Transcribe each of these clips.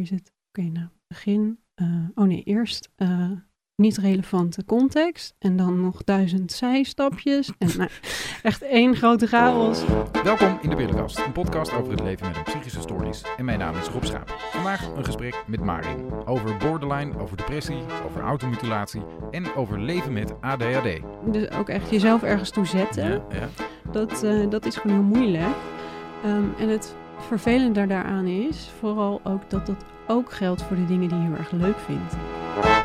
is het? Oké, nou, begin. Uh, oh nee, eerst uh, niet relevante context. En dan nog duizend zijstapjes. En nou, echt één grote chaos. Welkom in de Pillenkast, een podcast over het leven met een psychische stoornis. En mijn naam is Rob Schaap. Vandaag een gesprek met Marin over borderline, over depressie, over automutilatie en over leven met ADHD. Dus ook echt jezelf ergens toe zetten. Ja, ja. Dat, uh, dat is gewoon heel moeilijk. Um, en het vervelende daaraan is vooral ook dat dat ook geldt voor de dingen die je heel erg leuk vindt.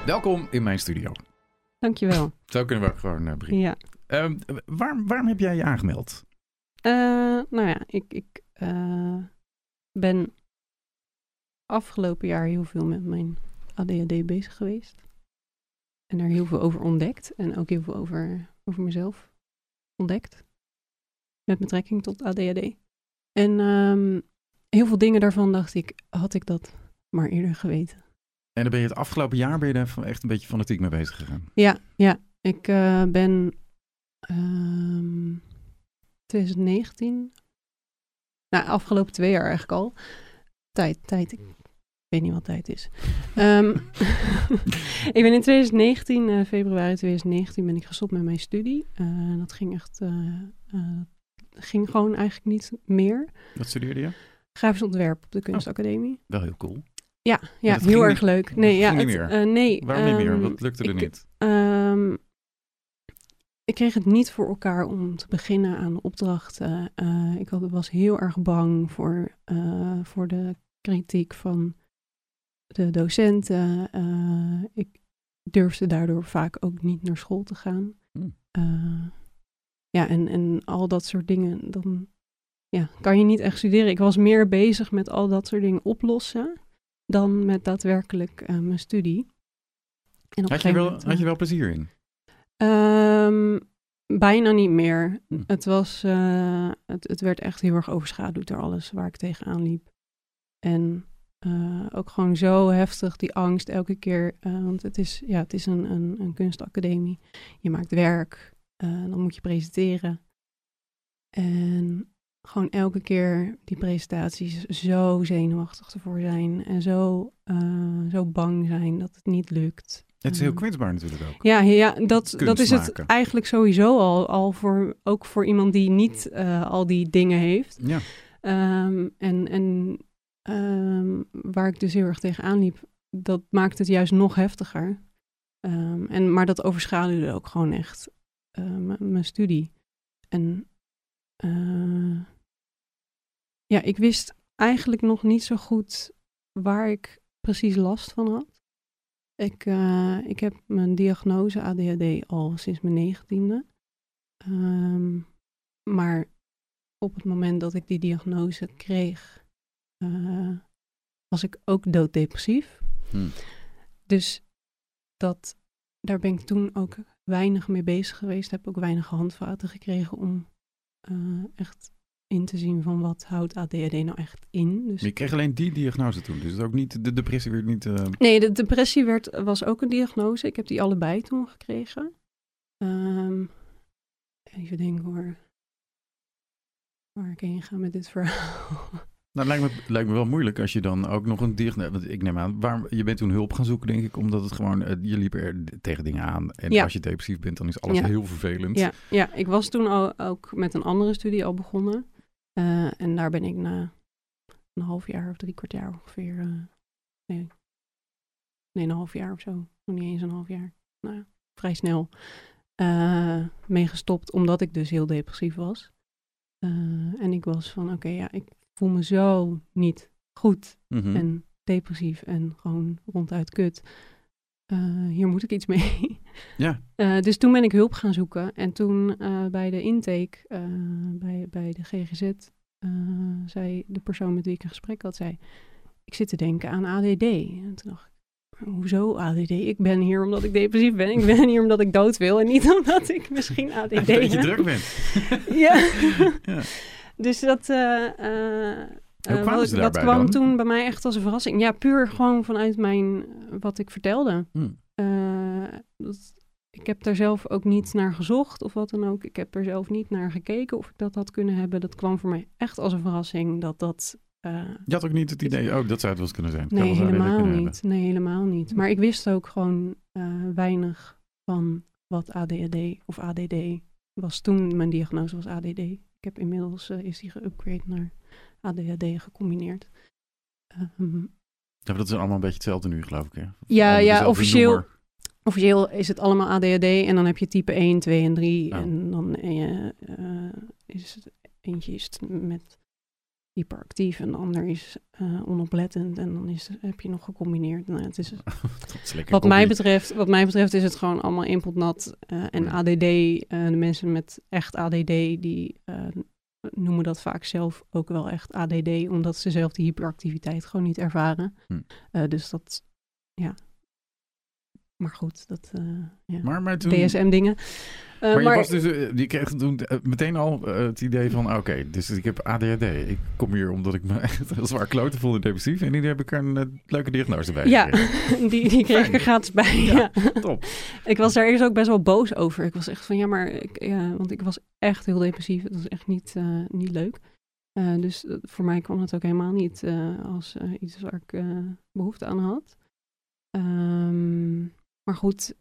Welkom in mijn studio. Dankjewel. Zo kunnen we gewoon uh, beginnen. Ja. Um, waarom, waarom heb jij je aangemeld? Uh, nou ja, ik, ik uh, ben afgelopen jaar heel veel met mijn ADHD bezig geweest. En daar heel veel over ontdekt. En ook heel veel over, over mezelf ontdekt. Met betrekking tot ADHD. En um, heel veel dingen daarvan dacht ik, had ik dat maar eerder geweten. En dan ben je het afgelopen jaar ben je daar echt een beetje fanatiek mee bezig gegaan? Ja, ja. Ik uh, ben um, 2019, nou afgelopen twee jaar eigenlijk al. Tijd, tijd. Ik weet niet wat tijd is. um, ik ben in 2019, uh, februari 2019, ben ik gestopt met mijn studie. Uh, dat ging echt, ging gewoon eigenlijk niet meer. Wat studeerde je? Grafisch ontwerp op de Kunstacademie. Oh, wel heel cool. Ja, ja heel erg niet, leuk. Nee, ja, niet het. Uh, nee, Waarom um, niet meer? um, Wat lukte er ik, niet? Um, ik kreeg het niet voor elkaar om te beginnen aan de opdrachten. Uh, ik was heel erg bang voor, uh, voor de kritiek van de docenten. ik durfde daardoor vaak ook niet naar school te gaan. Hmm. Ja, en, en al dat soort dingen, dan ja, kan je niet echt studeren. Ik was meer bezig met al dat soort dingen oplossen dan met daadwerkelijk uh, mijn studie. En op had, je wel, moment, had je wel plezier in? Um, bijna niet meer. Hm. Het, was, uh, het, het werd echt heel erg overschaduwd door alles waar ik tegenaan liep. En uh, ook gewoon zo heftig, die angst elke keer. want het is, ja, het is een, een, een kunstacademie. Je maakt werk, dan moet je presenteren. En gewoon elke keer die presentaties zo zenuwachtig ervoor zijn en zo, uh, zo bang zijn dat het niet lukt. Het is heel kwetsbaar natuurlijk ook. Ja, ja dat, dat is het eigenlijk sowieso al, al voor, ook voor iemand die niet uh, al die dingen heeft. Ja. Um, en en um, waar ik dus heel erg tegenaan liep, dat maakt het juist nog heftiger. Um, en, maar dat overschaduwde ook gewoon echt uh, mijn studie. En uh, ja, ik wist eigenlijk nog niet zo goed waar ik precies last van had. Ik, uh, ik heb mijn diagnose ADHD al sinds mijn negentiende. Um, maar op het moment dat ik die diagnose kreeg, uh, was ik ook dooddepressief. Hmm. Dus dat, daar ben ik toen ook weinig mee bezig geweest. Heb ook weinig handvaten gekregen om uh, echt in te zien van wat houdt ADHD nou echt in. Dus... Je kreeg alleen die diagnose toen, dus ook niet, de depressie werd niet... Uh... Nee, de depressie werd, was ook een diagnose. Ik heb die allebei toen gekregen. Um, even denken hoor. Waar ik heen ga met dit verhaal. Nou, lijkt me, lijkt me wel moeilijk als je dan ook nog een diagnose... Want ik neem aan, waarom, je bent toen hulp gaan zoeken, denk ik, omdat het gewoon... Uh, je liep er tegen dingen aan. En ja. als je depressief bent, dan is alles Ja. heel vervelend. Ja, ja, ik was toen al, ook met een andere studie al begonnen. Uh, en daar ben ik na een half jaar of drie kwart jaar ongeveer... Uh, nee, nee, een half jaar of zo. Nog niet eens een half jaar. Nou, vrij snel uh, mee gestopt, omdat ik dus heel depressief was. En ik was van, oké, okay, ja, ik voel me zo niet goed Mm -hmm. en depressief en gewoon ronduit kut. Uh, hier moet ik iets mee. Ja. Uh, dus toen ben ik hulp gaan zoeken. En toen uh, bij de intake, bij, bij de GGZ, zei de persoon met wie ik een gesprek had, zei, ik zit te denken aan ADD. En toen dacht ik, hoezo ADD? Ik ben hier omdat ik depressief ben. Ik ben hier omdat ik dood wil en niet omdat ik misschien ADD heb. Dat je druk bent. ja. ja. Dus dat, uh, uh, dat, kwam dan? toen bij mij echt als een verrassing. Ja, puur gewoon vanuit mijn, wat ik vertelde. Hmm. Uh, dat, ik heb daar zelf ook niet naar gezocht of wat dan ook. Ik heb er zelf niet naar gekeken of ik dat had kunnen hebben. Dat kwam voor mij echt als een verrassing dat dat eh, Je had ook niet het idee, oh, dat zou het wel eens kunnen zijn. Nee, helemaal niet. Nee, helemaal niet. Maar ik wist ook gewoon eh, weinig van wat ADHD of ADD was toen mijn diagnose was ADD. Ik heb inmiddels eh, is die geüpgrade naar ADHD gecombineerd. Hebben. Ja, dat is allemaal een beetje hetzelfde nu, geloof ik. Hè? Ja, ja, officieel- noemer. Officieel is het allemaal ADHD en dan heb je type 1, 2 en 3. Oh. En dan eh, is het, eentje is met hyperactief en de ander is eh, onoplettend. En dan is, heb je nog gecombineerd. Nou, het is, wat, mij betreft, wat mij betreft is het gewoon allemaal inputnat. eh en. ADD, eh, de mensen met echt ADD, die noemen dat vaak zelf ook wel echt ADD. Omdat ze zelf die hyperactiviteit gewoon niet ervaren. Hm. Dus dat, ja. Maar goed, dat... eh, ja. Maar, maar toen... DSM-dingen. Eh, Maar, maar je, was dus, eh, je kreeg toen meteen al het idee van... oké, dus ik heb ADHD. Ik kom hier omdat ik me echt zwaar kloten voelde depressief. En nu heb ik er een leuke diagnose bij ja, die, die kreeg ik er gratis bij. Ja. Ja. Top. Ik was daar eerst ook best wel boos over. Ik was echt van, ja, maar... Ik, ja, want ik was echt heel depressief. Het was echt niet, niet leuk. Dus voor mij kwam het ook helemaal niet als iets waar ik eh, behoefte aan had. Ehm, maar goed,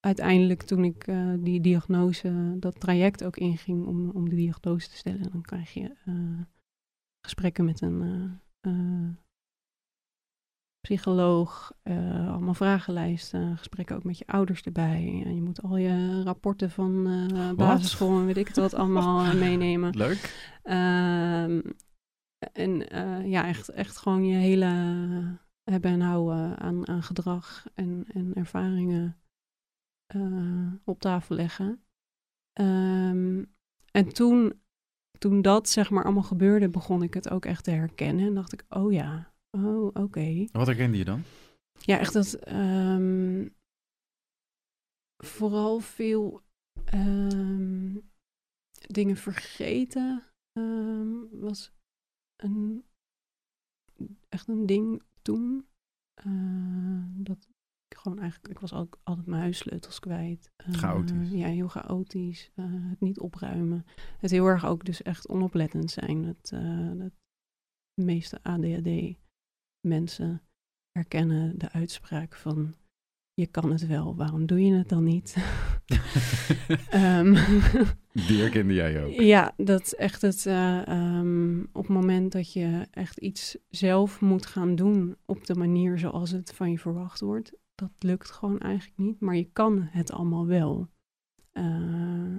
uiteindelijk toen ik eh, die diagnose, dat traject ook inging om, om de diagnose te stellen, dan krijg je eh, gesprekken met een eh, psycholoog, allemaal vragenlijsten, gesprekken ook met je ouders erbij. En je moet al je rapporten van basisschool en weet ik het wat allemaal meenemen. Leuk. Ehm, en ja, echt, echt gewoon je hele hebben en houden aan, aan gedrag en, en ervaringen eh, op tafel leggen. Ehm, en toen, toen dat zeg maar allemaal gebeurde, begon ik het ook echt te herkennen. En dacht ik, oh ja, oh oké. Wat herkende je dan? Ja, echt dat ehm, vooral veel ehm, dingen vergeten was een, echt een ding toen. Eh, dat ik gewoon eigenlijk, ik was ook altijd mijn huissleutels kwijt. Chaotisch. Ja, heel chaotisch. Eh, het niet opruimen. Het heel erg ook dus echt onoplettend zijn. Het, dat de meeste ADHD mensen herkennen de uitspraak van je kan het wel, waarom doe je het dan niet? Ehm, Die herkende jij ook. ja, dat is echt het eh, ehm, op het moment dat je echt iets zelf moet gaan doen op de manier zoals het van je verwacht wordt, dat lukt gewoon eigenlijk niet, maar je kan het allemaal wel. Eh,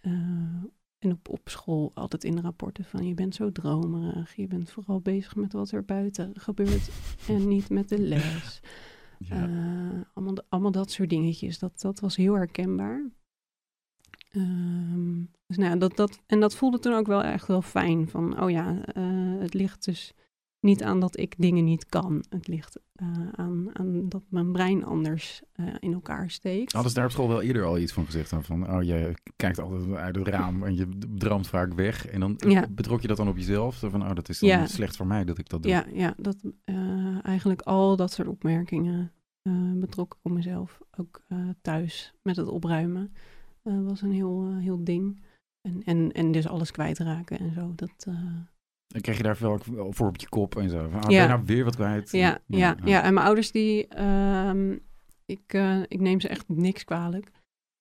eh, en op, op school altijd in rapporten van je bent zo dromerig, je bent vooral bezig met wat er buiten gebeurt en niet met de les. Eh, allemaal, allemaal dat soort dingetjes. Dat, dat was heel herkenbaar. Ehm, dus nou, dat, dat, en dat voelde toen ook wel echt wel fijn. Van, oh ja, eh, het ligt dus niet aan dat ik dingen niet kan. Het ligt eh, aan, aan dat mijn brein anders eh, in elkaar steekt. Hadden ze daar op school wel eerder al iets van gezegd? Dan van, oh, je kijkt altijd uit het raam en je droomt vaak weg. En dan Ja. betrok je dat dan op jezelf? Zo van, oh, dat is dan Ja. slecht voor mij dat ik dat doe. Ja, ja dat, eh, eigenlijk al dat soort opmerkingen betrok ik op mezelf. Ook thuis met het opruimen was een heel, heel ding. En, en, en dus alles kwijtraken en zo. Dat, Dan kreeg je daar veel voor op je kop en zo. Van, oh, Ja. ben je nou weer wat kwijt? ja, ja, ja, en mijn ouders die... ehm, ik, eh, ik neem ze echt niks kwalijk.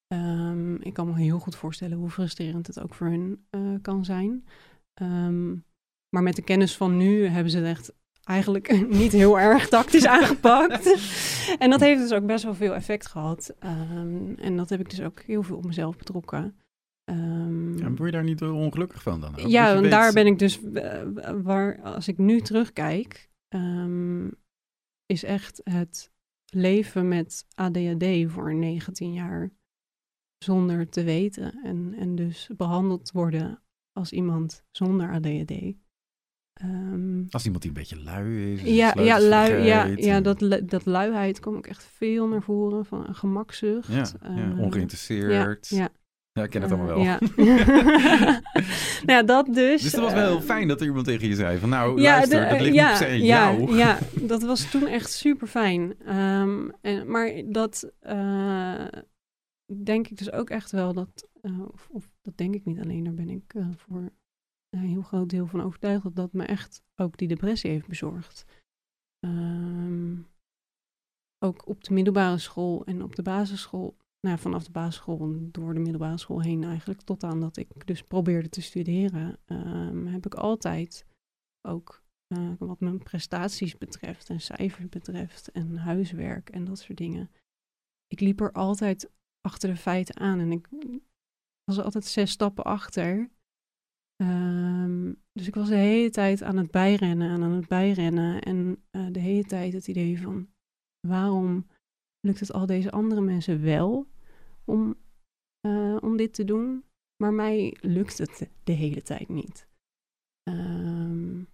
Ehm, ik kan me heel goed voorstellen hoe frustrerend het ook voor hun eh, kan zijn. Ehm, maar met de kennis van nu hebben ze het echt eigenlijk niet heel erg tactisch aangepakt. en dat heeft dus ook best wel veel effect gehad. En dat heb ik dus ook heel veel op mezelf betrokken. Ehm, Ja, maar word je daar niet ongelukkig van dan? ook? ja, en weet- daar ben ik dus, eh, waar, als ik nu terugkijk, ehm, is echt het leven met ADHD voor 19 jaar zonder te weten. En, en dus behandeld worden als iemand zonder ADHD. Ehm, Als iemand die een beetje lui is. ja, ja, lui, ja, ja en- dat, dat luiheid kwam ook echt veel naar voren van gemakzucht. Ja, ja, Eh, ongeïnteresseerd. ja, Ja, ik ken het eh, allemaal wel. Ja. nou ja, dat dus. Dus dat was wel heel eh, fijn dat er iemand tegen je zei van nou, luister, de- dat ligt ja, niet per se aan ja, jou. Ja, dat was toen echt super fijn. en, maar dat eh, denk ik dus ook echt wel dat, eh, of, of dat denk ik niet alleen, daar ben ik eh, voor een heel groot deel van overtuigd dat dat me echt ook die depressie heeft bezorgd. Ehm, ook op de middelbare school en op de basisschool, nou, vanaf de basisschool en door de middelbare school heen eigenlijk, tot aan dat ik dus probeerde te studeren, ehm, heb ik altijd ook uh, wat mijn prestaties betreft en cijfers betreft en huiswerk en dat soort dingen. Ik liep er altijd achter de feiten aan en ik was altijd zes stappen achter. Ehm, dus ik was de hele tijd aan het bijrennen en aan het bijrennen. En uh, de hele tijd het idee van waarom lukt het al deze andere mensen wel om, uh, om dit te doen, maar mij lukt het de hele tijd niet. Um,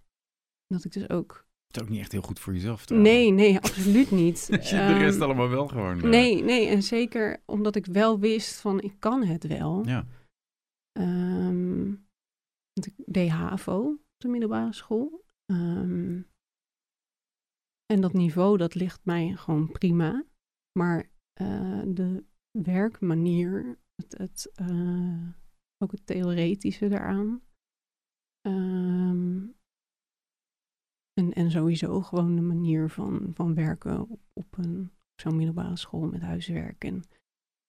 dat ik dus ook. Het is ook niet echt heel goed voor jezelf. Te nee, nee, absoluut niet. dat je de rest um, allemaal wel gewoon. Uh... Nee, nee, en zeker omdat ik wel wist van ik kan het wel. Ja. Um, want ik deed HAVO op de middelbare school. Um, en dat niveau, dat ligt mij gewoon prima. Maar uh, de werkmanier, het, het, uh, ook het theoretische daaraan. Um, en, en sowieso gewoon de manier van, van werken op, op een zo'n middelbare school met huiswerk en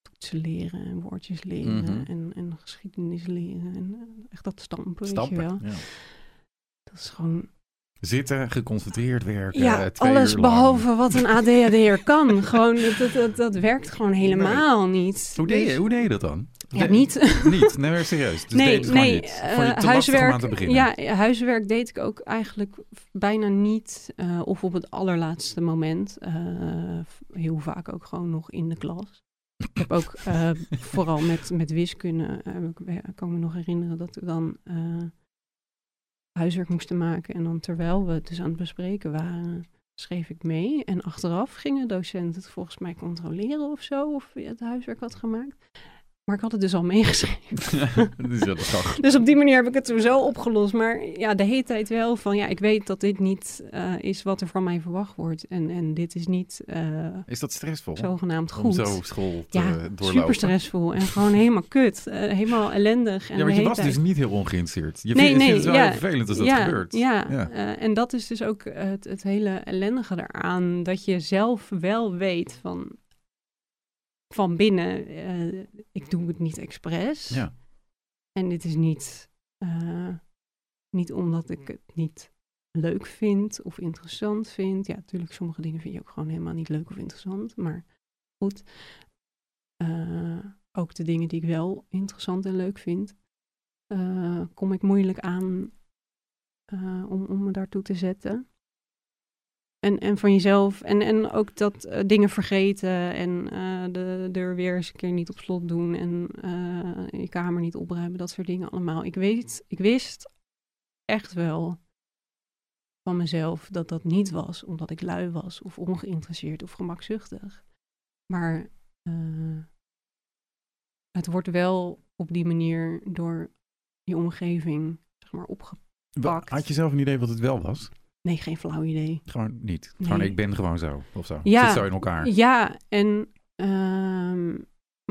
toetsen leren en woordjes leren Mhm. en, en geschiedenis leren en eh, echt dat stampen, Stampen. weet je wel. Ja. Dat is gewoon Zitten, geconcentreerd werken. ja, twee alles behalve wat een ADHD'er kan. Gewoon, dat, dat, dat, werkt gewoon helemaal niet. Hoe deed, je, Dus- hoe deed je dat dan? Ja, niet. Niet, nee, maar serieus. Dus deed je nee, nee. niet. Je eh, aan huiswerk, te beginnen? ja, huiswerk deed ik ook eigenlijk bijna niet. eh, of op het allerlaatste moment. eh, heel vaak ook gewoon nog in de klas. Ik heb ook eh, vooral met, met wiskunde, eh, ik kan me nog herinneren dat we dan eh, huiswerk moesten maken. En dan terwijl we het dus aan het bespreken waren, schreef ik mee. En achteraf ging de docent het volgens mij controleren of zo, of je het huiswerk had gemaakt. Maar ik had het dus al meegeschreven. dus. Dus op die manier heb ik het zo opgelost. Maar ja, de hele tijd wel van ja, ik weet dat dit niet eh, is wat er van mij verwacht wordt. En, en dit is niet eh, Is dat stressvol? zogenaamd om goed. zo school te ja, doorlopen? super stressvol en gewoon helemaal kut. eh, helemaal ellendig. En Ja, maar je was tijd- dus niet heel ongeïnteresseerd. Je Nee, vindt, nee, het wel ja. heel vervelend als dat ja, gebeurt. Ja, Ja. en dat is dus ook het, het hele ellendige eraan. Dat je zelf wel weet van, van binnen, eh, ik doe het niet expres. Ja. En dit is niet, eh, niet omdat ik het niet leuk vind of interessant vind. Ja, natuurlijk, sommige dingen vind je ook gewoon helemaal niet leuk of interessant. Maar goed, eh, ook de dingen die ik wel interessant en leuk vind, kom ik moeilijk aan om, om me daartoe te zetten. En, en van jezelf. En, en ook dat eh, dingen vergeten. En eh, de deur weer eens een keer niet op slot doen. En eh, je kamer niet opruimen. Dat soort dingen allemaal. Ik, weet, ik wist echt wel van mezelf dat dat niet was. Omdat ik lui was. Of ongeïnteresseerd of gemakzuchtig. Maar het wordt wel op die manier door je omgeving zeg maar, opgepakt. Had je zelf een idee wat het wel was? Nee, geen flauw idee. Gewoon niet. Nee. Gewoon ik ben gewoon zo. Of zo. Ja. Zit zo in elkaar. Ja, en, ehm,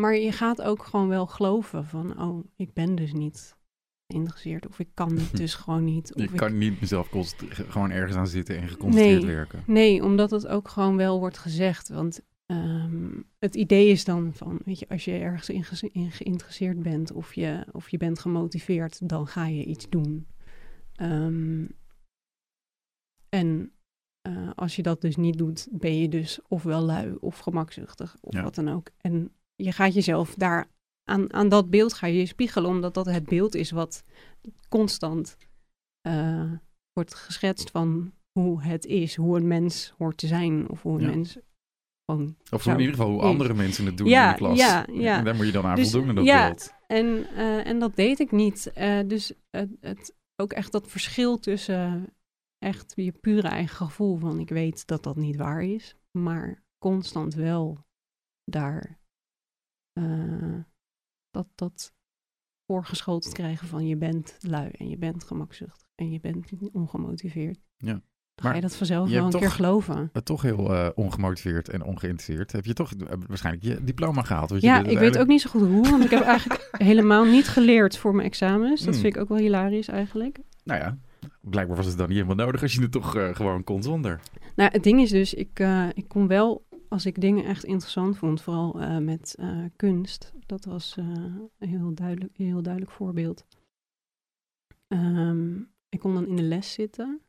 maar je gaat ook gewoon wel geloven van, oh, ik ben dus niet geïnteresseerd. Of ik kan het dus gewoon niet. Of ik- kan niet mezelf gewoon ergens aan zitten en geconcentreerd Nee. werken. Nee, omdat het ook gewoon wel wordt gezegd. Want ehm, het idee is dan van, weet je, als je ergens in, ge- in geïnteresseerd bent of je, of je bent gemotiveerd, dan ga je iets doen. Ehm, en eh, als je dat dus niet doet, ben je dus ofwel lui of gemakzuchtig of Ja. wat dan ook. En je gaat jezelf daar aan, aan dat beeld ga je je spiegelen, omdat dat het beeld is wat constant eh, wordt geschetst van hoe het is, hoe een mens hoort te zijn of hoe een Ja. mens gewoon Of in ieder geval hoe andere mensen het doen Ja, in de klas. ja, ja. En daar moet je dan aan Dus, voldoen in dat ja. beeld. En, eh, en dat deed ik niet. Dus het, het, ook echt dat verschil tussen echt je pure eigen gevoel van ik weet dat dat niet waar is, maar constant wel daar eh, dat, dat voorgeschoten krijgen van je bent lui en je bent gemakzuchtig en je bent ongemotiveerd. Ja. ga je Maar dat vanzelf je wel een keer geloven. Toch heel eh, ongemotiveerd en ongeïnteresseerd. Heb je toch eh, waarschijnlijk je diploma gehaald? je Ja, bent ik weet ook niet zo goed hoe, want ik heb eigenlijk helemaal niet geleerd voor mijn examens. Dat Hmm. vind ik ook wel hilarisch eigenlijk. Nou ja, blijkbaar was het dan niet helemaal nodig als je het toch eh, gewoon kon zonder. Nou, het ding is dus, ik, eh, ik kon wel, als ik dingen echt interessant vond, vooral eh, met kunst, dat was een heel duidelijk, heel duidelijk voorbeeld. Ehm, ik kon dan in de les zitten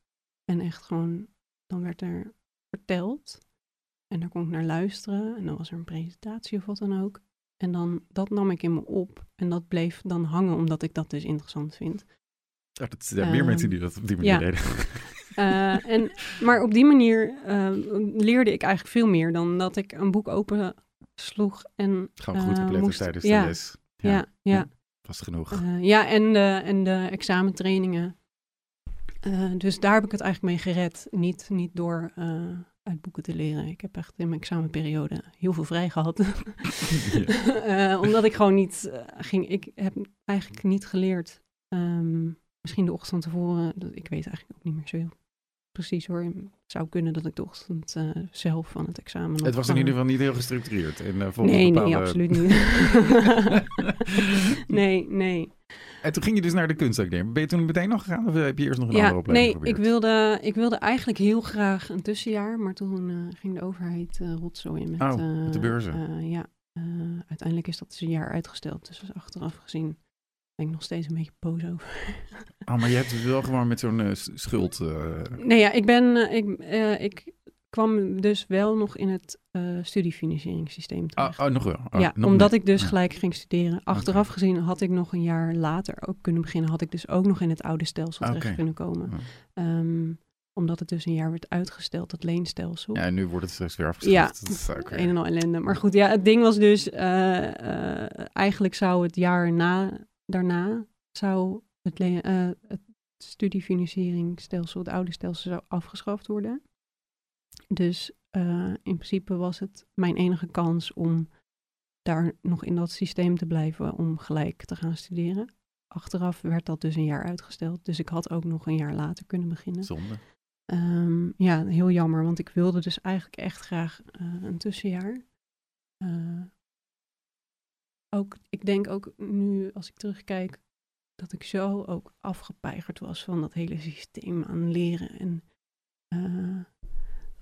en echt gewoon, dan werd er verteld en daar kon ik naar luisteren en dan was er een presentatie of wat dan ook. En dan, dat nam ik in me op en dat bleef dan hangen omdat ik dat dus interessant vind. Dat zijn meer Ehm, mensen die dat op die manier ja. deden. Eh, en, maar op die manier eh, leerde ik eigenlijk veel meer dan dat ik een boek open sloeg en Gewoon goed eh, opletten moest- tijdens ja, de les. Ja, ja, ja. Vast genoeg. Eh, ja en, de, en de examentrainingen. Dus daar heb ik het eigenlijk mee gered. Niet, niet door uit boeken te leren. Ik heb echt in mijn examenperiode heel veel vrij gehad. Eh, omdat ik gewoon niet ging. Ik heb eigenlijk niet geleerd. ehm, misschien de ochtend tevoren. dat- Ik weet eigenlijk ook niet meer zo heel precies hoor. Het zou kunnen dat ik de ochtend eh, zelf van het examen. het was in ieder geval niet heel gestructureerd. En, eh, volgens Nee, bepaalde- nee, absoluut niet. nee, nee. En toen ging je dus naar de kunstacademie. Ben je toen meteen nog gegaan of heb je eerst nog een Ja, andere opleiding nee, ik wilde, ik wilde eigenlijk heel graag een tussenjaar, maar toen eh, ging de overheid eh rotzooien met, Oh, eh, met de beurzen. eh, ja, eh, uiteindelijk is dat dus een jaar uitgesteld. Dus achteraf gezien ben ik nog steeds een beetje boos over. Oh, maar je hebt het wel gewoon met zo'n eh, schuld... eh, Nee, ja, ik ben, eh, ik, ik kwam dus wel nog in het studiefinancieringssysteem terecht. Oh, oh, nog wel. Oh, ja, nog omdat ik dus Ja. gelijk ging studeren. Achteraf gezien had ik nog een jaar later ook kunnen beginnen. Had ik dus ook nog in het oude stelsel terecht Oké. kunnen komen. Ja. Ehm, omdat het dus een jaar werd uitgesteld, dat leenstelsel. Ja, en nu wordt het straks weer Ja. Dat is ook Een en al ellende. Maar goed, ja, het ding was dus... eigenlijk zou het jaar na, daarna... zou het, le- eh, het studiefinancieringsstelsel, het oude stelsel, zou afgeschaft worden. Dus eh, in principe was het mijn enige kans om daar nog in dat systeem te blijven... om gelijk te gaan studeren. Achteraf werd dat dus een jaar uitgesteld. Dus ik had ook nog een jaar later kunnen beginnen. Zonde. Ehm, ja, heel jammer, want ik wilde dus eigenlijk echt graag eh, een tussenjaar. Ook, ik denk ook nu, als ik terugkijk, dat ik zo ook afgepeigerd was van dat hele systeem aan leren. En eh,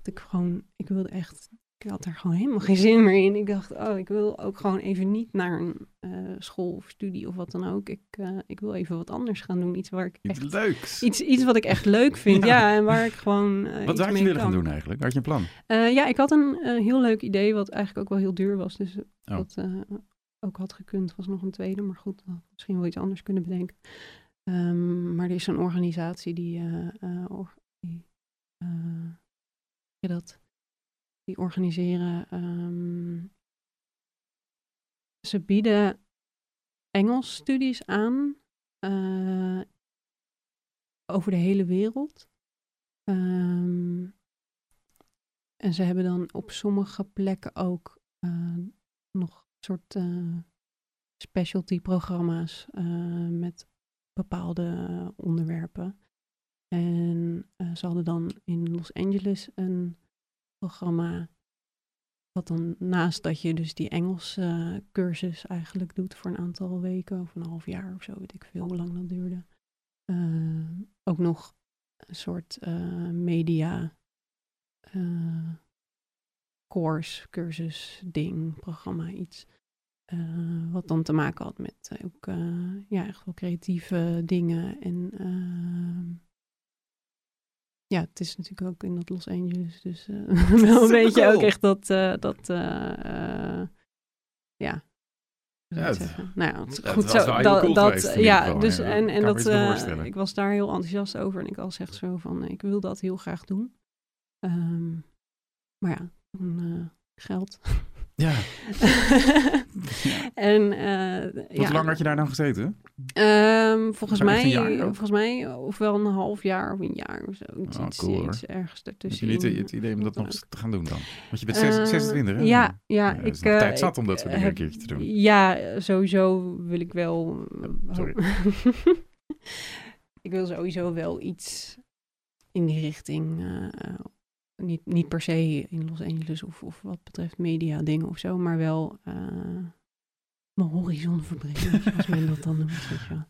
dat ik gewoon, ik wilde echt, ik had daar gewoon helemaal geen zin meer in. Ik dacht, oh, ik wil ook gewoon even niet naar een eh, school of studie of wat dan ook. Ik, eh, ik wil even wat anders gaan doen, iets waar ik Iets echt leuks. Iets, iets wat ik echt leuk vind, Ja. ja. en waar ik gewoon Wat had je willen kan. gaan doen eigenlijk? Had je een plan? Ja, ik had een heel leuk idee, wat eigenlijk ook wel heel duur was. Dus Oh. eh, ook had gekund, was nog een tweede. Maar goed, misschien wel iets anders kunnen bedenken. Ehm, maar er is een organisatie die, eh, or- die eh, dat, die organiseren. ehm, ze bieden Engelsstudies aan eh, over de hele wereld. Ehm, en ze hebben dan op sommige plekken ook nog soort eh, specialty programma's eh, met bepaalde onderwerpen. En eh, ze hadden dan in Los Angeles een programma. Wat dan naast dat je dus die Engelse cursus eigenlijk doet voor een aantal weken of een half jaar of zo, weet ik veel hoe lang dat duurde. ook nog een soort media course, cursus, ding, programma, iets. eh, wat dan te maken had met eh, ook eh, ja, echt wel creatieve dingen. En ehm, ja, het is natuurlijk ook in dat Los Angeles, dus wel een beetje ook echt dat, dat ja. Ja, zeggen? Nou ja, het- goed zo. dat, cool dat, geweest ja, geval, dus ja. en, en dat ik was daar heel enthousiast over en ik was echt zo van, ik wil dat heel graag doen. Ehm, maar ja, toen, eh, geld. Ja. en eh, Hoe ja, lang had je daar dan gezeten? Ehm, volgens, mij, jaar volgens mij ofwel een half jaar of een jaar of zo. Iets, Oh, cool, iets ergens Heb ertussen. je niet het idee om dat nog eens te gaan doen dan? Want je bent Eh, 26, 26 hè? Ja, ja. Ik, eh, tijd zat om dat soort dingen heb- een keertje te doen. Ja, sowieso wil ik wel... sorry. ik wil sowieso wel iets in die richting. Niet, niet per se in Los Angeles of, of wat betreft media dingen of zo, maar wel eh, mijn horizon verbreden, zoals men dat dan noemt. weet je wel.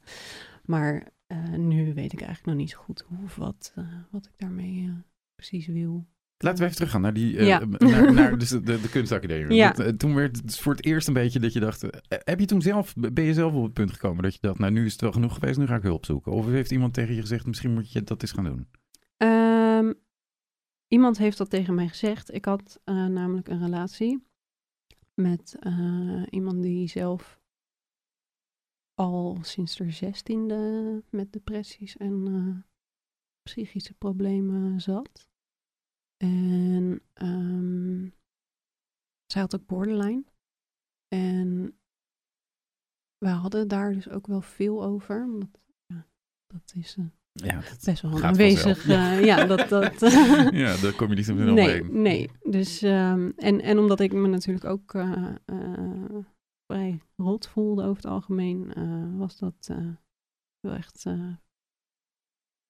Maar eh, nu weet ik eigenlijk nog niet zo goed hoe of wat, eh, wat ik daarmee precies wil. Laten we even teruggaan naar, die, Ja. naar, naar dus de, de kunstacademie. Ja. Eh, toen werd het voor het eerst een beetje dat je dacht... heb je toen zelf, ben je zelf op het punt gekomen dat je dacht... nou, nu is het wel genoeg geweest, nu ga ik hulp zoeken? Of heeft iemand tegen je gezegd, misschien moet je dat eens gaan doen? Iemand heeft dat tegen mij gezegd. Ik had eh, namelijk een relatie met eh, iemand die zelf al sinds de zestiende met depressies en eh, psychische problemen zat. En ehm, zij had ook borderline. En we hadden daar dus ook wel veel over. Omdat, ja, dat is Ja, best wel aanwezig. eh, ja, dat. dat ja, daar kom je niet zo snel nee, omheen. nee. Dus, ehm, en, en omdat ik me natuurlijk ook eh, eh, vrij rot voelde over het algemeen, eh, was dat eh, wel echt eh,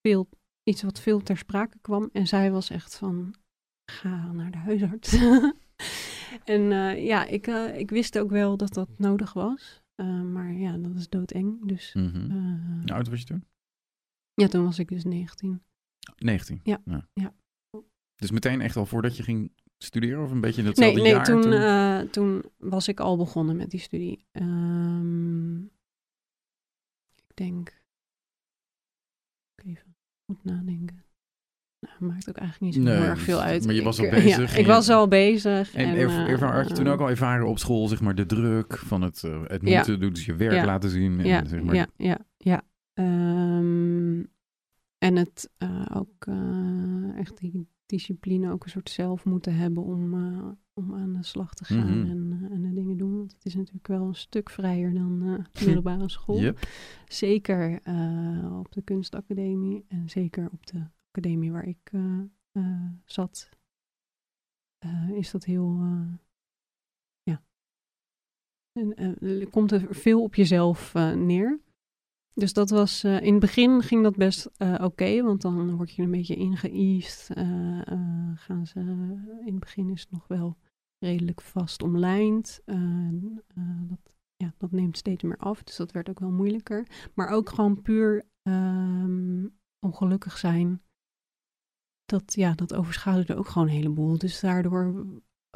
veel, iets wat veel ter sprake kwam. En zij was echt van, ga naar de huisarts. en eh, ja, ik, eh, ik wist ook wel dat dat nodig was. Eh, maar ja, dat is doodeng. Dus eh, Hoe oud was je toen? Ja, toen was ik dus 19. 19? Ja, ja. Dus meteen echt al voordat je ging studeren of een beetje in Nee, hetzelfde nee jaar? toen, eh, toen was ik al begonnen met die studie. Ehm, ik denk. Even goed nadenken. Nou, maakt ook eigenlijk niet zo Nee, heel erg veel uit. maar je was al eh, bezig Ja, ik was al bezig. En, En, had je toen eh, ook al ervaren op school, zeg maar, de druk van het, het Ja. moeten doen, dus je werk Ja. laten zien. En, zeg maar, ja, ja, ja. Ehm, en het eh, ook eh, echt die discipline, ook een soort zelf moeten hebben om, eh, om aan de slag te gaan Mhm. en, en de dingen doen. Want het is natuurlijk wel een stuk vrijer dan de middelbare school. Yep. Zeker op de kunstacademie en zeker op de academie waar ik zat, is dat heel, ja. En, komt er veel op jezelf neer. Dus dat was, eh, in het begin ging dat best eh, oké, want dan word je een beetje ingeëased. eh, eh, gaan ze, in het begin is het nog wel redelijk vast omlijnd. Dat, ja, dat neemt steeds meer af, dus dat werd ook wel moeilijker. Maar ook gewoon puur ehm, ongelukkig zijn. Dat, ja, dat overschaduwde ook gewoon een heleboel. Dus daardoor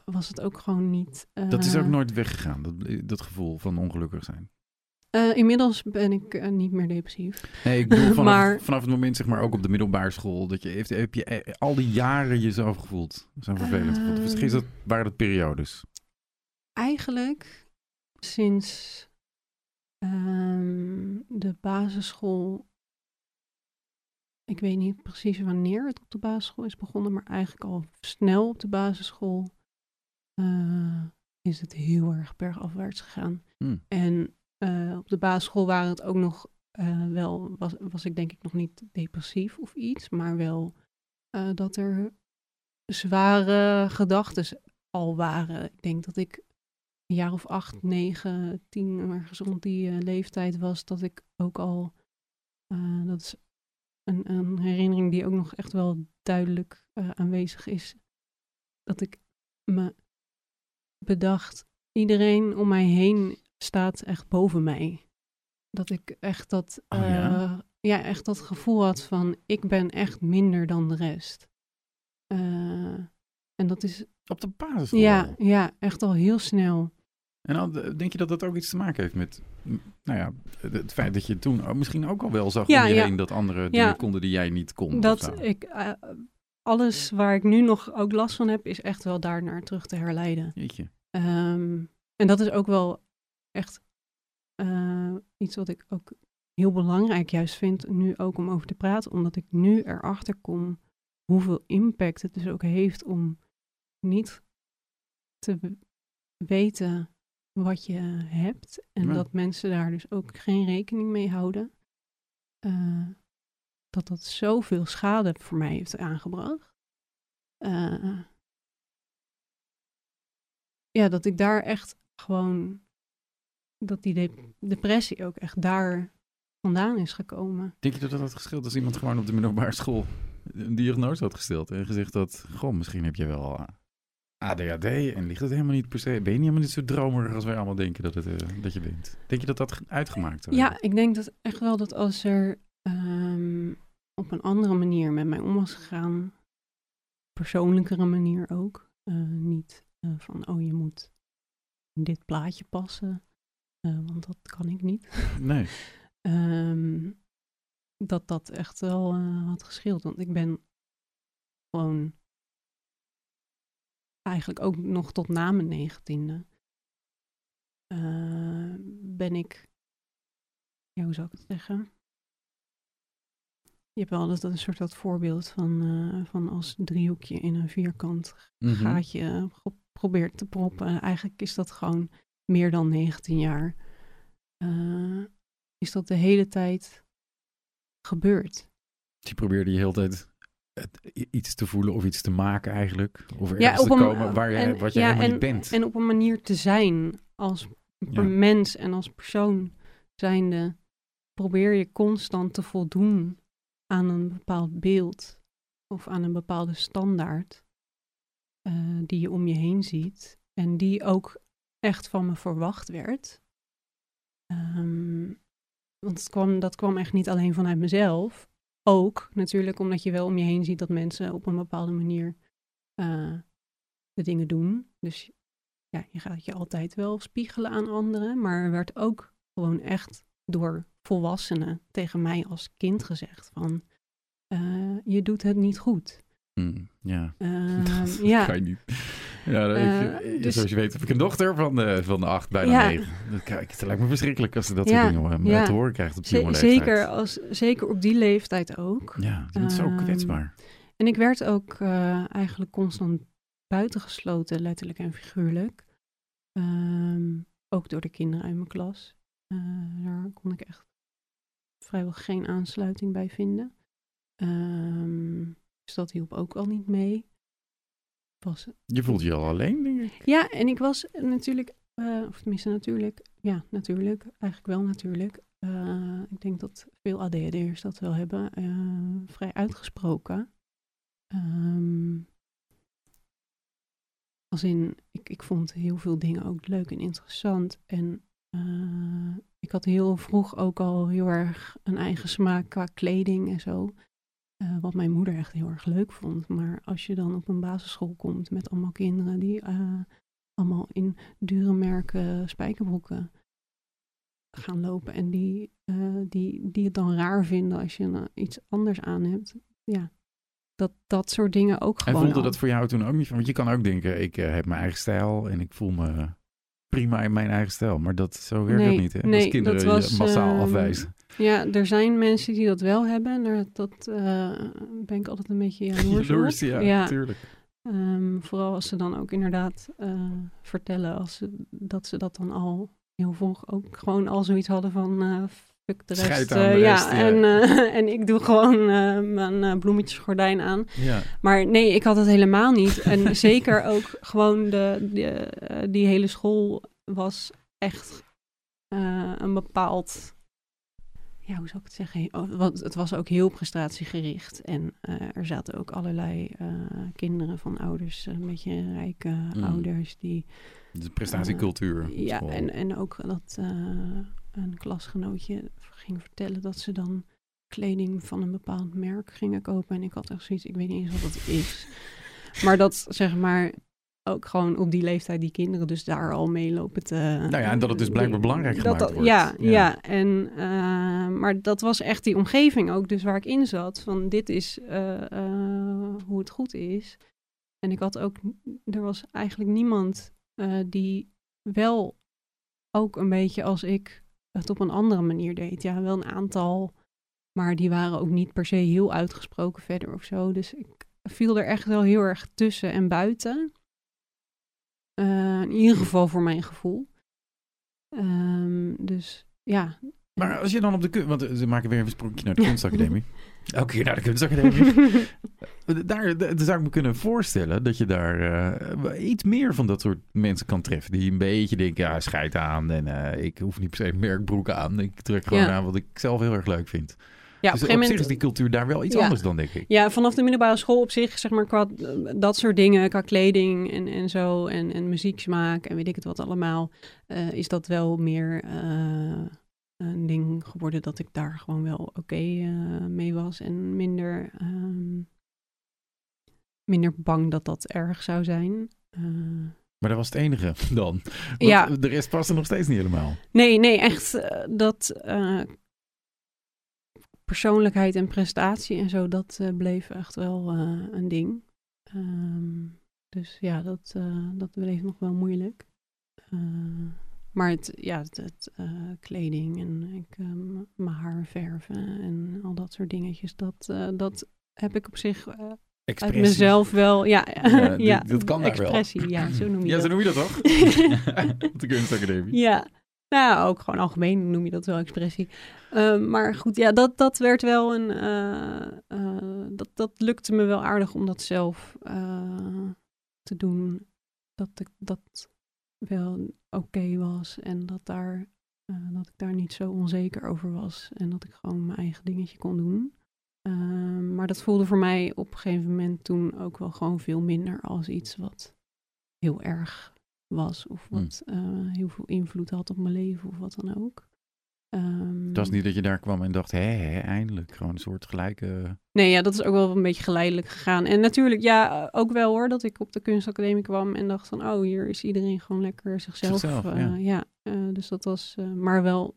was het ook gewoon niet... Dat is ook nooit weggegaan, dat, dat gevoel van ongelukkig zijn. Eh, inmiddels ben ik eh, niet meer depressief. Nee, ik bedoel vanaf, Maar- vanaf het moment, zeg maar, ook op de middelbare school, dat je, heeft, heb je eh, al die jaren jezelf gevoeld, zo vervelend. Of Misschien is dat, waren dat periodes. Eigenlijk sinds ehm, de basisschool. Ik weet niet precies wanneer het op de basisschool is begonnen, maar eigenlijk al snel op de basisschool is het heel erg bergafwaarts gegaan. Hmm. En eh, op de basisschool waren het ook nog eh, wel, was, was ik denk ik nog niet depressief of iets, maar wel eh, dat er zware gedachten al waren. Ik denk dat ik een jaar of acht, negen, tien, ergens rond die leeftijd was, dat ik ook al, dat is een, een herinnering die ook nog echt wel duidelijk aanwezig is, dat ik me bedacht, iedereen om mij heen staat echt boven mij. Dat ik echt dat, Oh ja? eh, ja, echt dat gevoel had van, ik ben echt minder dan de rest. Eh, en dat is, Op de basisschool. ja, ja, echt al heel snel. En dan, eh, denk je dat dat ook iets te maken heeft met, nou ja, het, feit dat je toen misschien ook al wel zag Ja, om je ja. heen dat anderen Ja. dingen konden die jij niet kon. Dat ik, alles waar ik nu nog ook last van heb, is echt wel daar naar terug te herleiden. Jeetje. Ehm, en dat is ook wel echt eh, iets wat ik ook heel belangrijk juist vind, nu ook om over te praten, omdat ik nu erachter kom hoeveel impact het dus ook heeft om niet te weten wat je hebt en Ja. dat mensen daar dus ook geen rekening mee houden. Eh, dat dat zoveel schade voor mij heeft aangebracht. Eh, ja, dat ik daar echt gewoon, dat die de- depressie ook echt daar vandaan is gekomen. Denk je dat dat had gescheeld als iemand gewoon op de middelbare school een diagnose had gesteld en gezegd dat, goh, misschien heb je wel eh, ADHD en ligt het helemaal niet per se, ben je niet helemaal niet zo dromerig als wij allemaal denken dat, het, eh, dat je bent. Denk je dat dat uitgemaakt wordt? Ja, ik denk dat echt wel dat als er ehm, op een andere manier met mij om was gegaan, persoonlijkere manier ook, eh, niet van, oh je moet in dit plaatje passen, eh, want dat kan ik niet. Nee. Ehm, dat dat echt wel eh, had gescheeld. Want ik ben gewoon eigenlijk ook nog tot na mijn negentiende eh, ben ik, ja, hoe zou ik het zeggen? Je hebt wel altijd een soort dat voorbeeld van, eh, van als driehoekje in een vierkant Mhm. gaatje pro- probeert te proppen. Eigenlijk is dat gewoon meer dan 19 jaar. eh, is dat de hele tijd gebeurd. Je probeerde je hele tijd iets te voelen of iets te maken eigenlijk. Of ergens Ja, te een- komen waar je, en- wat je ja, helemaal en- niet bent. En op een manier te zijn als Ja. mens en als persoon zijnde, probeer je constant te voldoen aan een bepaald beeld of aan een bepaalde standaard eh, die je om je heen ziet en die ook echt van me verwacht werd. Ehm, want het kwam, dat kwam echt niet alleen vanuit mezelf. Ook natuurlijk omdat je wel om je heen ziet dat mensen op een bepaalde manier eh, de dingen doen. Dus ja, je gaat je altijd wel spiegelen aan anderen. Maar er werd ook gewoon echt door volwassenen tegen mij als kind gezegd van... eh, je doet het niet goed. Hmm, ja. Ehm, Dat ja, kan je niet. Ja, Eh, ik, dus- zoals je weet heb ik een dochter van, de van de acht, bijna Ja. negen. Dat, kijk, het lijkt me verschrikkelijk als ze dat Ja, soort dingen eh, ja. te horen krijgt op ze- jonge leeftijd. zeker, als, zeker op die leeftijd ook. Ja, je bent zo kwetsbaar. En ik werd ook eh, eigenlijk constant buitengesloten, letterlijk en figuurlijk. Ehm, ook door de kinderen uit mijn klas. Daar kon ik echt vrijwel geen aansluiting bij vinden. Ehm, dus dat hielp ook al niet mee. Je voelt je al alleen, denk ik. ja, en ik was natuurlijk, eh, of tenminste natuurlijk, ja, natuurlijk, eigenlijk wel natuurlijk. Eh, ik denk dat veel ADHD'ers dat wel hebben, eh, vrij uitgesproken. Ehm, als in, ik, ik vond heel veel dingen ook leuk en interessant. En ik had heel vroeg ook al heel erg een eigen smaak qua kleding en zo. Eh, wat mijn moeder echt heel erg leuk vond. Maar als je dan op een basisschool komt met allemaal kinderen die eh, allemaal in dure merken spijkerbroeken gaan lopen. En die, eh, die, die het dan raar vinden als je iets anders aan hebt. Ja, dat, dat soort dingen ook En gewoon. voelde al. dat voor jou toen ook niet van? Want je kan ook denken, ik heb mijn eigen stijl en ik voel me prima in mijn eigen stijl. Maar dat, zo werkt Nee, het niet, hè? nee, Als kinderen dat was, massaal ehm, afwijzen. Ja, er zijn mensen die dat wel hebben. en Daar, dat eh, ben ik altijd een beetje jaloers ja, ja natuurlijk. ehm, vooral als ze dan ook inderdaad eh, vertellen als ze, dat ze dat dan al heel vroeg ook gewoon al zoiets hadden van eh fuck de rest. De ja, rest, ja. En, en ik doe gewoon mijn bloemetjesgordijn aan. Ja. Maar nee, ik had het helemaal niet. En zeker ook gewoon de, de, die hele school was echt een bepaald... Ja, hoe zou ik het zeggen? Oh, Want het was ook heel prestatiegericht. En eh, er zaten ook allerlei eh, kinderen van ouders, een beetje rijke Mm. ouders, die... De prestatiecultuur. op Ja, en, en ook dat eh, een klasgenootje ging vertellen dat ze dan kleding van een bepaald merk gingen kopen. En ik had echt zoiets, ik weet niet eens wat het is. Maar dat zeg maar ook gewoon op die leeftijd die kinderen dus daar al meelopen te... Nou ja, en dat het dus blijkbaar belangrijk gemaakt dat- wordt. Ja, Ja. ja. en, eh, maar dat was echt die omgeving ook dus waar ik in zat. Van dit is eh, eh, hoe het goed is. En ik had ook, er was eigenlijk niemand eh, die wel ook een beetje als ik het op een andere manier deed. Ja, wel een aantal, maar die waren ook niet per se heel uitgesproken verder of zo. Dus ik viel er echt wel heel erg tussen en buiten. Eh, in ieder geval voor mijn gevoel. Ehm, dus ja. Maar als je dan op de kunst... Want eh, ze maken weer even een sprongje naar de kunstacademie. Elke keer naar de kunstacademie. daar, daar zou ik me kunnen voorstellen dat je daar eh, iets meer van dat soort mensen kan treffen. Die een beetje denken, ja, scheid aan. En eh, ik hoef niet per se een merkbroek aan. Ik trek gewoon Ja. aan wat ik zelf heel erg leuk vind. Ja, dus op zich is die cultuur daar wel iets Ja. anders dan, denk ik. Ja, vanaf de middelbare school op zich, zeg maar, qua eh, dat soort dingen, qua kleding en, en zo, en, en muzieksmaak en weet ik het wat allemaal, eh, is dat wel meer eh, een ding geworden dat ik daar gewoon wel oké mee was en minder, ehm, minder bang dat dat erg zou zijn. Maar dat was het enige dan. Want Ja. De rest paste nog steeds niet helemaal. Nee, nee, echt dat persoonlijkheid en prestatie en zo, dat eh, bleef echt wel eh, een ding. Ehm, dus ja, dat, eh, dat bleef nog wel moeilijk. Eh, maar het, ja, het, het, eh, kleding en ik, mijn haar verven en al dat soort dingetjes, dat, eh, dat heb ik op zich eh, uit mezelf wel. Ja, Ja, ja, dit kan daar wel. expressie, ja, zo noem je Ja, dat. zo noem je dat toch? Op de kunstacademie. Ja, nou ook gewoon algemeen noem je dat wel expressie. Ehm, maar goed, ja, dat, dat werd wel een. eh, eh, dat, dat lukte me wel aardig om dat zelf eh, te doen. Dat ik dat wel oké was en dat, daar, dat ik daar niet zo onzeker over was. En dat ik gewoon mijn eigen dingetje kon doen. Ehm, maar dat voelde voor mij op een gegeven moment toen ook wel gewoon veel minder als iets wat heel erg was. Of Hmm. wat eh, heel veel invloed had op mijn leven of wat dan ook. Ehm, Het was niet dat je daar kwam en dacht, hé, hé, eindelijk. Gewoon een soort gelijke... Nee, ja, dat is ook wel een beetje geleidelijk gegaan. En natuurlijk, ja, ook wel hoor, dat ik op de kunstacademie kwam en dacht van, oh, hier is iedereen gewoon lekker zichzelf. Zichzelf, eh, ja. ja, eh, dus dat was, eh, maar wel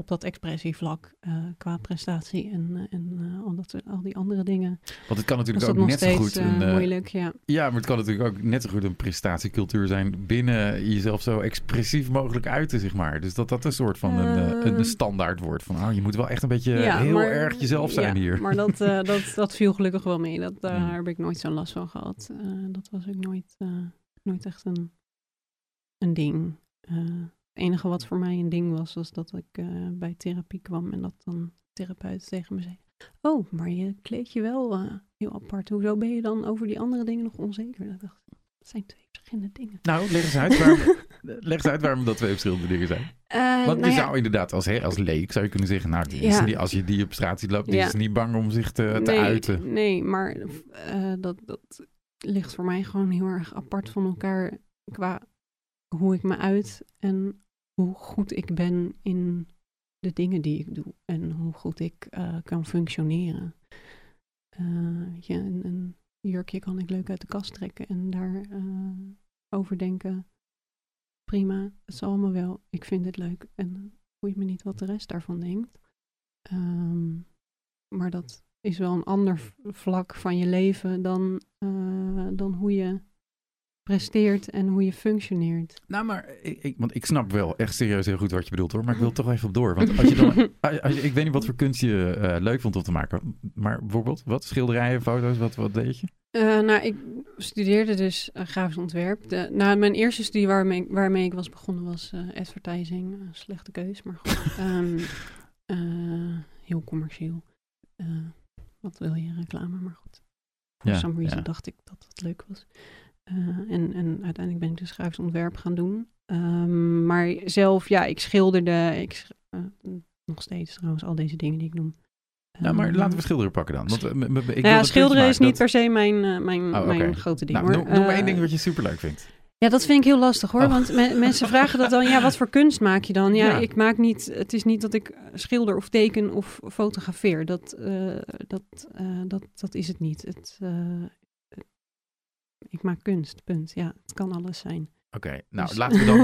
op dat expressievlak eh, qua prestatie en, eh, en eh, al, dat, al die andere dingen. Want het kan natuurlijk ook net zo goed een... moeilijk, ja. Ja, maar het kan natuurlijk ook net zo goed een prestatiecultuur zijn binnen jezelf zo expressief mogelijk uiten, zeg maar. Dus dat dat een soort van een, een Ehm. standaard wordt. Van, oh, je moet wel echt een beetje Ja, heel maar- erg jezelf zijn ja, hier. Maar dat, dat, dat viel gelukkig wel mee. Dat, daar Mm. heb ik nooit zo'n last van gehad. Eh, dat was ook nooit, nooit echt een, een ding. Het enige wat voor mij een ding was, was dat ik eh, bij therapie kwam en dat dan de therapeut tegen me zei: Oh, maar je kleed je wel eh, heel apart. Hoezo ben je dan over die andere dingen nog onzeker? Dat dacht ik, dat zijn twee verschillende dingen. Nou, leg eens uit waarom, leg eens uit waarom dat twee verschillende dingen zijn. Eh, Want nou je ja, zou inderdaad als, hè, als leek zou je kunnen zeggen, nou, die Ja. niet, als je die op straat ziet lopen, die Ja. is niet bang om zich te, uiten. Nee, maar dat, dat ligt voor mij gewoon heel erg apart van elkaar qua hoe ik me uit en hoe goed ik ben in de dingen die ik doe en hoe goed ik eh, kan functioneren. Eh, je, een, jurkje kan ik leuk uit de kast trekken en daar eh, over denken. Prima, het is allemaal wel. Ik vind het leuk en boeit me niet wat de rest daarvan denkt. Ehm, maar dat is wel een ander vlak van je leven dan, dan hoe je presteert en hoe je functioneert. Nou, maar ik, ik- want ik snap wel echt serieus heel goed wat je bedoelt hoor. Maar ik wil toch even op door. Want als je dan, als je- ik weet niet wat voor kunst je eh, leuk vond om te maken. Maar bijvoorbeeld, wat? Schilderijen, foto's, wat, wat deed je? Eh, nou, ik studeerde dus eh, grafisch ontwerp. De, nou, mijn eerste studie waarmee, waarmee ik was begonnen was advertising. Slechte keus, maar goed. Ehm, eh, heel commercieel. Wat wil je, reclame, maar goed. For Ja, some reason ja. dacht ik dat het leuk was. Eh, en, en uiteindelijk ben ik dus grafisch ontwerp gaan doen. Ehm, maar zelf, ja, ik schilderde. Ik, eh, nog steeds trouwens, al deze dingen die ik noem. Nou, maar Ehm, laten we schilderen pakken dan. Want, eh, ik nou ja, schilderen is niet per se mijn, mijn, Oh, mijn grote ding dat- hoor. Nou, noem, noem maar één ding wat je superleuk vindt. Ja, dat vind ik heel lastig hoor. Oh. Want me- mensen vragen dat dan, ja, wat voor kunst maak je dan? Ja, Ja. ik maak niet, het is niet dat ik schilder of teken of fotografeer. Dat, dat, dat, dat is het niet. Het, ik maak kunst, punt. Ja, het kan alles zijn. Oké, nou Dus- laten we dan,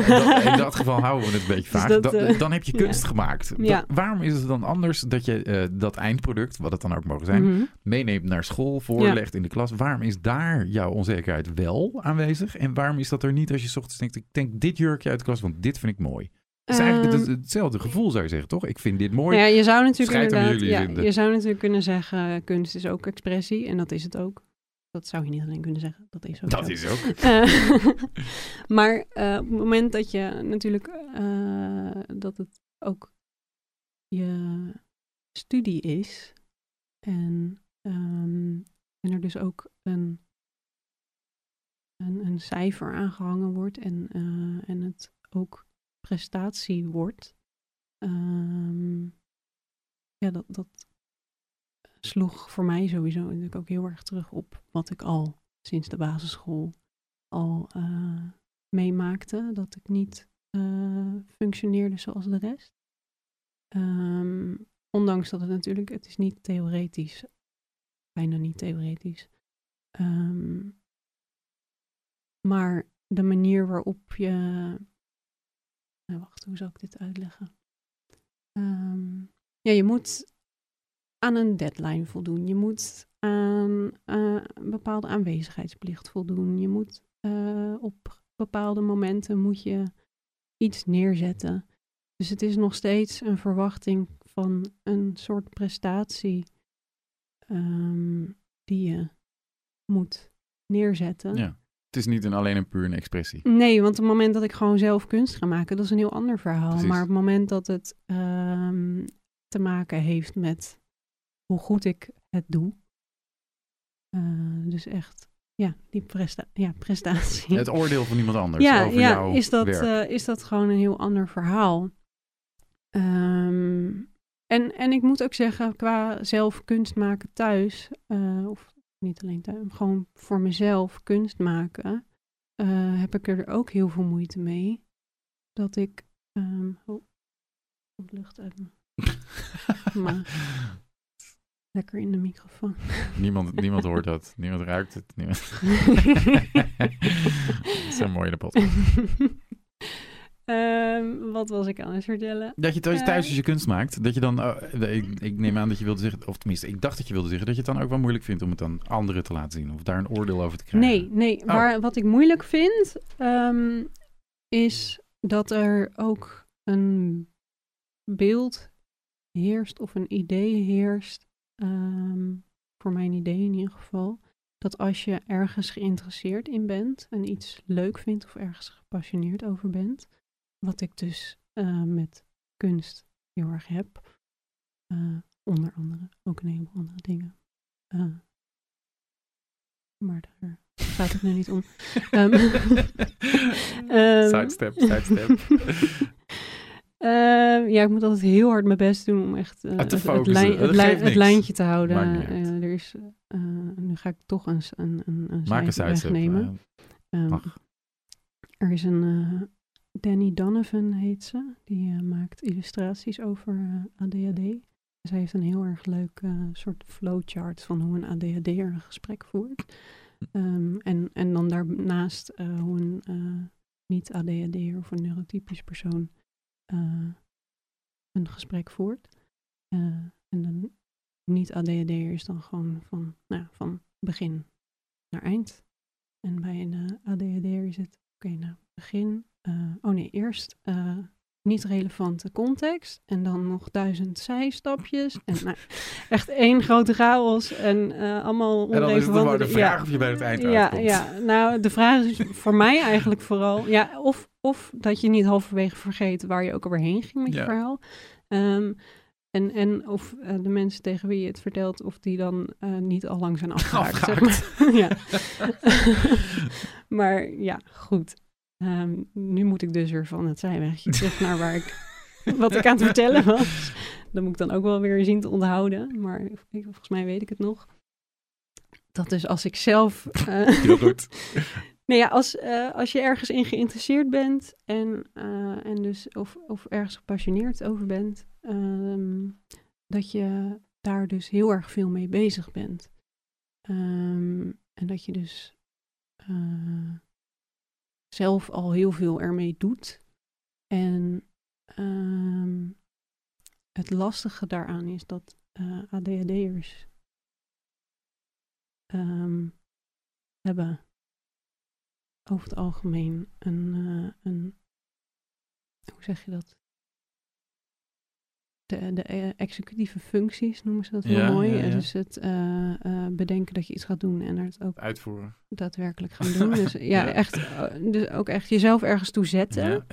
in dat, geval houden we het een beetje Dus vaag. dat, eh, dan heb je kunst gemaakt. Waarom is het dan anders dat je eh, dat eindproduct, wat het dan ook mogen zijn, Mhm. meeneemt naar school, voorlegt in de klas? Waarom is daar jouw onzekerheid wel aanwezig? En waarom is dat er niet als je 's ochtends denkt, ik denk dit jurkje uit de klas, want dit vind ik mooi? Het is eigenlijk Ehm, het- hetzelfde gevoel zou je zeggen, toch? Ik vind dit mooi. Nou ja, je zou natuurlijk inderdaad, ja, je zou natuurlijk kunnen zeggen, kunst is ook expressie. En dat is het ook. Dat zou je niet alleen kunnen zeggen, dat is ook dat zo. is ook. Eh, maar eh, op het moment dat je natuurlijk eh, dat het ook je studie is en, ehm, en er dus ook een, een, een cijfer aangehangen wordt en, en het ook prestatie wordt, ehm, ja, dat, dat sloeg voor mij sowieso natuurlijk ook heel erg terug op wat ik al sinds de basisschool al uh, meemaakte. Dat ik niet uh, functioneerde zoals de rest. Um, ondanks dat het natuurlijk, het is niet theoretisch, bijna niet theoretisch. Um, maar de manier waarop je. Nou, wacht, hoe zal ik dit uitleggen? Um, ja, je moet aan een deadline voldoen. Je moet aan uh, een bepaalde aanwezigheidsplicht voldoen. Je moet uh, op bepaalde momenten moet je iets neerzetten. Dus het is nog steeds een verwachting van een soort prestatie um, die je moet neerzetten. Ja. Het is niet een, alleen een puur een expressie. Nee, want op het moment dat ik gewoon zelf kunst ga maken, dat is een heel ander verhaal. Precies. Maar op het moment dat het um, te maken heeft met hoe goed ik het doe. Uh, dus echt, ja, die presta ja, prestatie. Het oordeel van iemand anders ja, over ja, jouw is dat, werk. Uh, is dat gewoon een heel ander verhaal. Um, en, en ik moet ook zeggen, qua zelf kunst maken thuis, uh, of niet alleen thuis, gewoon voor mezelf kunst maken, heb ik er ook heel veel moeite mee. Dat ik. Um, oh, lucht uit maar, lekker in de microfoon. Niemand, niemand hoort dat. Niemand ruikt het. Niemand. dat is een mooie podcast. Um, wat was ik aan het vertellen? Dat je thuis, thuis als je kunst maakt, dat je dan, uh, ik, ik, neem aan dat je wilde zeggen, of tenminste, ik dacht dat je wilde zeggen, dat je het dan ook wel moeilijk vindt om het aan anderen te laten zien, of daar een oordeel over te krijgen. Nee, nee. Oh. Waar, wat ik moeilijk vind, um, is dat er ook een beeld heerst, of een idee heerst, um, voor mijn idee in ieder geval, dat als je ergens geïnteresseerd in bent en iets leuk vindt of ergens gepassioneerd over bent, wat ik dus uh, met kunst heel erg heb. Uh, onder andere ook een heleboel andere dingen. Uh, maar daar gaat het nu niet om. um, sidestep, sidestep. Uh, ja, ik moet altijd heel hard mijn best doen om echt uh, het, het, lijn, het, lijn, het, lijntje te houden. Uh, er is, nu ga ik toch een, een, een, een Maak een wegnemen. Um, er is een Danny Donovan heet ze. Die maakt illustraties over ADHD. Zij heeft een heel erg leuk soort flowchart van hoe een ADHD'er een gesprek voert. Um, en, en dan daarnaast hoe een niet-ADHD'er of een neurotypisch persoon uh, een gesprek voert. Uh, en dan niet ADHD'er is dan gewoon van, nou, van begin naar eind. En bij een uh, ADHD'er is het, oké, okay, nou, begin. oh nee, eerst niet relevante context. En dan nog duizend zijstapjes. En nou, echt één grote chaos. En uh, allemaal En dan is het maar de vraag ja, of je bij het eind ja, uitkomt. Ja, nou, de vraag is voor mij eigenlijk vooral... Ja, of, of dat je niet halverwege vergeet waar je ook alweer heen ging met je verhaal. Ehm, en, en of eh, de mensen tegen wie je het vertelt... of die dan eh, niet al lang zijn afgehaakt. zeg maar. ja. maar ja, goed. Ehm, nu moet ik dus weer van het zijwegje terug naar waar ik, wat ik aan het vertellen was. Dat moet ik dan ook wel weer zien te onthouden. Maar ik, volgens mij weet ik het nog. Dat dus als ik zelf... eh, Heel goed. Nee, ja, als, eh, als je ergens in geïnteresseerd bent en, eh, en dus of, of ergens gepassioneerd over bent, ehm, dat je daar dus heel erg veel mee bezig bent. Ehm, en dat je dus eh, zelf al heel veel ermee doet. En ehm, het lastige daaraan is dat ADHD'ers hebben over het algemeen een, eh, een hoe zeg je dat? De, de eh, executieve functies noemen ze dat heel Ja, mooi. ja, ja. Dus het eh, bedenken dat je iets gaat doen en het ook Uitvoeren. daadwerkelijk gaan doen. Dus ja, echt, dus ook echt jezelf ergens toe zetten.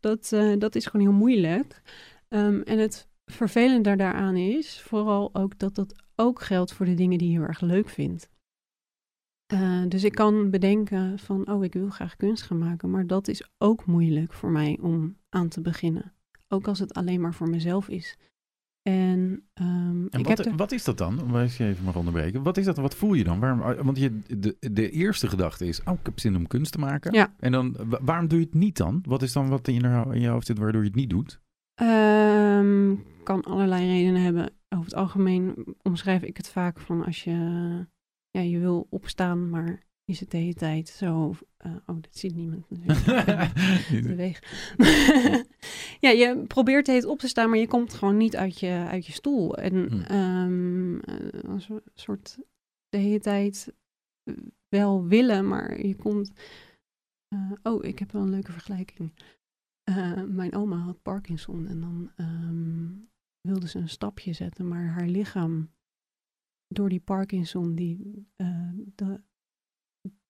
Dat, dat is gewoon heel moeilijk. Ehm, en het vervelende daaraan is vooral ook dat dat ook geldt voor de dingen die je heel erg leuk vindt. Eh, dus ik kan bedenken van, oh, ik wil graag kunst gaan maken, maar dat is ook moeilijk voor mij om aan te beginnen. Ook als het alleen maar voor mezelf is. En, um, en ik wat, heb er... wat is dat dan? Als je even mag onderbreken. Wat is dat? Wat voel je dan? Waarom, want je, de, de eerste gedachte is, oh, ik heb zin om kunst te maken. Ja. En dan, waarom doe je het niet dan? Wat is dan wat in je, in je hoofd zit waardoor je het niet doet? Um, kan allerlei redenen hebben. Over het algemeen omschrijf ik het vaak van als je, ja, je wil opstaan, maar je zit de hele tijd zo. Uh, oh, dat ziet niemand natuurlijk. Beweeg. ja, je probeert het op te staan, maar je komt gewoon niet uit je, uit je stoel. En Hmm. um, een soort de hele tijd wel willen, maar je komt. Uh, oh, ik heb wel een leuke vergelijking. Uh, mijn oma had Parkinson en dan um, wilde ze een stapje zetten, maar haar lichaam, door die Parkinson, die, uh, de,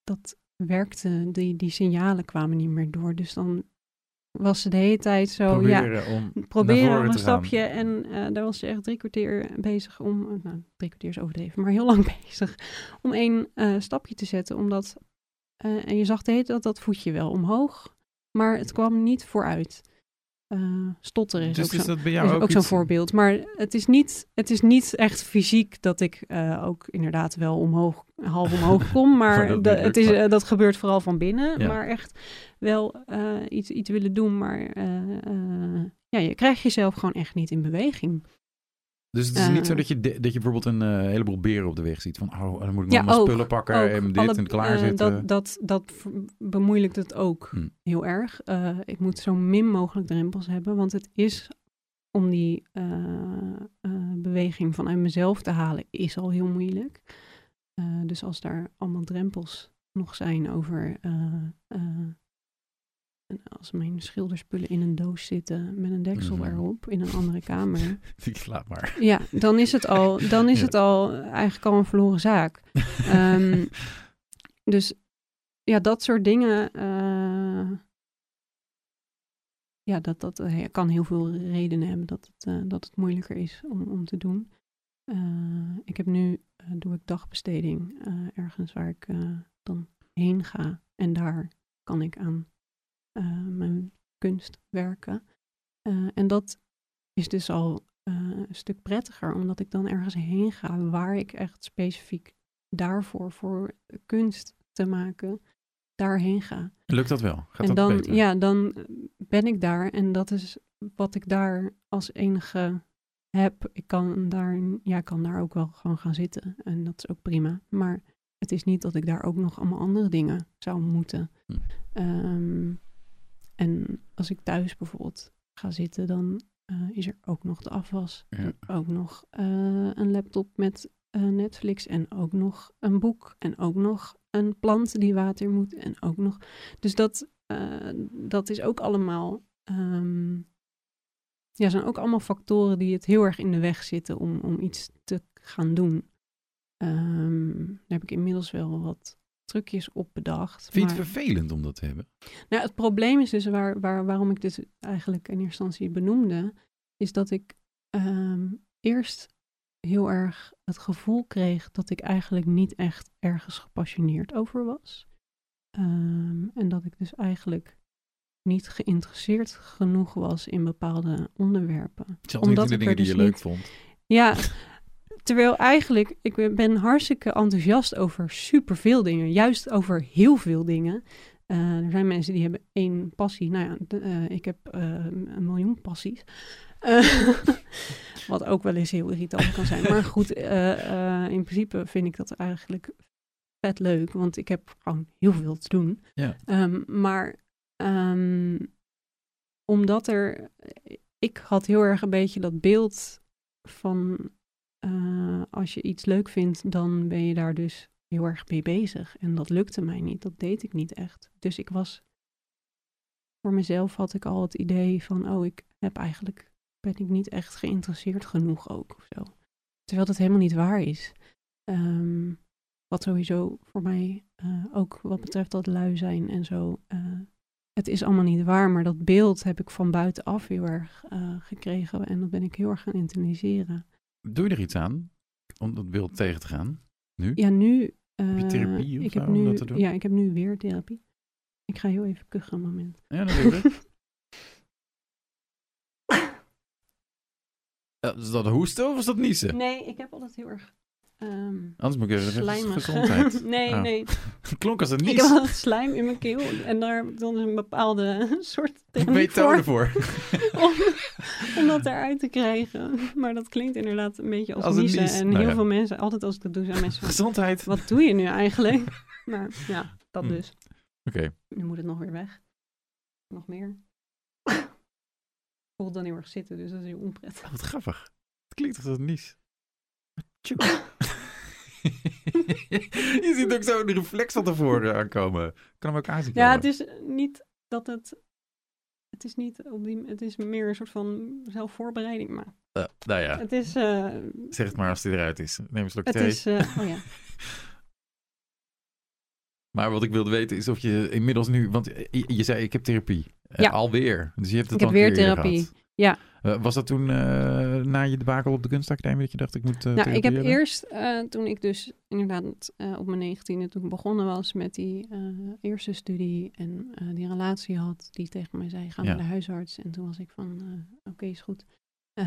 dat werkte, die, die signalen kwamen niet meer door. Dus dan was ze de hele tijd zo, proberen ja, om proberen om een stapje. En uh, daar was ze echt drie kwartier bezig om, nou, drie kwartier is overdreven, maar heel lang bezig om één uh, stapje te zetten. Omdat, en je zag de hele tijd dat voetje wel omhoog, maar het kwam niet vooruit. Uh, stotteren is dus ook, is zo, dat bij jou ook, ook zo'n voorbeeld. Maar het is, niet, het is niet echt fysiek dat ik uh, ook inderdaad wel omhoog, half omhoog kom. Maar, dat de- niet het is, uh, dat gebeurt vooral van binnen. Ja. Maar echt wel iets, iets willen doen. Maar ja, je krijgt jezelf gewoon echt niet in beweging. Dus het is niet zo Eh. dat je, de- dat je bijvoorbeeld een eh, heleboel beren op de weg ziet. Van, oh, dan moet ik nog ook, spullen pakken Ook en dit alle- en eh, klaarzitten. dat, dat, dat bemoeilijkt het ook Hm. heel erg. Eh, ik moet zo min mogelijk drempels hebben, want het is om die beweging vanuit mezelf te halen, is al heel moeilijk. Dus als daar allemaal drempels nog zijn over. En als mijn schilderspullen in een doos zitten met een deksel Mhm. erop in een andere kamer. Ik laat maar. Ja, dan is het al, dan is Ja. het al eigenlijk al een verloren zaak. Ehm, dus ja, dat soort dingen. eh, ja, dat, dat eh, kan heel veel redenen hebben dat het, eh, dat het moeilijker is om, om te doen. Ik heb nu, doe ik dagbesteding ergens waar ik dan heen ga. En daar kan ik aan mijn kunst werken. Eh, en dat is dus al eh, een stuk prettiger, omdat ik dan ergens heen ga waar ik echt specifiek daarvoor, voor kunst te maken, daarheen ga. Lukt dat wel? Gaat en dat dan, beter? ja, dan ben ik daar en dat is wat ik daar als enige heb. Ik kan daar, ja, kan daar ook wel gewoon gaan zitten en dat is ook prima. Maar het is niet dat ik daar ook nog allemaal andere dingen zou moeten. Hm. Ehm, en als ik thuis bijvoorbeeld ga zitten, dan eh, is er ook nog de afwas. Ja. En ook nog eh, een laptop met eh, Netflix en ook nog een boek en ook nog een plant die water moet en ook nog. Dus dat, dat is ook allemaal. ehm, ja, zijn ook allemaal factoren die het heel erg in de weg zitten om, om iets te gaan doen. Ehm, daar heb ik inmiddels wel wat trucjes op bedacht. Vind je het maar- vervelend om dat te hebben? nou, het probleem is dus waar, waar, waarom ik dit eigenlijk in eerste instantie benoemde, is dat ik ehm, eerst heel erg het gevoel kreeg dat ik eigenlijk niet echt ergens gepassioneerd over was. Ehm, en dat ik dus eigenlijk niet geïnteresseerd genoeg was in bepaalde onderwerpen. Zelfs Omdat niet in de dingen er die je dus leuk niet- vond. Ja, terwijl eigenlijk, ik ben- hartstikke enthousiast over superveel dingen. Juist over heel veel dingen. Eh, er zijn mensen die hebben één passie. Nou ja, de- eh, ik heb eh, een miljoen passies. Wat ook wel eens heel irritant kan zijn. Maar goed, in principe vind ik dat eigenlijk vet leuk. Want ik heb gewoon heel veel te doen. Ja. Ehm, maar ehm, omdat er... Ik had heel erg een beetje dat beeld van... eh, als je iets leuk vindt, dan ben je daar dus heel erg mee bezig. En dat lukte mij niet. Dat deed ik niet echt. Dus ik was... Voor mezelf had ik al het idee van... Oh, ik heb eigenlijk... Ben ik niet echt geïnteresseerd genoeg ook of zo. Terwijl dat helemaal niet waar is. Ehm, wat sowieso voor mij eh, ook wat betreft dat lui zijn en zo. eh, het is allemaal niet waar, maar dat beeld heb ik van buitenaf heel erg gekregen. En dat ben ik heel erg gaan internaliseren. Doe je er iets aan om dat beeld tegen te gaan? Nu? Ja, nu. Heb je eh, therapie of ik zo heb om nu, dat te doen? Ja, ik heb nu weer therapie. Ik ga heel even kuchen een moment. Ja, natuurlijk. Is dat hoesten of is dat niezen? Nee, ik heb altijd heel erg... Um, Anders moet ik even slijmig. gezondheid. nee, Oh. nee. Klonk als een Ik nies. heb altijd slijm in mijn keel. En daar heb ik dan een bepaalde soort techniek Methode voor. voor. Om, om dat eruit te krijgen. Maar dat klinkt inderdaad een beetje als, Als een niezen. nies. En Nou heel ja. veel mensen, altijd als ik dat doe, zijn mensen van... Gezondheid. Wat doe je nu eigenlijk? Maar ja, dat Hm. dus. Oké. Nu moet het nog weer weg. Nog meer. voelt dan heel erg zitten, dus dat is heel onprettig. Wat grappig. Het klinkt als een nies. Je ziet ook zo de reflex van tevoren aankomen. Kan hem ook aanzien Ja, het is niet dat het... Het is niet op die... Het is meer een soort van zelfvoorbereiding, maar Eh, nou ja, het is... eh, zeg het maar als hij eruit is. Neem een slok het thee. is... eh, oh ja. Maar wat ik wilde weten is of je inmiddels nu... Want je, je zei, ik heb therapie. Ja. Alweer. Dus je hebt het Ik heb weer therapie. gehad. Ja. Eh, was dat toen eh, na je debakel op de kunstacademie dat je dacht, ik moet eh Nou, ik heb eerst, toen ik dus inderdaad op mijn negentiende toen ik begonnen was met die eerste studie en die relatie had, die tegen mij zei, ga Ja. naar de huisarts. En toen was ik van, oké, is goed.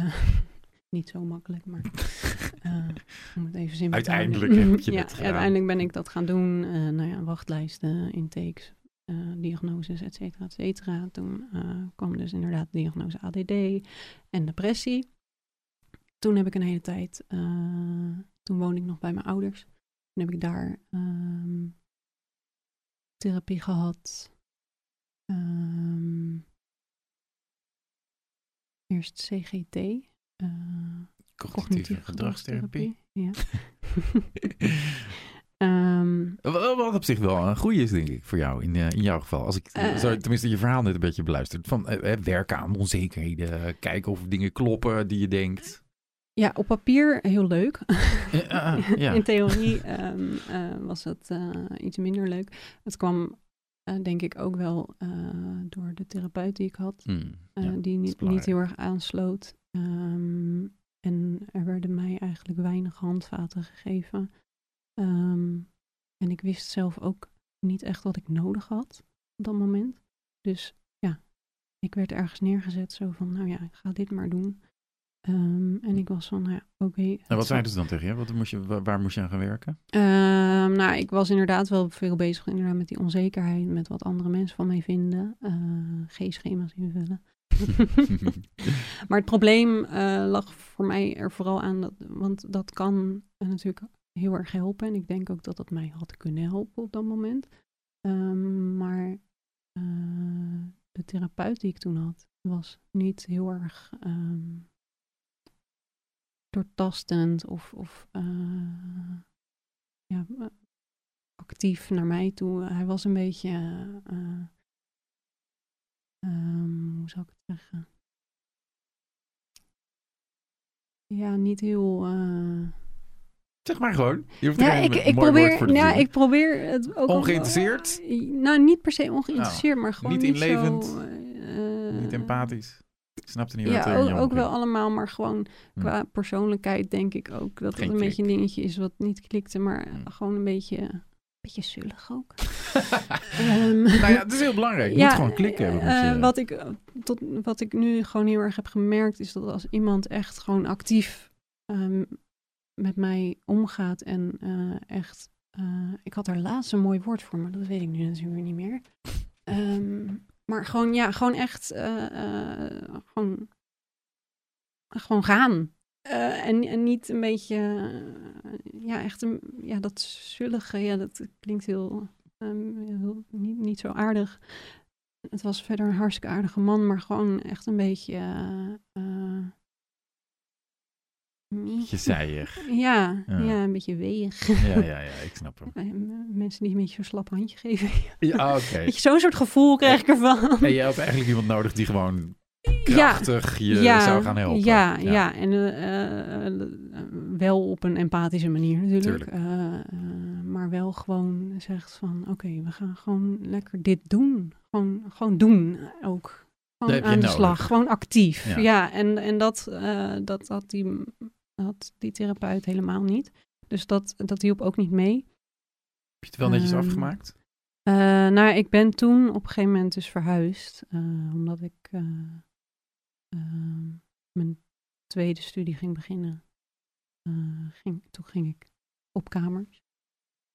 Niet zo makkelijk, maar om het even simpel. Uiteindelijk heb je ja, het gedaan. uiteindelijk ben ik dat gaan doen. Nou ja, wachtlijsten, intakes, eh, diagnoses, et cetera, et cetera. Toen eh, kwam dus inderdaad de diagnose ADD en depressie. Toen heb ik een hele tijd, eh, toen woonde ik nog bij mijn ouders. Toen heb ik daar ehm, therapie gehad. Ehm, eerst CGT. eh, Cognitieve gedragstherapie. Ja. Ehm, Wat, op zich wel een goede is, denk ik, voor jou, in, eh, in jouw geval. Als ik Eh. zo, tenminste je verhaal net een beetje beluisterd. Van eh, eh, werken aan onzekerheden, kijken of dingen kloppen die je denkt. ja, op papier heel leuk. Eh, ah, ja. In theorie ehm, eh, was het eh, iets minder leuk. Het kwam eh, denk ik ook wel eh, door de therapeut die ik had. Hmm, eh, ja. die niet, niet heel erg aansloot. Ehm, en er werden mij eigenlijk weinig handvaten gegeven. Ehm, en ik wist zelf ook niet echt wat ik nodig had op dat moment. Dus ja, ik werd ergens neergezet zo van, nou ja, ik ga dit maar doen. Ehm, en ik was van, nou ja, oké. het En wat zeiden ze dan tegen je? Wat moest je waar, waar moest je aan gaan werken? Ehm, nou, ik was inderdaad wel veel bezig inderdaad met die onzekerheid, met wat andere mensen van mij vinden. eh G-schema's invullen. maar het probleem eh, lag voor mij er vooral aan, dat, want dat kan natuurlijk heel erg helpen. En ik denk ook dat dat mij had kunnen helpen op dat moment. Ehm, maar eh, de therapeut die ik toen had, was niet heel erg ehm, doortastend of, of eh, ja, eh, actief naar mij toe. Hij was een beetje, eh, ehm, hoe zou ik het zeggen? Ja, niet heel. Eh, Zeg maar gewoon. Je hoeft Ja, ik, ik, probeer, voor ja, ik probeer het ook. Ongeïnteresseerd? nou, niet per se ongeïnteresseerd, maar gewoon niet niet, inlevend, Zo, eh, Niet empathisch. Ik snapte niet wat Ja, in ook, ook wel allemaal, maar gewoon Hm. qua persoonlijkheid denk ik ook dat Geen het een beetje een dingetje is wat niet klikte, maar Hm. gewoon een beetje, een beetje zullig ook. Ehm, nou ja, het is heel belangrijk. Je moet gewoon klikken. eh, je- wat, ik, eh, tot, wat ik nu gewoon heel erg heb gemerkt, is dat als iemand echt gewoon actief ehm, met mij omgaat en eh, echt. eh, ik had er laatst een mooi woord voor, maar dat weet ik nu natuurlijk niet meer. Ehm, maar gewoon, ja, gewoon echt. eh, gewoon, gewoon gaan. En, en niet een beetje. ja, echt een. Ja, dat zullige. Ja, dat klinkt heel. ehm, heel niet, niet zo aardig. Het was verder een hartstikke aardige man, maar gewoon echt een beetje. Zijig. ja, Ja. ja. een beetje weeg. Ja, ja, ja, ik snap hem. Mensen die een beetje zo'n slap handje geven. Ja, oké. Je, zo'n soort gevoel krijg ik ervan. En je had eigenlijk iemand nodig die gewoon Ja, krachtig je zou gaan helpen. Ja, ja. en eh, eh, eh, wel op een empathische manier natuurlijk. Tuurlijk. Eh, maar wel gewoon zegt van, oké, we gaan gewoon lekker dit doen. Gewoon, gewoon doen ook. Dat Gewoon aan de nodig. slag, gewoon actief. Ja. En, en dat, dat had die, had die therapeut helemaal niet. Dus dat, dat hielp ook niet mee. Heb je het wel netjes Ehm, afgemaakt? Eh, nou, ik ben toen op een gegeven moment dus verhuisd. eh, omdat ik eh, ehm, mijn tweede studie ging beginnen, uh, ging, toen ging ik op kamers.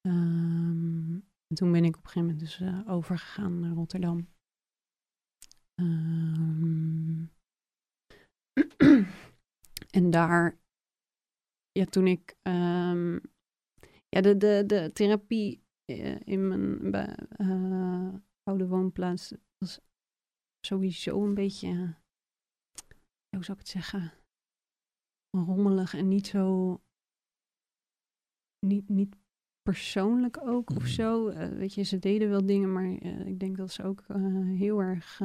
Um, en toen ben ik op een gegeven moment dus uh, overgegaan naar Rotterdam. Um, en daar, ja, toen ik, um, ja, de, de, de therapie uh, in mijn uh, oude woonplaats was sowieso een beetje, hoe zou ik het zeggen, rommelig en niet zo, niet, niet persoonlijk ook of zo. Uh, weet je, ze deden wel dingen, maar uh, ik denk dat ze ook uh, heel erg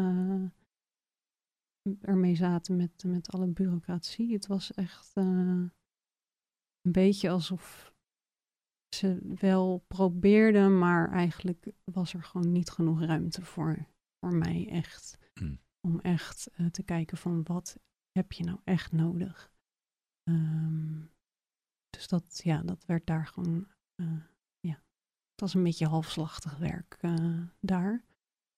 ermee zaten met, met alle bureaucratie. Het was echt een beetje alsof ze wel probeerden, maar eigenlijk was er gewoon niet genoeg ruimte voor, voor mij echt. Mm. Om echt te kijken van wat heb je nou echt nodig. Um, dus dat, ja, dat werd daar gewoon uh, ja, het was een beetje halfslachtig werk uh, daar.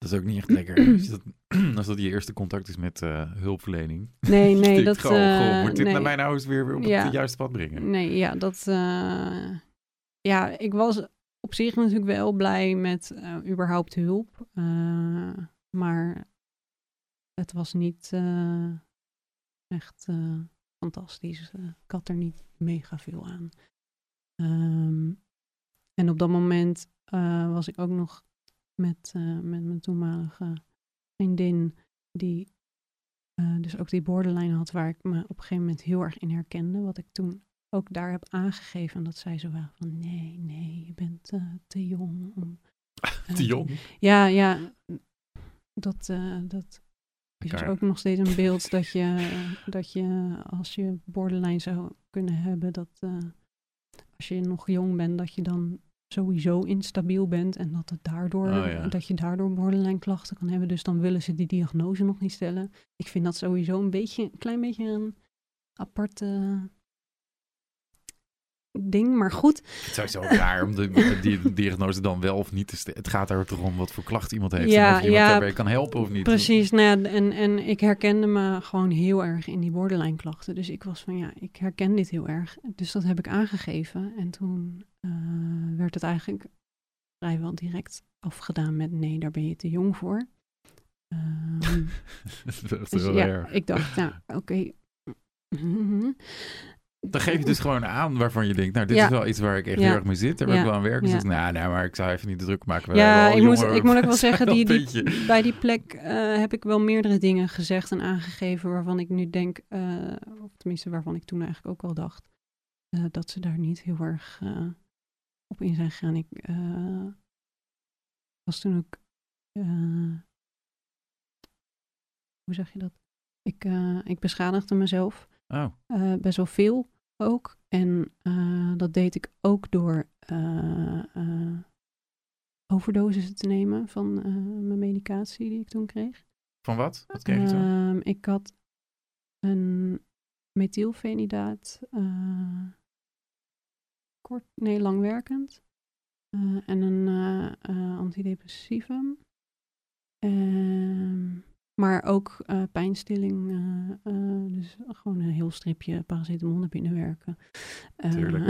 Dat is ook niet echt lekker. als, dat, als dat je eerste contact is met uh, hulpverlening. Nee, nee, dat... Gewoon, uh, moet dit nee. naar mijn ouders weer, weer op ja. het juiste pad brengen? Nee, ja, dat... ja, ik was op zich natuurlijk wel blij met überhaupt hulp. maar het was niet echt fantastisch. ik had er niet mega veel aan. Um, en op dat moment was ik ook nog met, uh, met mijn toenmalige vriendin, die uh, dus ook die borderline had, waar ik me op een gegeven moment heel erg in herkende. Wat ik toen ook daar heb aangegeven. En dat zij zo wel van, nee, nee, je bent te jong om... te jong? Ja, ja. Dat, dat is dus ook nog steeds een beeld dat je, dat je als je borderline zou kunnen hebben, dat als je nog jong bent, dat je dan sowieso instabiel bent en dat, het daardoor, oh, dat je daardoor borderline klachten kan hebben. Dus dan willen ze die diagnose nog niet stellen. Ik vind dat sowieso een beetje, een klein beetje een aparte ding, maar goed. Het is zo raar om de, die diagnose dan wel of niet te stellen. Het gaat er toch om wat voor klacht iemand heeft ja, en of iemand ja, daarbij kan helpen of niet. Precies, nou ja, en, en ik herkende me gewoon heel erg in die borderline klachten. Dus ik was van ja, ik herken dit heel erg. Dus dat heb ik aangegeven. En toen uh, werd het eigenlijk vrijwel direct afgedaan met nee, daar ben je te jong voor. Um, dat is dus heel ja, erg. ik dacht, nou oké. Okay. Dan geef je dus gewoon aan waarvan je denkt, nou, dit Ja. is wel iets waar ik echt Ja. heel erg mee zit. Daar Ja. ik wel aan werken. Dus nou, nou, maar ik zou even niet de druk maken. Ja, ik moet, ik moet ook wel zeggen, die, die, bij die plek eh, heb ik wel meerdere dingen gezegd en aangegeven waarvan ik nu denk, eh, of tenminste waarvan ik toen eigenlijk ook al dacht, eh, dat ze daar niet heel erg op in zijn gegaan. Ik was toen ook, hoe zeg je dat? Ik, ik beschadigde mezelf Oh, eh, best wel veel ook. En eh, dat deed ik ook door overdoses te nemen van mijn medicatie die ik toen kreeg. van wat? Wat kreeg je zo? Ehm, ik had een methylfenidaat, kort, nee, langwerkend. en een antidepressivum. Ehm, maar ook eh, pijnstilling. eh, eh, dus gewoon een heel stripje paracetamol naar binnen werken. Tuurlijk.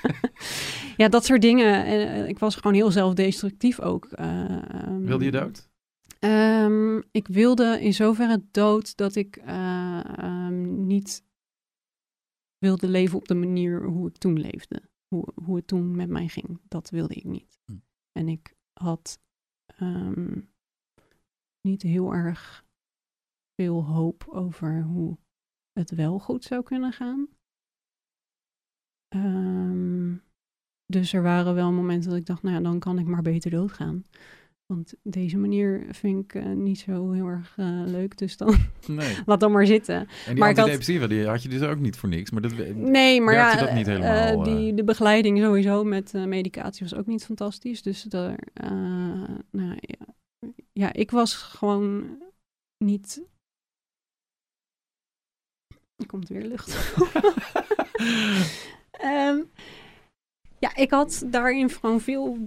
ja, dat soort dingen. En, ik was gewoon heel zelfdestructief ook. ehm, Wilde je dood? Ehm, ik wilde in zoverre dood dat ik eh, ehm, niet wilde leven op de manier hoe ik toen leefde. Hoe, hoe het toen met mij ging. Dat wilde ik niet. Hm. En ik had niet heel erg veel hoop over hoe het wel goed zou kunnen gaan. Ehm, dus er waren wel momenten dat ik dacht, nou ja, dan kan ik maar beter doodgaan. Want deze manier vind ik eh, niet zo heel erg eh, leuk, dus dan Nee. laat dan maar zitten. En die Maar ik had- antidepressiva, die had je dus ook niet voor niks. Maar dat, Nee, maar ja, dat niet helemaal, eh, die, de begeleiding sowieso met medicatie was ook niet fantastisch. Dus daar, nou ja, ja, ik was gewoon niet. Er komt weer lucht. Ehm, ja, ik had daarin gewoon veel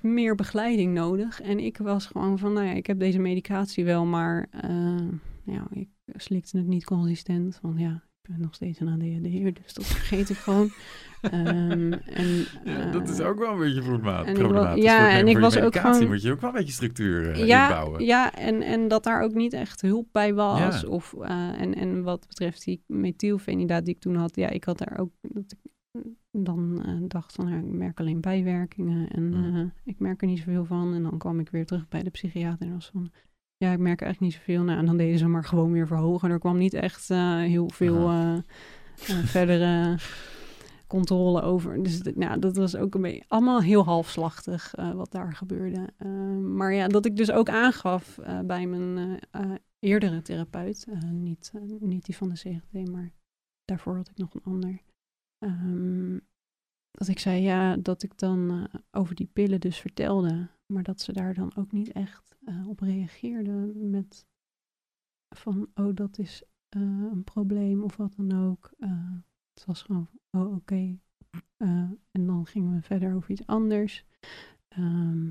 meer begeleiding nodig. En ik was gewoon van, nou ja, ik heb deze medicatie wel, maar eh, ja, ik, slikte het niet consistent. Want ja, ben nog steeds een ADHD'er, dus dat vergeet ik gewoon. Ehm, en, Ja, dat is eh, ook wel een beetje problematisch. problematisch. ja, en ik was ook gewoon- moet je ook wel een beetje structuur eh, ja, inbouwen. ja en, en dat daar ook niet echt hulp bij was. Ja. Of, eh, en, en wat betreft die methylfenidaat die ik toen had, ja, ik had daar ook dat ik dan eh, dacht van, ik merk alleen bijwerkingen en Mm. ik merk er niet zoveel van. En dan kwam ik weer terug bij de psychiater en was van, ja, ik merk eigenlijk niet zoveel. Nou, en dan deden ze maar gewoon weer verhogen. Er kwam niet echt eh, heel veel eh, eh, verdere controle over. Dus dat- nou, dat was ook een beetje allemaal heel halfslachtig wat daar gebeurde. Eh, maar ja, dat ik dus ook aangaf bij mijn eerdere therapeut, niet, niet die van de CGT, maar daarvoor had ik nog een ander. Ehm, dat ik zei ja, dat ik dan over die pillen dus vertelde, maar dat ze daar dan ook niet echt eh, op reageerde met van oh dat is eh, een probleem of wat dan ook. Eh, het was gewoon oh oké. En dan gingen we verder over iets anders. Ehm,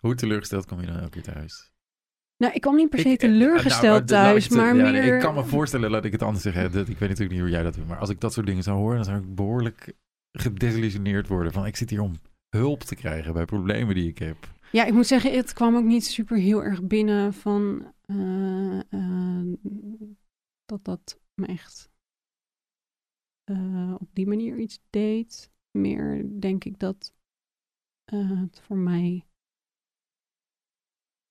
Hoe teleurgesteld kom je dan elke keer thuis? nou, ik kwam niet per se Ik- teleurgesteld nou, ik thuis, maar ja, nee, meer... Ik kan me voorstellen, laat ik het anders zeggen. Dat, ik weet natuurlijk niet hoe jij dat doet. Maar als ik dat soort dingen zou horen, dan zou ik behoorlijk gedesillusioneerd worden. Van ik zit hier om hulp te krijgen bij problemen die ik heb. Ja, ik moet zeggen, het kwam ook niet super heel erg binnen van eh, eh, dat dat me echt eh, op die manier iets deed. Meer denk ik dat het voor mij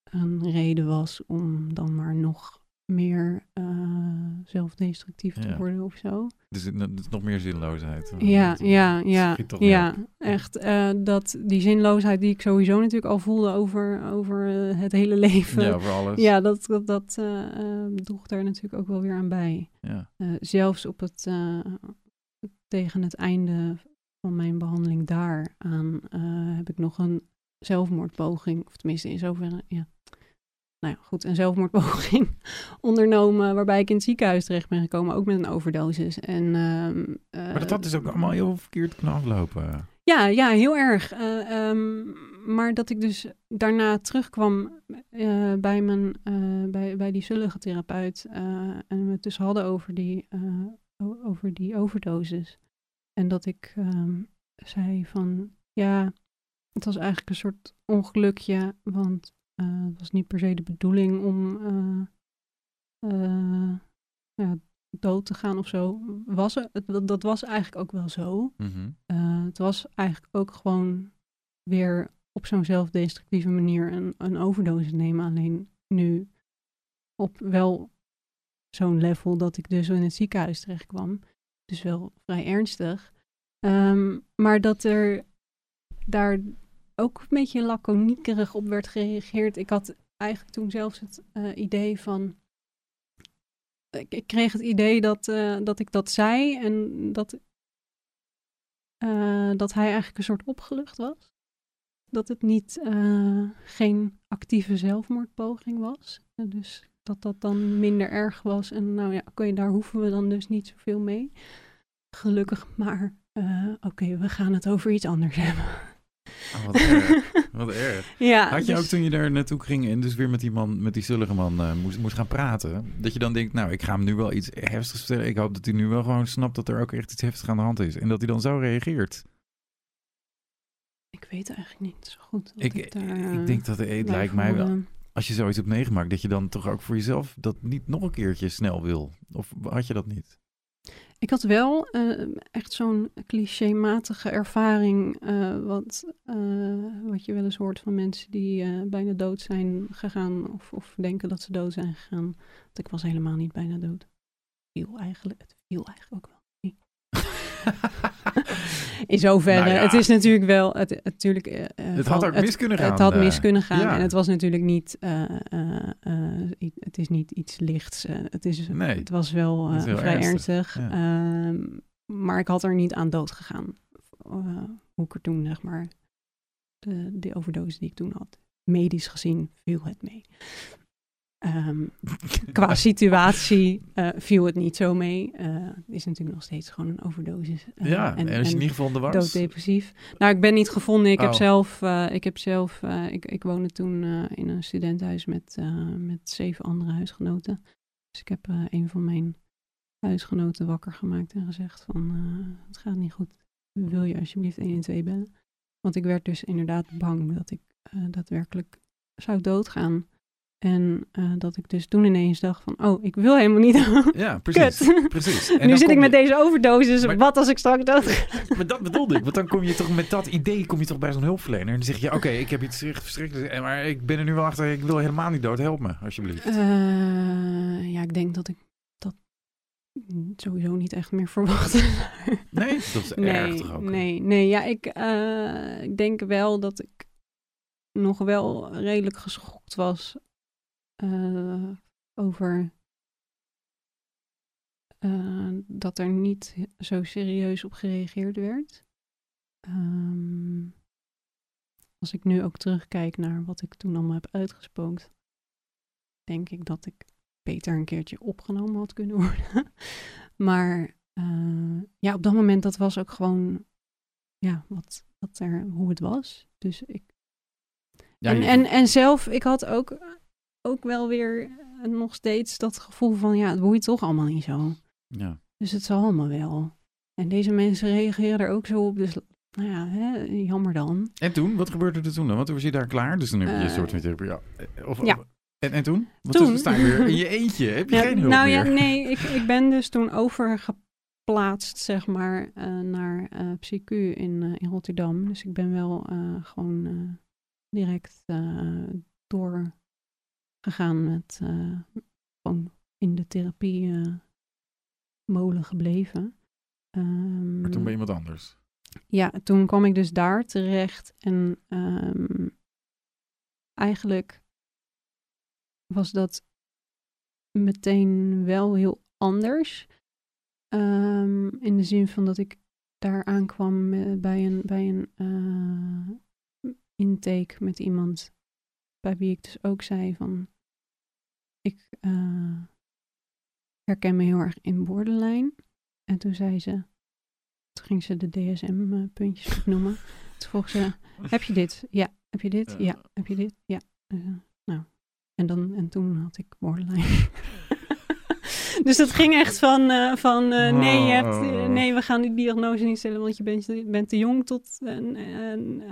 een reden was om dan maar nog meer eh, zelfdestructief te Ja. worden of zo. Dus het is nog meer zinloosheid. Ja, Het- ja, ja, ja. op. Echt, eh, dat die zinloosheid die ik sowieso natuurlijk al voelde over, over eh, het hele leven. Ja, voor alles. Ja, dat, dat, dat eh, eh, droeg daar natuurlijk ook wel weer aan bij. Ja. Eh, zelfs op het, eh, tegen het einde van mijn behandeling daar aan eh, heb ik nog een zelfmoordpoging, of tenminste in zoverre, ja. Nou ja, goed, een zelfmoordpoging ondernomen waarbij ik in het ziekenhuis terecht ben gekomen, ook met een overdosis. En, ehm, Maar dat eh, had dus ook allemaal heel verkeerd kunnen aflopen. ja, ja, heel erg. Eh, ehm, maar dat ik dus daarna terugkwam eh, bij, mijn, eh, bij, bij die zullige therapeut eh, en we het dus hadden over die, eh, over die overdosis. En dat ik ehm, zei van, ja, het was eigenlijk een soort ongelukje, want eh, het was niet per se de bedoeling om eh, eh, ja, dood te gaan of zo. Was het, dat, dat was eigenlijk ook wel zo. Mhm. Het was eigenlijk ook gewoon weer op zo'n zelfdestructieve manier een, een overdosis nemen. Alleen nu op wel zo'n level dat ik dus in het ziekenhuis terecht kwam. Dus wel vrij ernstig. Ehm, maar dat er daar ook een beetje laconiekerig op werd gereageerd. Ik had eigenlijk toen zelfs het eh, idee van. Ik, kreeg het idee dat, eh, dat ik dat zei en dat eh, dat hij eigenlijk een soort opgelucht was. Dat het niet geen actieve zelfmoordpoging was. Dus dat dat dan minder erg was. En nou ja, oké, daar hoeven we dan dus niet zoveel mee. Gelukkig maar. oké, we gaan het over iets anders hebben. Oh, wat erg. Wat erg. ja, Had je dus- ook toen je daar naartoe ging en dus weer met die man, met die zullige man eh, moest, moest gaan praten, dat je dan denkt, nou, ik ga hem nu wel iets heftigs vertellen. Ik hoop dat hij nu wel gewoon snapt dat er ook echt iets heftigs aan de hand is. En dat hij dan zo reageert. Ik weet eigenlijk niet zo goed. Ik, ik, daar, ik eh, denk dat het lijkt mij wel, als je zoiets hebt meegemaakt, dat je dan toch ook voor jezelf dat niet nog een keertje snel wil. Of had je dat niet? Ik had wel eh, echt zo'n clichématige ervaring, eh, wat, eh, wat je wel eens hoort van mensen die bijna dood zijn gegaan of, of denken dat ze dood zijn gegaan. Want ik was helemaal niet bijna dood. Viel eigenlijk, het viel eigenlijk ook wel. In zoverre, Nou ja. het is natuurlijk wel, het, natuurlijk, eh, eh, Het had ook mis kunnen gaan, Het had eh, mis kunnen gaan ja. en het was natuurlijk niet, eh, eh, eh, het is niet iets lichts. eh, het, is, Nee, het was wel het eh, vrij ernstig, ernstig. ja. Ehm, maar ik had er niet aan dood gegaan. Eh, hoe ik er toen, zeg maar, de, de overdose die ik toen had. Medisch gezien viel het mee. Ehm, qua situatie eh, viel het niet zo mee. Eh, het is natuurlijk nog steeds gewoon een overdosis. eh, ja, en, als je niet gevonden was. dooddepressief. Nou, ik ben niet gevonden. Ik heb Oh. zelf, ik heb zelf, ik, ik woonde toen in een studentenhuis met, met zeven andere huisgenoten. Dus ik heb een van mijn huisgenoten wakker gemaakt en gezegd van het gaat niet goed. Wil je alsjeblieft 112 bellen? Want ik werd dus inderdaad bang dat ik daadwerkelijk zou doodgaan. En eh, dat ik dus toen ineens dacht van, oh, ik wil helemaal niet. Ja, precies. Kut. precies. En nu zit ik met je- deze overdosis. Maar- Wat als ik straks ga? Maar dat bedoelde ik. Want dan kom je toch met dat idee kom je toch bij zo'n hulpverlener. En dan zeg je, oké, ik heb iets verschrikkelijks. Maar ik ben er nu wel achter. Ik wil helemaal niet dood. Help me, alsjeblieft. Eh, ja, ik denk dat ik dat sowieso niet echt meer verwacht. Nee, dat is nee, erg toch ook? Nee, nee, ja, ik, eh, ik denk wel dat ik nog wel redelijk geschokt was eh, over eh, dat er niet zo serieus op gereageerd werd. Ehm, als ik nu ook terugkijk naar wat ik toen allemaal heb uitgespookt, denk ik dat ik beter een keertje opgenomen had kunnen worden. maar eh, ja, op dat moment, dat was ook gewoon ja, wat, wat er, hoe het was. Dus ik. Ja, en, en, en zelf, ik had ook, ook wel weer eh, nog steeds dat gevoel van ja, het boeit toch allemaal niet zo. ja. Dus het zal allemaal wel. En deze mensen reageren er ook zo op. Dus nou ja, hè, jammer dan. En toen? Wat gebeurde er toen dan? Want toen was je daar klaar. Dus toen heb je een Eh, soort van therapie. Ja. Of, ja. en, en toen? Want Toen? sta je weer in je eentje. Heb je Ja, geen hulp nou meer? ja, nee, ik, ik ben dus toen overgeplaatst, zeg maar, eh, naar eh PsyQ in, eh, in Rotterdam. Dus ik ben wel eh, gewoon eh, direct eh, doorgegaan met eh, gewoon in de therapie eh, molen gebleven. Maar toen ben je iemand anders. ja, toen kwam ik dus daar terecht en ehm, eigenlijk was dat meteen wel heel anders. Ehm, in de zin van dat ik daar aankwam eh, bij een, bij een eh, intake met iemand bij wie ik dus ook zei van ik eh, herken me heel erg in borderline. En toen zei ze, toen ging ze de DSM-puntjes opnoemen. Toen vroeg ze, heb je dit? Ja. Heb je dit? Ja. Ja. Heb je dit? Ja. Eh, nou, en, dan, en toen had ik borderline. dus dat ging echt van, eh, van eh, nee, je hebt, eh, nee, we gaan die diagnose niet stellen, want je bent, je bent te jong tot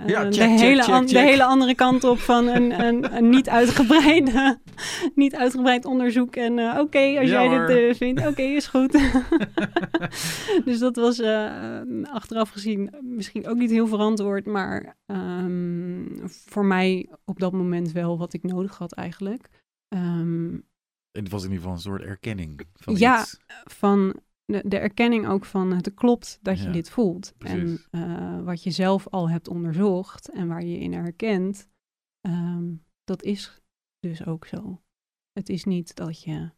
Ja, de, check, hele check, de hele andere kant op van een, een, een niet, uitgebreide, niet uitgebreid onderzoek. En oké, als Ja, jij dit vindt, oké, is goed. dus dat was achteraf gezien misschien ook niet heel verantwoord, maar ehm, voor mij op dat moment wel wat ik nodig had eigenlijk. Ehm, En het was in ieder geval een soort erkenning van Ja, iets. van de, de erkenning ook van het klopt dat je Ja, dit voelt. precies. En eh, wat je zelf al hebt onderzocht en waar je in herkent, ehm, dat is dus ook zo. Het is niet dat je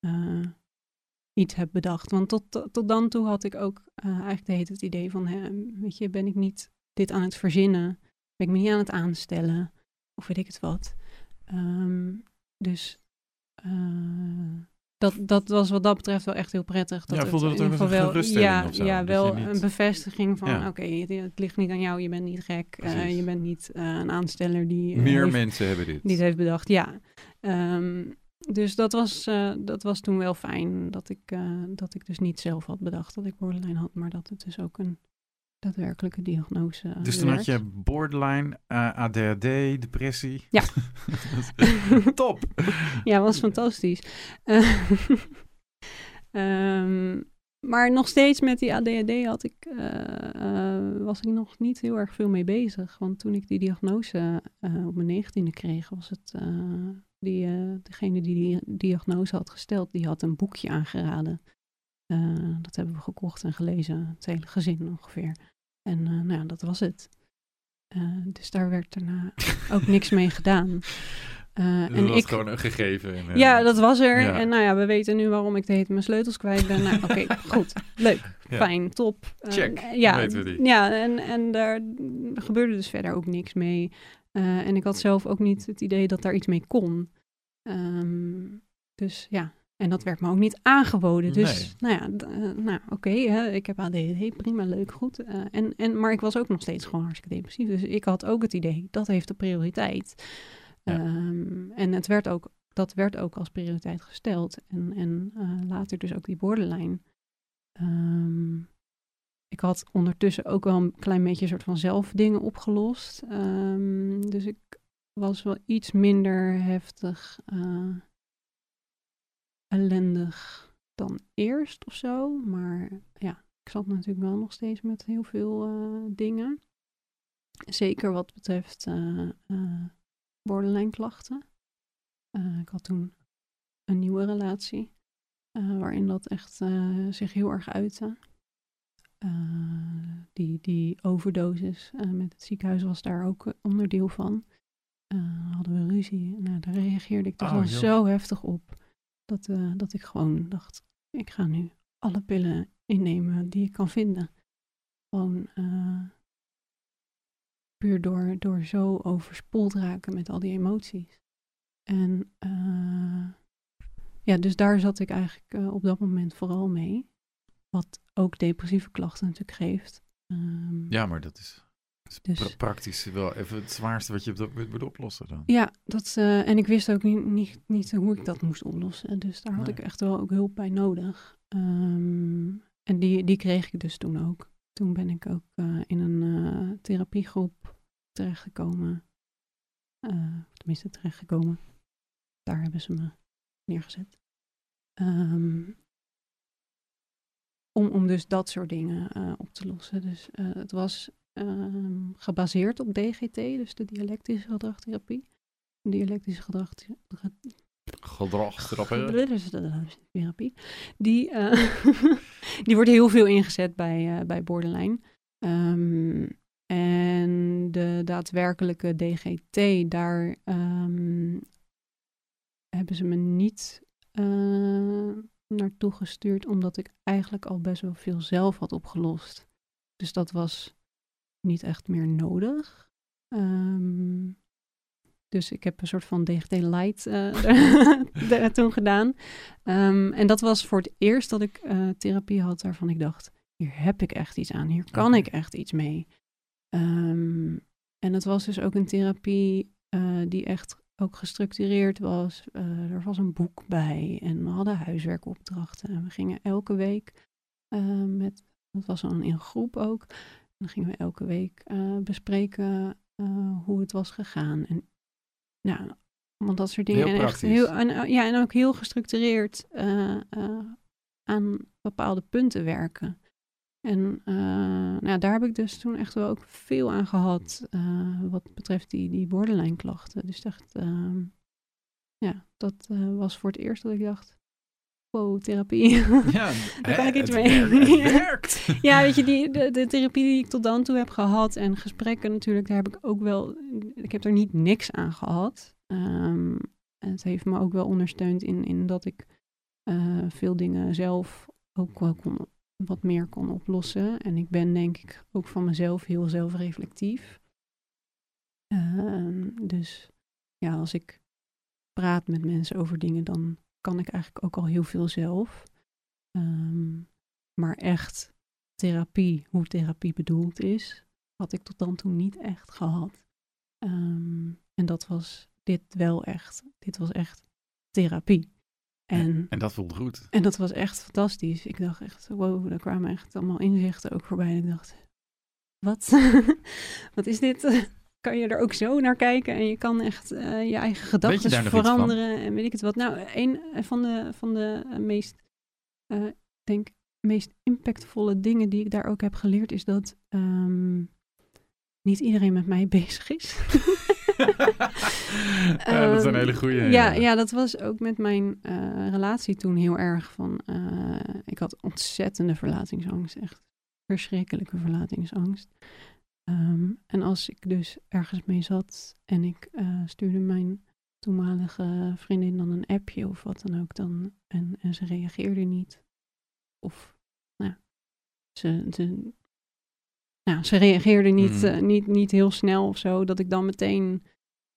eh, iets hebt bedacht. Want tot, tot dan toe had ik ook eh, eigenlijk de het idee van, hè, weet je, ben ik niet dit aan het verzinnen? Ben ik me niet aan het aanstellen? Of weet ik het wat? Ehm, dus dat, dat was wat dat betreft wel echt heel prettig. Dat Ja, voelde het in ook wel, ja, zo, ja, wel niet- een bevestiging van, Ja. oké, het, het ligt niet aan jou, je bent niet gek. eh, je bent niet eh, een aansteller die, eh, Meer heeft, mensen hebben dit. die het heeft bedacht. Ja. Ehm, dus dat was, eh, dat was toen wel fijn dat ik, eh, dat ik dus niet zelf had bedacht dat ik borderline had, maar dat het dus ook een daadwerkelijke diagnose Dus toen had je borderline, eh, ADHD, depressie. Ja. Top. Ja, was fantastisch. Eh, ehm, maar nog steeds met die ADHD had ik, eh, was ik nog niet heel erg veel mee bezig. Want toen ik die diagnose op mijn negentiende kreeg, was het die, degene die die diagnose had gesteld, die had een boekje aangeraden. Dat hebben we gekocht en gelezen, het hele gezin ongeveer. En eh, nou dat was het. Eh, dus daar werd daarna ook niks mee gedaan. Eh, Dus en dat was ik, gewoon een gegeven. En, ja, dat was er. Ja. En nou ja, we weten nu waarom ik de tijd mijn sleutels kwijt ben. Nou, oké, goed. Leuk. Ja. Fijn. Top. Check. ja, Weten we die. Ja, en, en daar gebeurde dus verder ook niks mee. En ik had zelf ook niet het idee dat daar iets mee kon. Ehm, dus ja, en dat werd me ook niet aangeboden. Dus nou ja, d- eh, nou, oké, hè, ik heb ADHD, prima, leuk, goed. Eh, en, en, maar ik was ook nog steeds gewoon hartstikke depressief. Dus ik had ook het idee, dat heeft de prioriteit. Ja. Ehm, en het werd ook dat werd ook als prioriteit gesteld. En, en eh, later dus ook die borderline. Ehm, ik had ondertussen ook wel een klein beetje een soort van zelf dingen opgelost. Ehm, dus ik was wel iets minder heftig uh, ellendig dan eerst of zo. Maar ja, ik zat natuurlijk wel nog steeds met heel veel uh, dingen. Zeker wat betreft uh, borderline klachten. ik had toen een nieuwe relatie. waarin dat echt zich heel erg uitte. die, die overdosis met het ziekenhuis was daar ook onderdeel van. hadden we ruzie. Nou, daar reageerde ik toch oh, wel zo heftig op. Dat, uh, dat ik gewoon dacht, ik ga nu alle pillen innemen die ik kan vinden. Gewoon uh, puur door, door zo overspoeld raken met al die emoties. En uh, ja, dus daar zat ik eigenlijk op dat moment vooral mee. Wat ook depressieve klachten natuurlijk geeft. Um, ja, maar dat is dus, praktisch wel even het zwaarste wat je op dat moment moet oplossen dan. Ja, dat, uh, en ik wist ook niet, niet, niet, hoe ik dat moest oplossen. Dus daar had ik echt wel ook hulp bij nodig. Um, en die, die kreeg ik dus toen ook. Toen ben ik ook uh, in een uh, therapiegroep terechtgekomen. tenminste, terechtgekomen. Daar hebben ze me neergezet. Um, om, om dus dat soort dingen op te lossen. Dus het was um, gebaseerd op DGT, dus de dialectische gedragstherapie. Dialectische gedrag, gedragstherapie. Die, uh, die wordt heel veel ingezet bij, uh, bij borderline. Um, en de daadwerkelijke DGT, daar um, hebben ze me niet uh, naartoe gestuurd, omdat ik eigenlijk al best wel veel zelf had opgelost. Dus dat was niet echt meer nodig. Um, dus ik heb een soort van DGT Light uh, toen gedaan. Um, en dat was voor het eerst dat ik uh, therapie had waarvan ik dacht, hier heb ik echt iets aan, hier kan ik echt iets mee. Um, en het was dus ook een therapie uh, die echt ook gestructureerd was. er was een boek bij en we hadden huiswerkopdrachten. En we gingen elke week met, dat was dan in groep ook, dan gingen we elke week uh, bespreken uh, hoe het was gegaan. En nou, want dat soort dingen. Heel en echt heel, en, uh, ja, en ook heel gestructureerd aan bepaalde punten werken. En nou, daar heb ik dus toen echt wel ook veel aan gehad wat betreft die, die borderline klachten. Dus echt, ehm, ja, dat was voor het eerst dat ik dacht, wow, therapie. Ja, Daar kan ik iets mee. Werkt. ja, weet je, die, de, de, therapie die ik tot dan toe heb gehad en gesprekken natuurlijk, daar heb ik ook wel, ik heb er niet niks aan gehad. Um, het heeft me ook wel ondersteund in, in dat ik uh, veel dingen zelf ook wel kon, wat meer kon oplossen. En ik ben denk ik ook van mezelf heel zelfreflectief. Uh, dus ja, als ik praat met mensen over dingen, dan kan ik eigenlijk ook al heel veel zelf. Um, maar echt therapie, hoe therapie bedoeld is, had ik tot dan toe niet echt gehad. Um, en dat was dit wel echt. Dit was echt therapie. En, en, dat voelde goed. En dat was echt fantastisch. Ik dacht echt, wow, daar kwamen echt allemaal inzichten ook voorbij. En ik dacht, wat? wat is dit? Kan je er ook zo naar kijken en je kan echt uh, je eigen gedachten veranderen en weet ik het wat. Nou, een van de, van de uh, meest, uh, denk, meest impactvolle dingen die ik daar ook heb geleerd is dat um, niet iedereen met mij bezig is. ja, dat is een hele goede. Ja, ja, ja, dat was ook met mijn relatie toen heel erg van. ik had ontzettende verlatingsangst, echt verschrikkelijke verlatingsangst. Um, en als ik dus ergens mee zat en ik uh, stuurde mijn toenmalige vriendin dan een appje of wat dan ook, dan, en, en ze reageerde niet. Of, nou, ze, ze, nou, ze reageerde niet, mm. uh, niet, niet heel snel of zo, dat ik dan meteen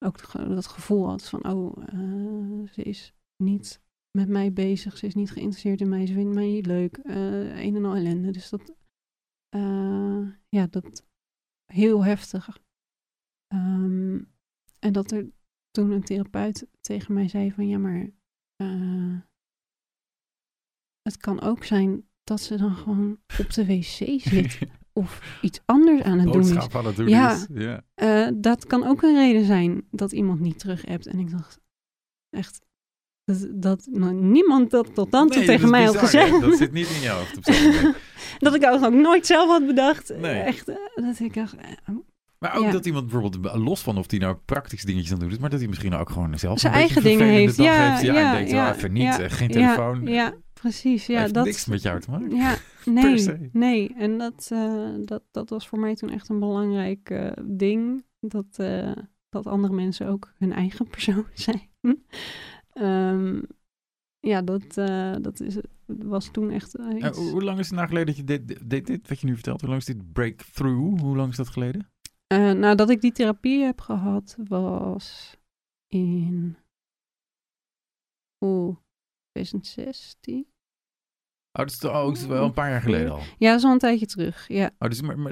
ook dat gevoel had van, oh, uh, ze is niet met mij bezig, ze is niet geïnteresseerd in mij, ze vindt mij niet leuk, een en al ellende. Dus dat, ja, dat heel heftig. Um, en dat er toen een therapeut tegen mij zei van ja, maar eh, het kan ook zijn dat ze dan gewoon op de wc zit of iets anders aan het doen is. Boodschap aan het doen Ja. is. Ja. Eh, dat kan ook een reden zijn dat iemand niet terug hebt. En ik dacht echt dat, dat nou, niemand dat tot dan toe Nee, tegen mij is had bizar, hè? gezegd. Dat zit niet in je hoofd op. dat ik ook, nooit zelf had bedacht. Nee. Echt, eh, dat ik dacht, eh, Maar ook Ja. dat iemand bijvoorbeeld, los van of die nou praktisch dingetjes aan is, maar dat hij misschien ook gewoon zelf zijn een eigen dingen heeft. Ja, heeft. Ja, ja, en denkt, ja, oh, even niet, eh, geen telefoon. Ja, precies. Ja, heeft dat, niks met jou te maken. Ja, nee, nee. En dat, eh, dat, dat was voor mij toen echt een belangrijk eh, ding. Dat, eh, dat andere mensen ook hun eigen persoon zijn. Ehm, ja, dat, eh, dat is, was toen echt eh, iets. hoe hoe lang is het nou geleden dat je dit, dit, dit, wat je nu vertelt, hoe lang is dit breakthrough? Hoe lang is dat geleden? Eh, nou, dat ik die therapie heb gehad was in oeh, 2016. Oh, dat is, toch- wel een paar jaar geleden al. Ja, dat is al een tijdje terug. Ja, Oh, dus, maar, maar,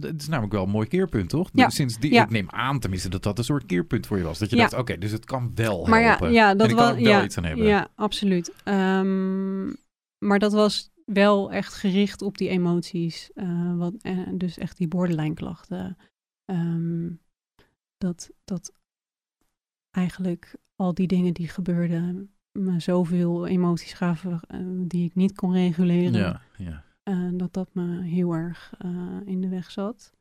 het is namelijk wel een mooi keerpunt, toch? Ja. Sinds die, Ja. ik neem aan tenminste dat dat een soort keerpunt voor je was. Dat je Ja. dacht, oké, dus het kan wel maar ja, helpen. ja, dat was wel ja, iets aan hebben. Ja, absoluut. Ehm, maar dat was wel echt gericht op die emoties. eh, wat, eh, dus echt die borderline klachten. Ehm, dat, dat eigenlijk al die dingen die gebeurden me zoveel emoties gaven eh, die ik niet kon reguleren. ja, ja. eh, dat dat me heel erg eh, in de weg zat.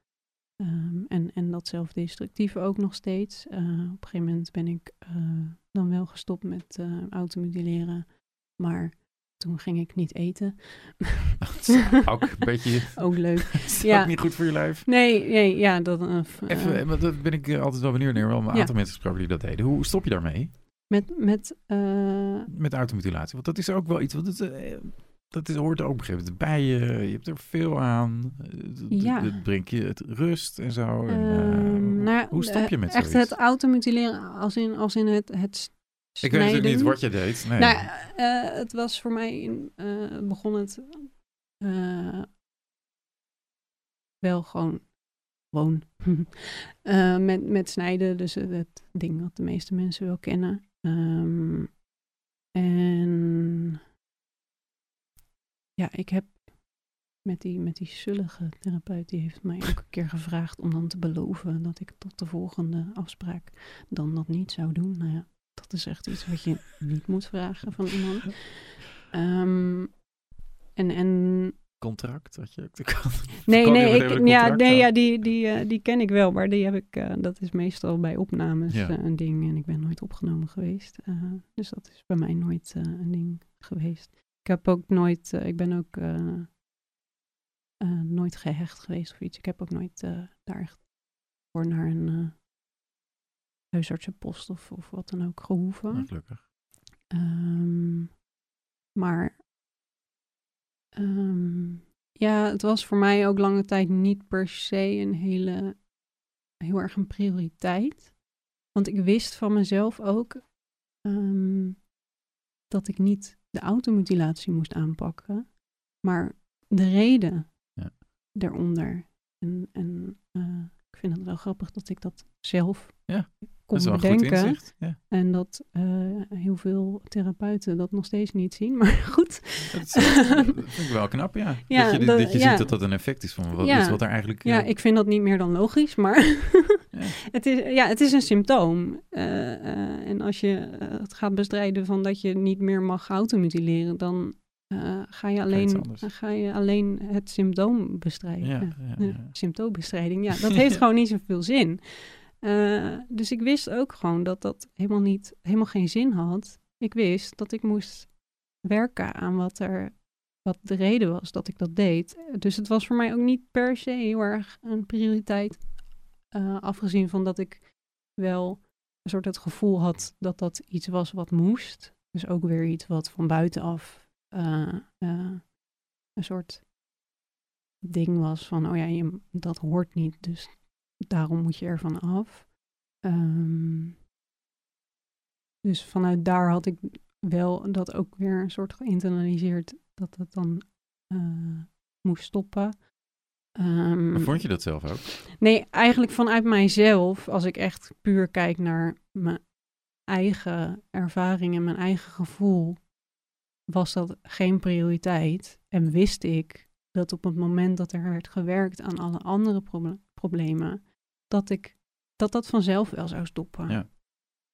Ehm, en, en dat zelfdestructieve ook nog steeds. Op een gegeven moment ben ik dan wel gestopt met eh automutileren. Maar toen ging ik niet eten. Dat is ook een beetje ook leuk. is Ja. ook niet goed voor je lijf. Nee, nee ja, dat... Even, maar dat ben ik altijd wel benieuwd naar. We hebben een Ja. aantal mensen gesproken die dat deden. Hoe stop je daarmee? Met... met eh, Met automutilatie? Want dat is ook wel iets. Want het, eh, dat is, hoort er ook bij je. Je hebt er veel aan. Eh, Ja. het brengt je het rust en zo. En, eh, ehm, nou hoe stop je met Echt zoiets? het automutileren als in, als in het, het s- Ik weet natuurlijk niet snijden. wat je deed. Nee. Nou, het was voor mij, in, eh, begon het wel gewoon, gewoon met, met snijden. Dus het ding wat de meeste mensen wel kennen. Ehm, en ja, ik heb met die, met die zullige therapeut, die heeft mij ook een keer gevraagd om dan te beloven dat ik tot de volgende afspraak dan dat niet zou doen. Nou ja, dat is echt iets wat je niet moet vragen van iemand. Ehm, en, en Contract? Had je nee, nee, ik, ja, nee ja, die, die, eh, die ken ik wel, maar die heb ik, eh, dat is meestal bij opnames Ja. eh, een ding en ik ben nooit opgenomen geweest. Dus dat is bij mij nooit een ding geweest. Ik heb ook nooit, ik ben ook nooit gehecht geweest of iets. Ik heb ook nooit daar echt voor naar een huisartsenpost of, of wat dan ook gehoeven. Gelukkig. Ehm, maar ehm, ja, het was voor mij ook lange tijd niet per se een hele, heel erg een prioriteit. Want ik wist van mezelf ook ehm, dat ik niet de automutilatie moest aanpakken, maar de reden Ja. daaronder. En, en eh, ik vind het wel grappig dat ik dat zelf Ja, kon bedenken. inzicht. Ja. En dat eh, heel veel therapeuten dat nog steeds niet zien. Maar goed. Dat, dat vind ik wel knap, ja. Ja, dat je, dat- dat je ja. ziet dat dat een effect is van wat, Ja. iets wat er eigenlijk... Ja, eh, ik vind dat niet meer dan logisch. Maar Ja. het, is, ja, het is een symptoom. Eh, eh, en als je eh, het gaat bestrijden van dat je niet meer mag automutileren, dan eh, ga, je alleen, ga je alleen het symptoom bestrijden. ja, Ja. ja, Eh, ja. symptoombestrijding, ja, dat heeft gewoon niet zoveel zin. Eh, dus ik wist ook gewoon dat dat helemaal, niet, helemaal geen zin had. Ik wist dat ik moest werken aan wat, er, wat de reden was dat ik dat deed. Dus het was voor mij ook niet per se heel erg een prioriteit. eh, afgezien van dat ik wel een soort het gevoel had dat dat iets was wat moest. Dus ook weer iets wat van buitenaf eh, een soort ding was van, oh ja, je, dat hoort niet, dus daarom moet je ervan af. Ehm, dus vanuit daar had ik wel dat ook weer een soort geïnternaliseerd dat het dan eh, moest stoppen. Maar vond je dat zelf ook? Nee, eigenlijk vanuit mijzelf, als ik echt puur kijk naar me, eigen ervaring en mijn eigen gevoel was dat geen prioriteit. En wist ik dat op het moment dat er werd gewerkt aan alle andere problemen, dat ik dat dat vanzelf wel zou stoppen. Ja.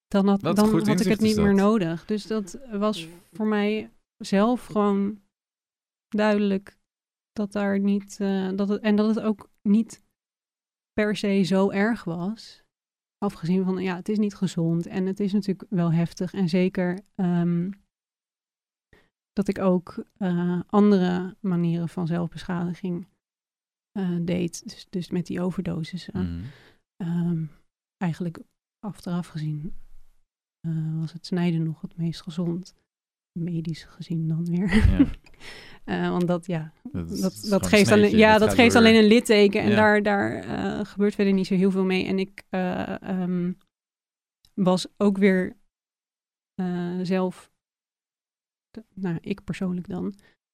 Dan had, dan had ik het niet meer nodig. Dus dat was voor mij zelf gewoon duidelijk dat daar niet. eh, dat het, en dat het ook niet per se zo erg was. Afgezien van, ja, het is niet gezond en het is natuurlijk wel heftig. En zeker ehm, dat ik ook eh, andere manieren van zelfbeschadiging eh, deed. Dus, dus met die overdosis. eh, Ehm, eigenlijk achteraf gezien eh, was het snijden nog het meest gezond. Medisch gezien dan weer. Ja. Eh, want dat, ja, Dat, is- dat, geeft, een alleen, ja, dat geeft door. alleen een litteken. En Ja. daar, daar eh, gebeurt verder niet zo heel veel mee. En ik eh, ehm, was ook weer zelf, nou, ik persoonlijk dan.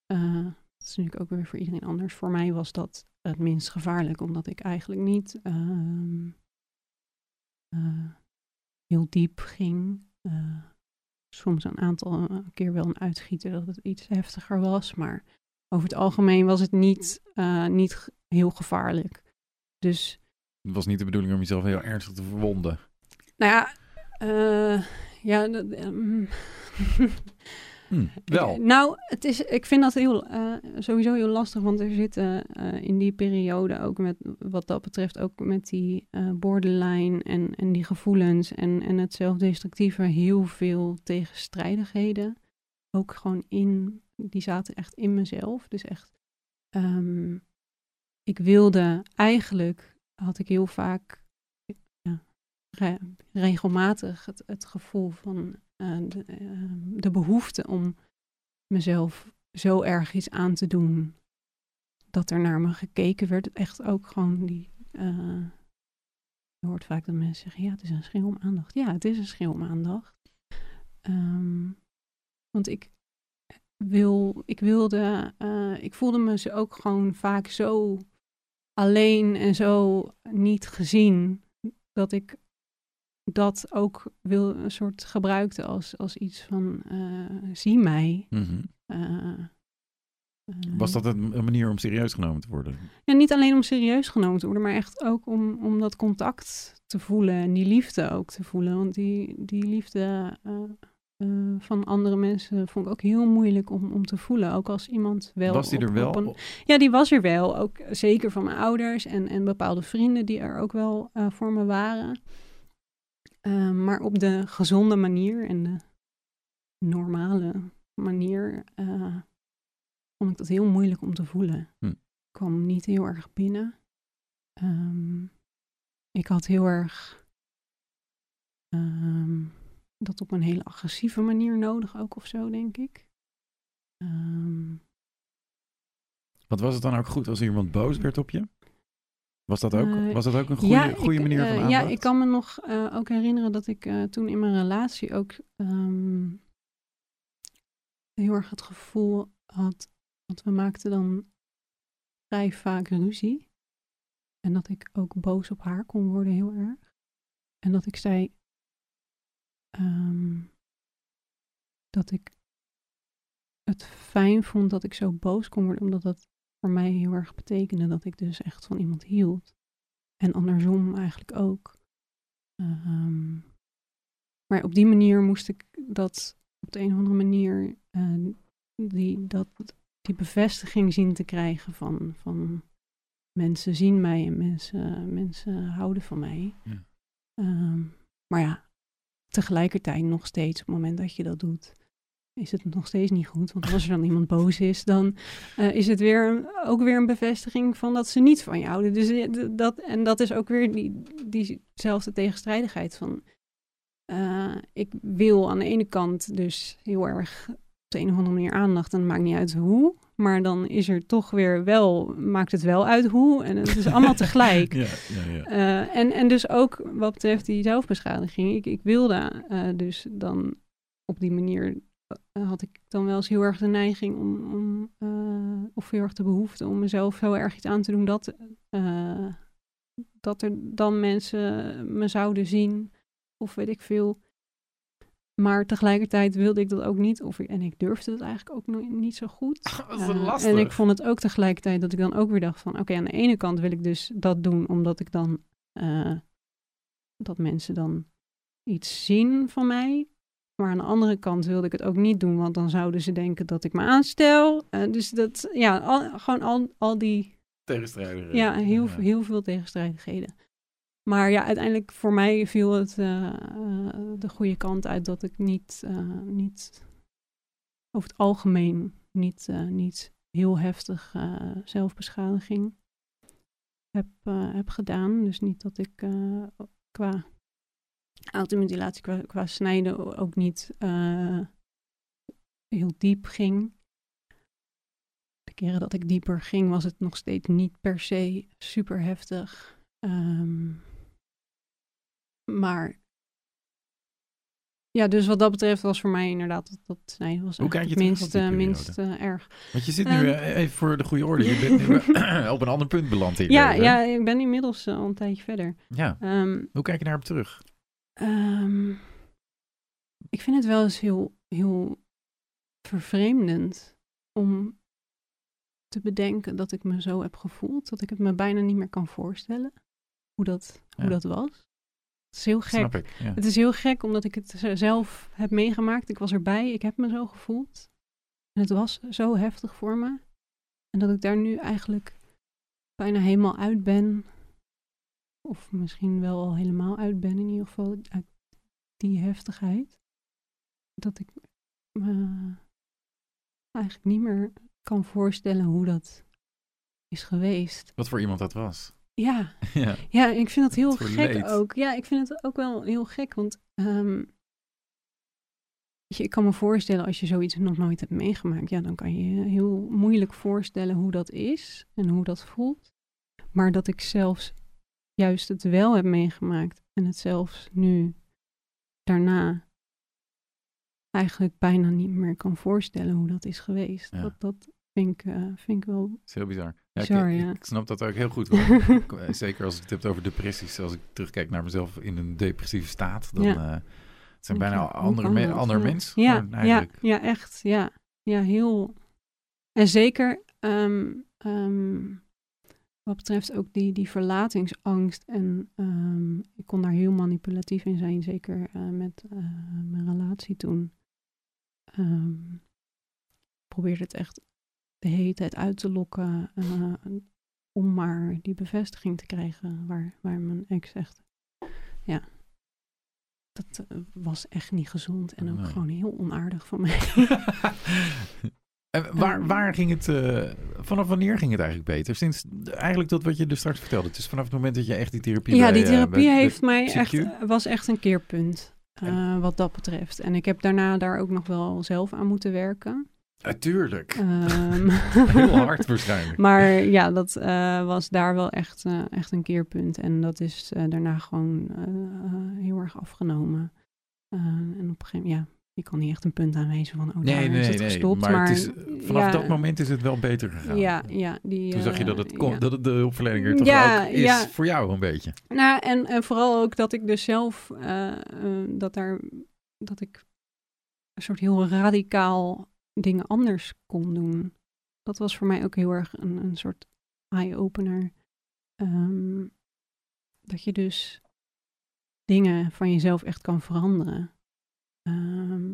dat is natuurlijk ook weer voor iedereen anders. Voor mij was dat het minst gevaarlijk, omdat ik eigenlijk niet ehm, eh, heel diep ging. Eh, soms een aantal een keer wel een uitschieter dat het iets heftiger was, maar over het algemeen was het niet, eh, niet heel gevaarlijk. Dus Het was niet de bedoeling om jezelf heel ernstig te verwonden. nou ja, eh, ja, dat, ehm, Hm, wel. Nou, het is, ik vind dat heel, eh, sowieso heel lastig, want er zitten eh, in die periode ook met, wat dat betreft, ook met die eh, borderline en, en die gevoelens en, en het zelfdestructieve heel veel tegenstrijdigheden. Ook gewoon in, die zaten echt in mezelf. Dus echt, ehm, ik wilde eigenlijk, had ik heel vaak, ja, re- regelmatig het, gevoel van eh, de, eh, de behoefte om mezelf zo erg iets aan te doen dat er naar me gekeken werd. Echt ook gewoon die. eh, je hoort vaak dat mensen zeggen: ja, het is een schreeuw aandacht. Ja, het is een schreeuw aandacht. Ehm, want ik wil, ik wilde, eh, ik voelde me ze ook gewoon vaak zo alleen en zo niet gezien dat ik dat ook wil een soort gebruikte als, als iets van eh, zie mij. Mhm. Eh, eh, Was dat een, manier om serieus genomen te worden? Ja, niet alleen om serieus genomen te worden, maar echt ook om, om dat contact te voelen en die liefde ook te voelen. Want die, die liefde van andere mensen vond ik ook heel moeilijk om, om te voelen. Ook als iemand wel. was die op- er wel? een- ja, die was er wel. Ook zeker van mijn ouders en, en bepaalde vrienden die er ook wel voor me waren. Eh, maar op de gezonde manier en de normale manier eh, vond ik dat heel moeilijk om te voelen. Hm. Ik kwam niet heel erg binnen. Ehm, ik had heel erg ehm, dat op een hele agressieve manier nodig ook of zo, denk ik. Ehm, Wat was het dan ook goed als iemand boos werd op je? Was dat ook, Eh, was dat ook een goede, ja, goede ik, manier van eh, aandacht? Ja, ik kan me nog eh, ook herinneren dat ik toen in mijn relatie ook ehm, heel erg het gevoel had, want we maakten dan vrij vaak ruzie. En dat ik ook boos op haar kon worden heel erg. En dat ik zei ehm, dat ik het fijn vond dat ik zo boos kon worden, omdat dat voor mij heel erg betekende dat ik dus echt van iemand hield. En andersom eigenlijk ook. Ehm, maar op die manier moest ik dat op de een of andere manier eh, die, dat, die bevestiging zien te krijgen van, van mensen zien mij en mensen, mensen houden van mij. Ja. Ehm, maar ja, tegelijkertijd nog steeds op het moment dat je dat doet, is het nog steeds niet goed. Want als er dan iemand boos is, dan eh, is het weer ook weer een bevestiging van dat ze niet van je houden. Dus eh, dat, en dat is ook weer die, diezelfde tegenstrijdigheid van. eh, ik wil aan de ene kant dus heel erg op de een of andere manier aandacht. En het maakt niet uit hoe. Maar dan is er toch weer wel, maakt het wel uit hoe. En het is allemaal tegelijk. Ja, ja, ja. En, en dus ook wat betreft die zelfbeschadiging. Ik, ik wilde dus dan op die manier had ik dan wel eens heel erg de neiging om, om eh, of heel erg de behoefte om mezelf zo erg iets aan te doen dat, eh, dat er dan mensen me zouden zien of weet ik veel. maar tegelijkertijd wilde ik dat ook niet. Of, en ik durfde het eigenlijk ook nog niet zo goed. Is dat Eh, lastig. en ik vond het ook tegelijkertijd dat ik dan ook weer dacht van... Oké, aan de ene kant wil ik dus dat doen omdat ik dan... eh, dat mensen dan iets zien van mij. Maar aan de andere kant wilde ik het ook niet doen, want dan zouden ze denken dat ik me aanstel. Eh, dus dat, ja, al, gewoon al, al die Tegenstrijdige. ja, heel, heel veel tegenstrijdigheden. Maar ja, uiteindelijk voor mij viel het eh, eh, de goede kant uit dat ik niet, niet over het algemeen niet, niet heel heftig zelfbeschadiging heb, heb gedaan. Dus niet dat ik qua automutilatie, qua, qua snijden ook niet eh, heel diep ging de keren dat ik dieper ging, was het nog steeds niet per se super heftig. Ehm, maar ja, dus wat dat betreft was voor mij inderdaad dat, dat nee, was het minst, minst eh, erg. Want je zit nu, Ehm, eh, even voor de goede orde, je bent nu op een ander punt beland in Ja, leven. ja, ik ben inmiddels al een tijdje verder. Ja. Ehm, Hoe kijk je daarop terug? Ehm, ik vind het wel eens heel, heel vervreemdend om te bedenken dat ik me zo heb gevoeld. Dat ik het me bijna niet meer kan voorstellen hoe dat, hoe dat was. Het is heel gek. Ik. Ja. Het is heel gek omdat ik het zelf heb meegemaakt. Ik was erbij, ik heb me zo gevoeld. En het was zo heftig voor me. En dat ik daar nu eigenlijk bijna helemaal uit ben. Of misschien wel al helemaal uit ben, in ieder geval uit die heftigheid. Dat ik me eigenlijk niet meer kan voorstellen hoe dat is geweest. Wat voor iemand dat was. Ja, ja. ja, ik vind dat heel gek leed. ook. Ja, ik vind het ook wel heel gek, want ehm, je, ik kan me voorstellen als je zoiets nog nooit hebt meegemaakt, ja, dan kan je je heel moeilijk voorstellen hoe dat is en hoe dat voelt. Maar dat ik zelfs juist het wel heb meegemaakt en het zelfs nu daarna eigenlijk bijna niet meer kan voorstellen hoe dat is geweest. Ja. Dat, dat vind, ik, eh, vind ik wel Dat is heel bizar. Ja, ik- Bizar, ik, ja. ik snap dat ook heel goed. eh, Zeker als ik het heb over depressies. Als ik terugkijk naar mezelf in een depressieve staat. Dan Ja. eh, het zijn bijna andere, me- ander Ja. mens. Ja, ja, ja, echt. Ja, ja heel. En zeker ehm, ehm, wat betreft ook die, die verlatingsangst. En ehm, ik kon daar heel manipulatief in zijn, zeker eh, met eh, mijn relatie toen. Ehm, ik probeerde het echt de hele tijd uit te lokken. eh, om maar die bevestiging te krijgen waar, waar mijn ex echt. Ja. Dat was echt niet gezond en ook Nee. gewoon heel onaardig van mij. En waar, Ehm. waar ging het, eh, vanaf wanneer ging het eigenlijk beter? Sinds eigenlijk dat wat je er straks vertelde. Het is vanaf het moment dat je echt die therapie ja, bij, die eh, therapie bij- heeft bij mij CQ? echt, was echt een keerpunt. eh, wat dat betreft. En ik heb daarna daar ook nog wel zelf aan moeten werken. Natuurlijk. Ehm, Heel hard waarschijnlijk. Maar ja, dat eh, was daar wel echt, eh, echt een keerpunt. En dat is eh, daarna gewoon eh, eh, heel erg afgenomen. Eh, en op een gegeven moment, ja, je kan niet echt een punt aanwijzen van, oh, Nee, daar nee, is het nee. gestopt. Maar, Maar, het is, vanaf ja, dat moment is het wel beter gegaan. Ja, ja. Die, Toen zag je eh, dat, het kon, ja. dat het de hulpverlening er toch Ja, ook is ja. voor jou een beetje. Nou, en, en vooral ook dat ik dus zelf, eh, eh, dat daar, dat ik een soort heel radicaal dingen anders kon doen. Dat was voor mij ook heel erg een, een soort eye-opener. Ehm, dat je dus dingen van jezelf echt kan veranderen. Ehm,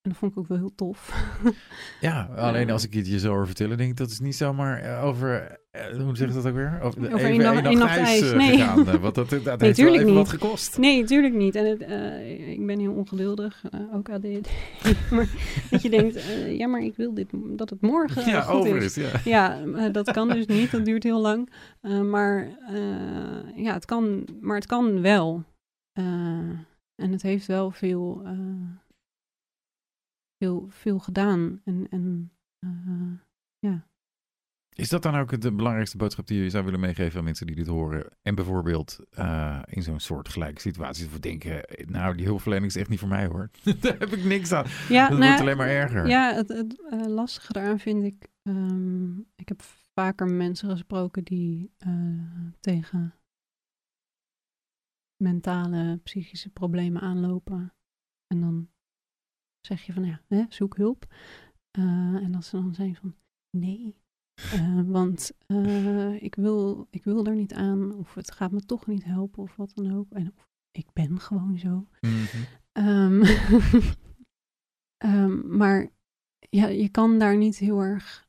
en dat vond ik ook wel heel tof. Ja, alleen als ik het je zo hoor vertellen, denk ik dat is niet zomaar eh, over, eh, hoe zeg je dat ook weer? Over, Over even dag- één nacht ijs ijs, eh, nee. gegaan. Want dat, dat, heeft wel even wat niet. gekost. Nee, natuurlijk niet. En het, ik ben heel ongeduldig, ook ADHD. maar dat je denkt, ja, maar ik wil dit, dat het morgen ja, goed over is. Ja. Ja, dat kan dus niet. Dat duurt heel lang. Maar ja, het kan, maar het kan wel. Eh, en het heeft wel veel, eh, veel, veel gedaan. En, en eh, Is dat dan ook de belangrijkste boodschap die je zou willen meegeven aan mensen die dit horen? En bijvoorbeeld eh, in zo'n soort gelijke situatie of denken, nou die hulpverlening is echt niet voor mij hoor. Daar heb ik niks aan. ja, Dat nou, wordt alleen maar erger. Ja, het, het lastige daaraan vind ik. ehm, ik heb vaker mensen gesproken die tegen mentale, psychische problemen aanlopen. En dan zeg je van, ja, hè, zoek hulp. Eh, en dat ze dan zijn van, nee, eh, want eh, ik, wil, ik wil er niet aan, of het gaat me toch niet helpen, of wat dan ook. En of, ik ben gewoon zo. Mhm. Ehm, ehm, maar ja, je kan daar niet heel erg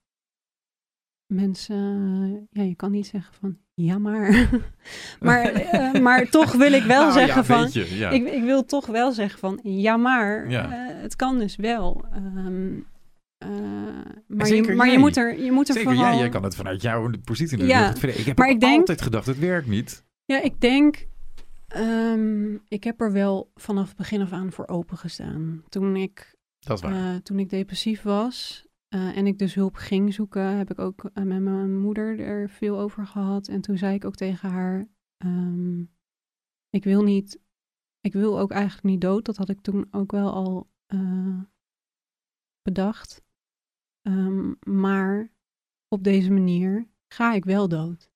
mensen, ja, je kan niet zeggen van, ja maar. maar, eh, maar toch wil ik wel Nou, zeggen ja, van, je, ja. ik, ik wil toch wel zeggen van, ja maar, Ja. eh, het kan dus wel. Ehm, eh, maar zeker je, maar je jij. moet er, je moet er Zeker, vooral... ja, jij kan het vanuit jouw positie Ja, natuurlijk. Ik heb maar ik denk- altijd gedacht, het werkt niet. Ja, ik denk, ehm, ik heb er wel vanaf het begin af aan voor opengestaan. Toen ik Dat is waar. Eh, toen ik depressief was eh, en ik dus hulp ging zoeken, heb ik ook eh, met mijn moeder er veel over gehad. En toen zei ik ook tegen haar: ehm, Ik wil niet, ik wil ook eigenlijk niet dood. Dat had ik toen ook wel al eh, bedacht. Ehm, maar op deze manier ga ik wel dood.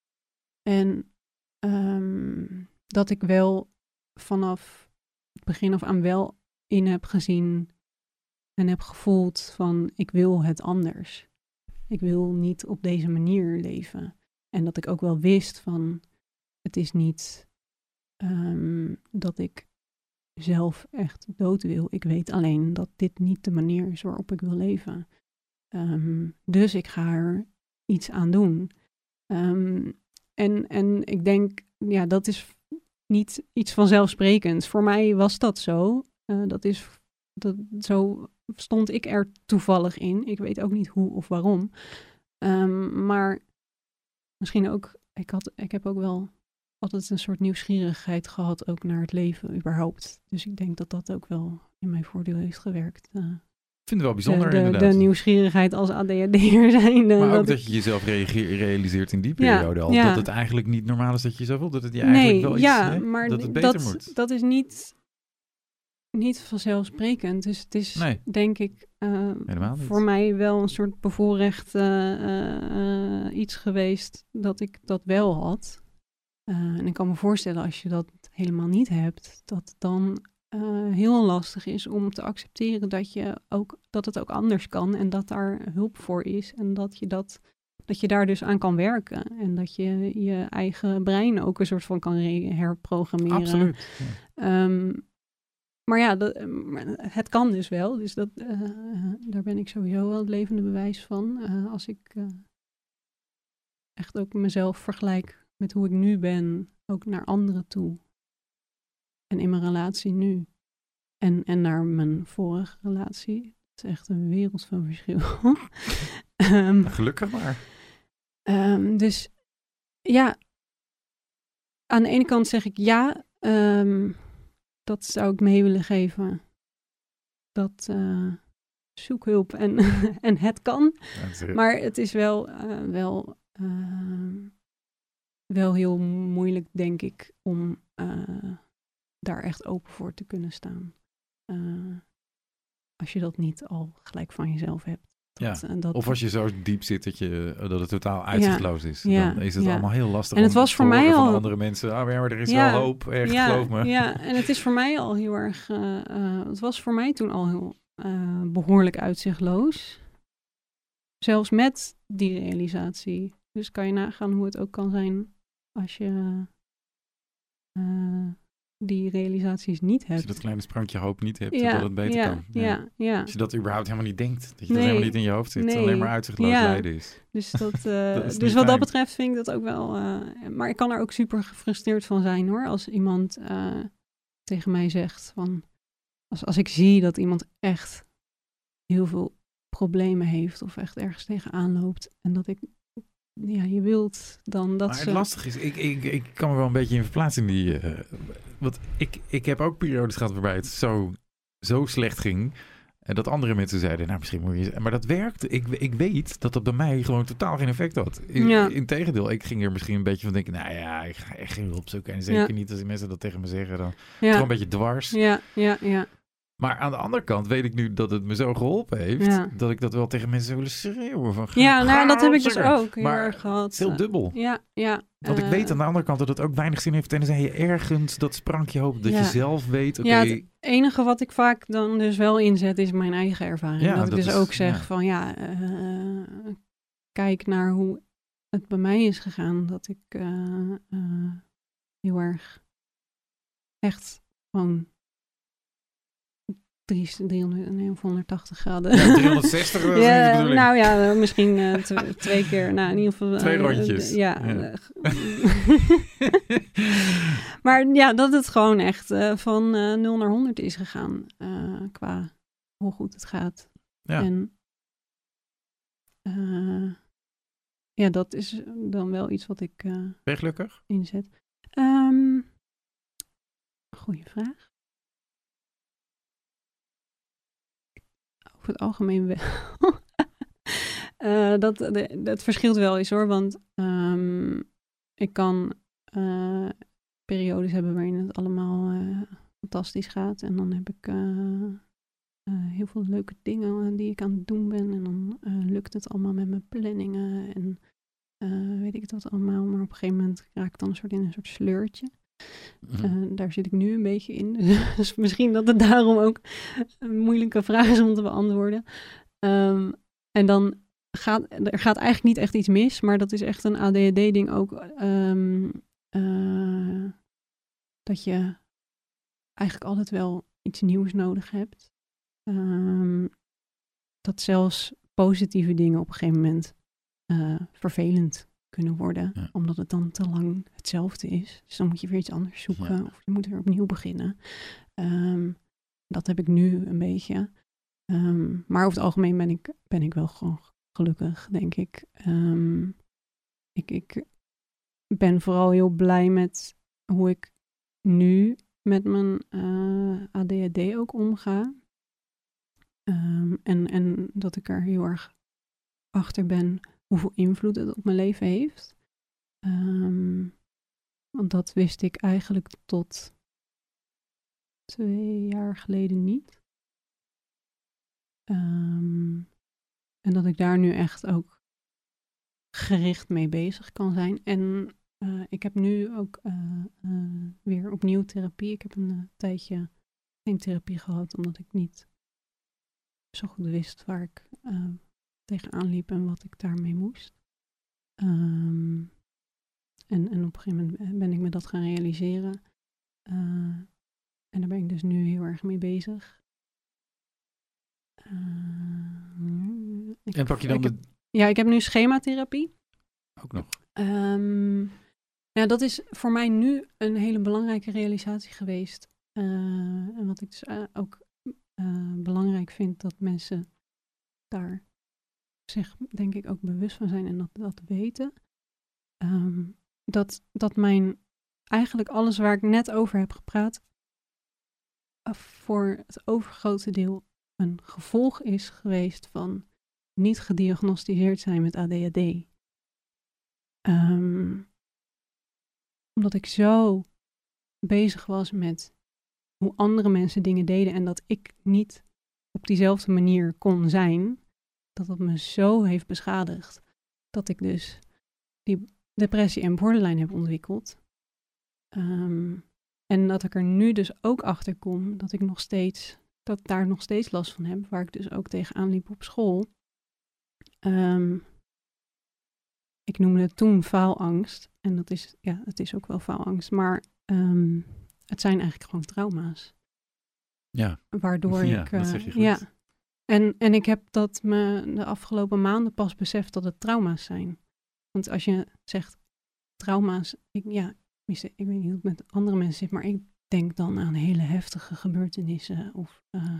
En ehm, dat ik wel vanaf het begin af aan wel in heb gezien en heb gevoeld van ik wil het anders. Ik wil niet op deze manier leven. En dat ik ook wel wist van het is niet ehm, dat ik zelf echt dood wil. Ik weet alleen dat dit niet de manier is waarop ik wil leven. Ehm, dus ik ga er iets aan doen. Ehm, en, en ik denk, ja, dat is niet iets vanzelfsprekends. Voor mij was dat zo. Eh, dat is, dat, zo stond ik er toevallig in. Ik weet ook niet hoe of waarom. Ehm, maar misschien ook, ik, had, ik heb ook wel altijd een soort nieuwsgierigheid gehad, ook naar het leven überhaupt. Dus ik denk dat dat ook wel in mijn voordeel heeft gewerkt. Eh, Ik vind het wel bijzonder de, de, inderdaad. de nieuwsgierigheid als ADHD'er zijn. maar ook dat dat ik- je jezelf realiseert in die Ja, periode al. ja. Dat het eigenlijk niet normaal is dat je zo voelt. Dat het je eigenlijk nee, wel iets, ja, maar dat het dat, beter dat, moet. is niet, niet vanzelfsprekend. Dus het is, Nee. denk ik, eh, voor mij wel een soort bevoorrecht eh, eh, iets geweest dat ik dat wel had. En ik kan me voorstellen als je dat helemaal niet hebt, dat het dan heel lastig is om te accepteren dat, je ook, dat het ook anders kan en dat daar hulp voor is en dat je, dat, dat je daar dus aan kan werken en dat je je eigen brein ook een soort van kan re- herprogrammeren. Absoluut. Ja. Ehm, maar ja, dat, eh, het kan dus wel. Dus dat, eh, daar ben ik sowieso wel het levende bewijs van. Eh, als ik echt ook mezelf vergelijk met hoe ik nu ben, ook naar anderen toe. En in mijn relatie nu. En, en naar mijn vorige relatie. Het is echt een wereld van verschil. Ehm, Gelukkig maar. Ehm, dus ja, aan de ene kant zeg ik ja, ehm, dat zou ik mee willen geven. Dat eh, zoek hulp en, en het kan. Ja, Maar het is wel, eh, wel, ehm, wel heel moeilijk, denk ik, om eh, daar echt open voor te kunnen staan. Eh, als je dat niet al gelijk van jezelf hebt. Dat, eh, dat, Of als je zo diep zit dat, je, dat het totaal uitzichtloos is. Ja, Dan is het ja. allemaal heel lastig En het om was voor mij al- andere mensen. Ah, maar er is Ja, wel hoop. Echt, ja, geloof me. Ja, en het is voor mij al heel erg. eh, eh, het was voor mij toen al heel eh, behoorlijk uitzichtloos. Zelfs met die realisatie. Dus kan je nagaan hoe het ook kan zijn als je eh, die realisaties niet Als je hebt. dat kleine sprankje hoop niet hebt, ja, dat het beter ja, kan. Ja, ja. Als je dat überhaupt helemaal niet denkt. Dat je dat helemaal niet in je hoofd zit. Nee. Alleen maar uitzichtloos lijden is. Dus, dat, eh, Dat is niet dus wat dat betreft vind ik dat ook wel. eh, maar ik kan er ook super gefrustreerd van zijn hoor. Als iemand eh, tegen mij zegt van. Als, als ik zie dat iemand echt heel veel problemen heeft of echt ergens tegenaan loopt. En dat ik. Ja, je wilt dan dat maar ze. het lastige is, ik, ik, ik kan me wel een beetje in verplaatsen in die... eh, want ik, ik heb ook periodes gehad waarbij het zo, zo slecht ging... En dat andere mensen zeiden, nou misschien moet je... Maar dat werkte. Ik, ik weet dat dat bij mij gewoon totaal geen effect had. In, Ja. Integendeel, ik ging er misschien een beetje van denken... Nou ja, ik ga echt geen hulp zoeken. En zeker Ja. niet als die mensen dat tegen me zeggen. Dan ja, gewoon een beetje dwars. ja, ja, ja. Maar aan de andere kant weet ik nu dat het me zo geholpen heeft, Ja. dat ik dat wel tegen mensen willen schreeuwen. Van, Ja, nou, dat heb ik dus ook heel Maar erg gehad. Het is heel dubbel. Ja, ja. Want ik eh, weet aan de andere kant dat het ook weinig zin heeft. Tenzij je ergens dat sprankje hoopt dat Ja. je zelf weet, oké, Ja, het enige wat ik vaak dan dus wel inzet is mijn eigen ervaring. Ja, dat ik dus is- ook zeg van ja, eh, kijk naar hoe het bij mij is gegaan. Dat ik eh, heel erg echt gewoon 300, 300, nee, of 180 graden. ja, 360 dat is niet de Ja, nou ja, eh, misschien eh, tw- twee keer. Nou, in ieder geval. eh, Twee rondjes. ja. Ja. maar ja, dat het gewoon echt van eh 0 naar 100 is gegaan. qua hoe goed het gaat. Ja. En ja, dat is dan wel iets wat ik Ben je gelukkig? inzet. Ehm goeie vraag. Over het algemeen wel. Eh, dat, dat verschilt wel eens hoor, want ehm, ik kan eh, periodes hebben waarin het allemaal eh, fantastisch gaat. En dan heb ik heel veel leuke dingen die ik aan het doen ben. En dan lukt het allemaal met mijn planningen en weet ik wat allemaal. Maar op een gegeven moment raak ik dan een soort in een soort sleurtje. Mhm. Eh, daar zit ik nu een beetje in. Dus misschien dat het daarom ook een moeilijke vraag is om te beantwoorden. Ehm, en dan gaat er gaat eigenlijk niet echt iets mis, maar dat is echt een ADHD-ding ook. ehm, eh, dat je eigenlijk altijd wel iets nieuws nodig hebt. Ehm, dat zelfs positieve dingen op een gegeven moment eh, vervelend kunnen worden, Ja. omdat het dan te lang hetzelfde is. Dus dan moet je weer iets anders zoeken Ja. of je moet weer opnieuw beginnen. Ehm, dat heb ik nu een beetje. Ehm, maar over het algemeen ben ik, ben ik wel gewoon gelukkig, denk ik. Ehm, ik. Ik ben vooral heel blij met hoe ik nu met mijn eh, ADHD ook omga. En, en dat ik er heel erg achter ben hoeveel invloed het op mijn leven heeft. Ehm, want dat wist ik eigenlijk tot twee jaar geleden niet. Ehm, en dat ik daar nu echt ook gericht mee bezig kan zijn. En eh, ik heb nu ook eh, eh, weer opnieuw therapie. Ik heb een tijdje geen therapie gehad, omdat ik niet zo goed wist waar ik tegenaan liep en wat ik daarmee moest. Ehm, en, en op een gegeven moment ben ik me dat gaan realiseren. Eh, en daar ben ik dus nu heel erg mee bezig. Eh, En pak je dan de... ja, ik heb nu schematherapie. Ook nog. Ehm, ja, dat is voor mij nu een hele belangrijke realisatie geweest. Eh, en wat ik dus ook belangrijk vind dat mensen daar zich denk ik ook bewust van zijn en dat, dat weten. Ehm, dat, dat mijn eigenlijk alles waar ik net over heb gepraat, eh, voor het overgrote deel een gevolg is geweest van niet gediagnosticeerd zijn met ADHD. Ehm, omdat ik zo bezig was met hoe andere mensen dingen deden en dat ik niet op diezelfde manier kon zijn, dat dat me zo heeft beschadigd dat ik dus die depressie en borderline heb ontwikkeld. Ehm, en dat ik er nu dus ook achter kom dat ik nog steeds, dat daar nog steeds last van heb, waar ik dus ook tegenaan liep op school. Ehm, ik noemde het toen faalangst. En dat is, ja, het is ook wel faalangst. Maar ehm, het zijn eigenlijk gewoon trauma's. Ja. Waardoor Ja, ik... dat eh, zeg je goed. Ja. En, en ik heb dat me de afgelopen maanden pas beseft dat het trauma's zijn. Want als je zegt trauma's, ik, ja, ik weet niet hoe het met andere mensen zit, maar ik denk dan aan hele heftige gebeurtenissen of eh,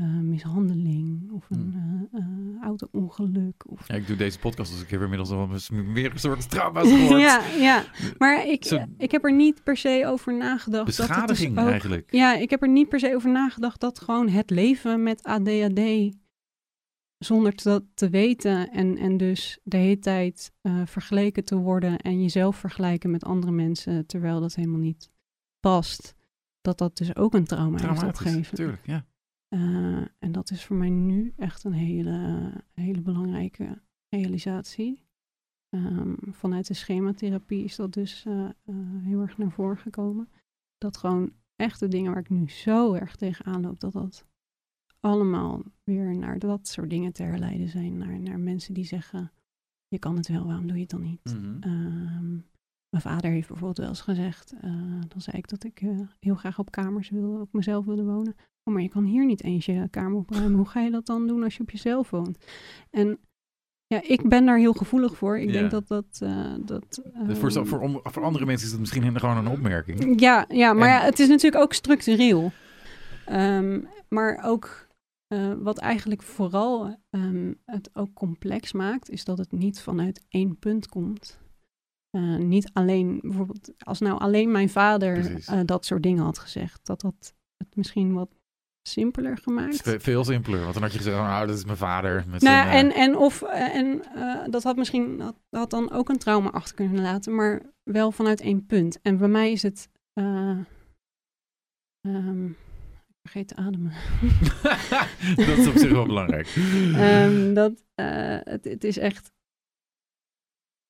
eh, mishandeling of een eh, auto-ongeluk. Of... Ja, ik doe deze podcast, dus ik heb inmiddels al meer een soort trauma's gehoord. ja, ja, maar ik, Zo- ik heb er niet per se over nagedacht. dat het dus Beschadiging ook- eigenlijk. Ja, ik heb er niet per se over nagedacht dat gewoon het leven met ADHD zonder dat te weten en, en dus de hele tijd vergeleken te worden en jezelf vergelijken met andere mensen terwijl dat helemaal niet past. dat dat dus ook een trauma heeft opgegeven. natuurlijk, ja. Eh, en dat is voor mij nu echt een hele, hele belangrijke realisatie. Ehm, vanuit de schematherapie is dat dus eh, eh, heel erg naar voren gekomen. Dat gewoon echt de dingen waar ik nu zo erg tegenaan loop, dat dat allemaal weer naar dat soort dingen te herleiden zijn. Naar, naar mensen die zeggen, je kan het wel, waarom doe je het dan niet? Mhm. Ehm, mijn vader heeft bijvoorbeeld wel eens gezegd, eh, dan zei ik dat ik heel graag op kamers wilde, op mezelf wilde wonen. Oh, maar je kan hier niet eens je kamer opruimen. Hoe ga je dat dan doen als je op jezelf woont? En ja, ik ben daar heel gevoelig voor. Ik Ja. denk dat dat... eh, dat Dus voor, ehm, voor, om- voor andere mensen is het misschien gewoon een opmerking. ja, ja, maar En- ja, het is natuurlijk ook structureel. Ehm, maar ook eh, wat eigenlijk vooral ehm, het ook complex maakt, is dat het niet vanuit één punt komt. Eh, niet alleen, bijvoorbeeld, als nou alleen mijn vader dat soort dingen had gezegd, dat dat het misschien wat simpeler gemaakt. ve- veel simpeler, want dan had je gezegd, nou, dat is mijn vader. Met Nou, zijn, en, eh, en, of, eh, en eh, dat had misschien had, had dan ook een trauma achter kunnen laten, maar wel vanuit één punt. En bij mij is het. eh, ehm, ik vergeet te ademen. dat is op zich wel belangrijk. Ehm, dat, eh, het, het is echt.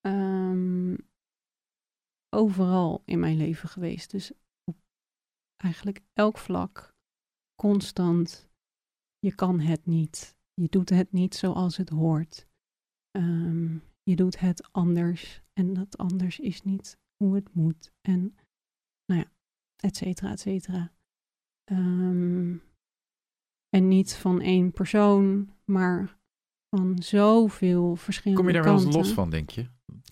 ehm, overal in mijn leven geweest. Dus op eigenlijk elk vlak, constant. Je kan het niet. Je doet het niet zoals het hoort. Ehm, je doet het anders. En dat anders is niet hoe het moet. En nou ja, et cetera, et cetera. Ehm, en niet van één persoon, maar van zoveel verschillende Kom je daar wel eens los van, denk je?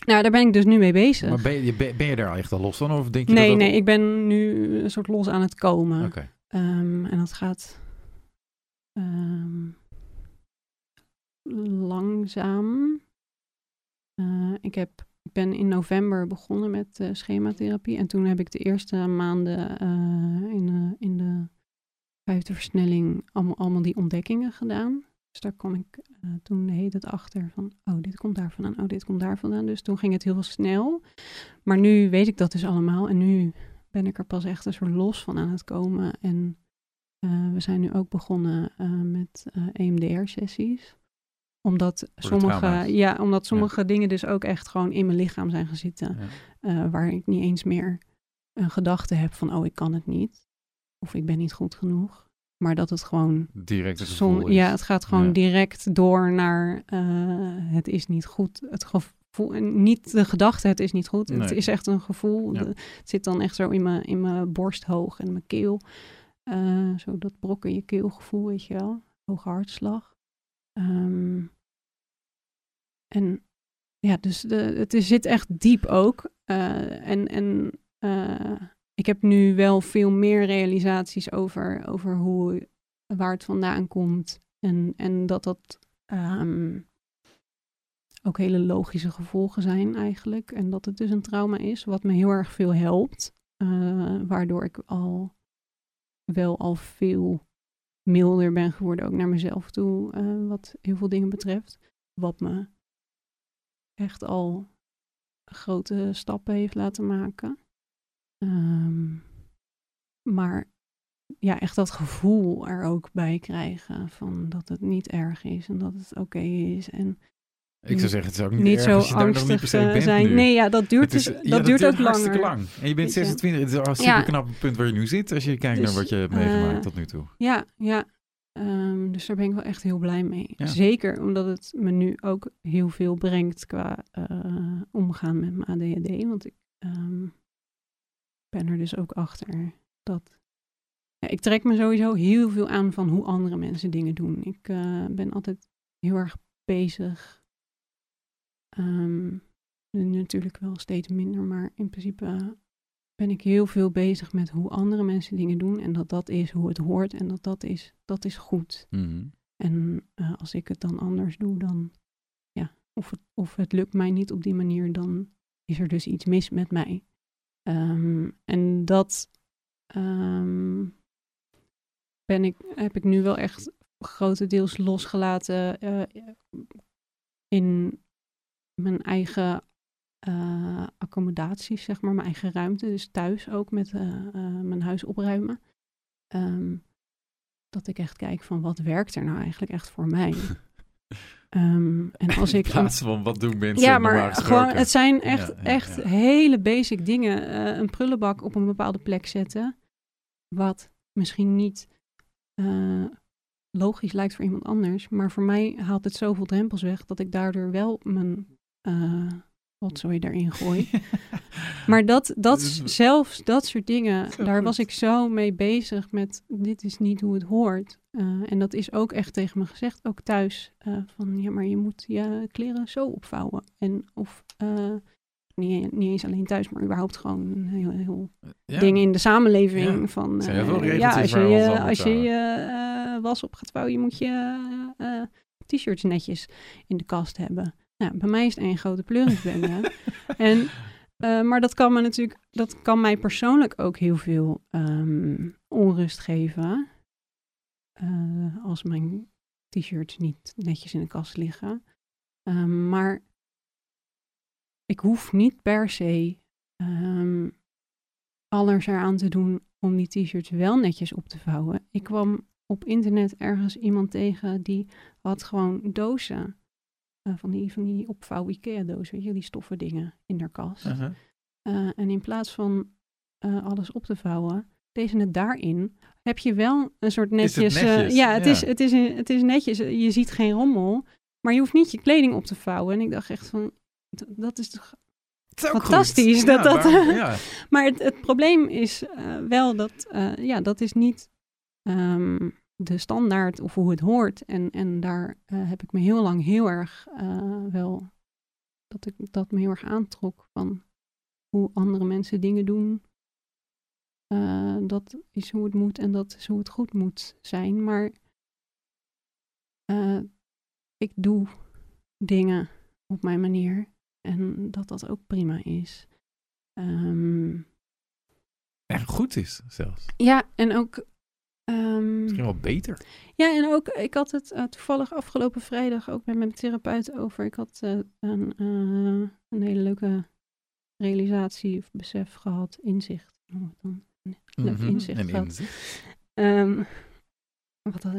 Nou, daar ben ik dus nu mee bezig. Maar ben je, ben je daar echt al los van? Of denk je nee, dat dat- nee, ik ben nu een soort los aan het komen. Oké. Ehm, en dat gaat ehm, langzaam. Eh, ik, heb, ik ben in november begonnen met eh, schematherapie. En toen heb ik de eerste maanden eh, in, in de vijfde versnelling allemaal, allemaal die ontdekkingen gedaan. Dus daar kwam ik eh, toen heet het achter van, oh, dit komt daar vandaan, oh, dit komt daar vandaan. Dus toen ging het heel snel. Maar nu weet ik dat dus allemaal. En nu ben ik er pas echt een soort los van aan het komen. En eh, we zijn nu ook begonnen eh, met EMDR-sessies. Omdat Voor de sommige, ja, omdat sommige dingen dus ook echt gewoon in mijn lichaam zijn gaan zitten. Ja. eh, waar ik niet eens meer een gedachte heb van, oh, ik kan het niet. Of ik ben niet goed genoeg. Maar dat het gewoon Direct het Som- gevoel is. ja, het gaat gewoon Ja. direct door naar eh, het is niet goed. Het gevoel, en niet de gedachte het is niet goed. Het is echt een gevoel. Ja. De- het zit dan echt zo in mijn, in mijn borst hoog en mijn keel. Eh, zo dat brok in je keelgevoel, weet je wel. Hoge hartslag. Ehm, en ja, dus de, het is, zit echt diep ook. Eh, en en eh, ik heb nu wel veel meer realisaties over, over hoe, waar het vandaan komt. En, en dat dat ehm, ook hele logische gevolgen zijn eigenlijk. En dat het dus een trauma is, wat me heel erg veel helpt. Eh, waardoor ik al wel al veel milder ben geworden, ook naar mezelf toe, eh, wat heel veel dingen betreft. Wat me echt al grote stappen heeft laten maken. Ehm, maar ja, echt dat gevoel er ook bij krijgen van dat het niet erg is en dat het oké is. En Ik zou zeggen, het is ook niet, niet erg zo als je daar nog niet per angstig zijn. nu. Nee, ja, dat duurt, is- dus, ja, dat duurt ook langer. lang. En je bent Weet je. 26, het is al Ja. super knap punt waar je nu zit, als je kijkt Dus, naar wat je hebt meegemaakt eh, tot nu toe. Ja, ja. Ehm, dus daar ben ik wel echt heel blij mee. Ja. Zeker omdat het me nu ook heel veel brengt qua eh, omgaan met mijn ADHD. Want ik ehm, ben er dus ook achter dat... Ja, ik trek me sowieso heel veel aan van hoe andere mensen dingen doen. Ik eh, ben altijd heel erg bezig. Ehm, nu natuurlijk wel steeds minder, maar in principe ben ik heel veel bezig met hoe andere mensen dingen doen. En dat dat is hoe het hoort en dat dat is, dat is goed. Mhm. En eh, als ik het dan anders doe, dan ja, of het, of het lukt mij niet op die manier, dan is er dus iets mis met mij. Ehm, en dat ehm, ben ik, heb ik nu wel echt grotendeels losgelaten eh, in mijn eigen eh, accommodaties, zeg maar, mijn eigen ruimte. Dus thuis ook met eh, eh, mijn huis opruimen. Ehm, dat ik echt kijk van wat werkt er nou eigenlijk echt voor mij. Ehm, en als ik In plaats van wat doen mensen ja, maar gewoon, het zijn echt, Ja, ja, echt ja. hele basic dingen. Een prullenbak op een bepaalde plek zetten. Wat misschien niet logisch lijkt voor iemand anders. Maar voor mij haalt het zoveel drempels weg dat ik daardoor wel mijn uh, rotzooi daarin gooi. maar dat, dat zelfs dat soort dingen, Zo daar goed. was ik zo mee bezig met dit is niet hoe het hoort. Eh, en dat is ook echt tegen me gezegd, ook thuis. eh, van ja, maar je moet je kleren zo opvouwen. En of niet, niet eens alleen thuis, maar überhaupt gewoon een heel, heel Ja. dingen in de samenleving. Ja. Van, ja, als je je, als je, je was op gaat vouwen, je moet je t-shirts netjes in de kast hebben. Nou, bij mij is het één grote pleurisbende. en, eh, maar dat kan me natuurlijk, dat kan mij persoonlijk ook heel veel ehm, onrust geven. Eh, als mijn t-shirts niet netjes in de kast liggen. Ehm, maar ik hoef niet per se ehm, alles eraan te doen om die t-shirts wel netjes op te vouwen. Ik kwam op internet ergens iemand tegen die had gewoon dozen. Eh, van, die, van die opvouw Ikea dozen, weet je, die stoffen dingen in haar kast. Uh-huh. Eh, en in plaats van eh, alles op te vouwen, deze het daarin, heb je wel een soort het netjes... ja, het, Ja. Is, het, is, het is netjes. Je ziet geen rommel, maar je hoeft niet je kleding op te vouwen. En ik dacht echt van, dat is toch... Fantastisch dat Ja, dat- waarom- ja. Maar het, het probleem is wel dat, ja, dat is niet ehm, de standaard of hoe het hoort. En, en daar eh, heb ik me heel lang heel erg eh, wel, dat ik dat me heel erg aantrok van hoe andere mensen dingen doen. Eh, dat is hoe het moet en dat is hoe het goed moet zijn. Maar ik doe dingen op mijn manier en dat dat ook prima is. Ehm, En goed is zelfs. ja, en ook. Ehm, Misschien wel beter. ja, en ook, ik had het eh, toevallig afgelopen vrijdag ook met mijn therapeut over. Ik had eh, een, eh, een hele leuke realisatie of besef gehad, inzicht. het dan. Leuk Mhm. inzicht En gehad. inzicht. Ehm, wat had,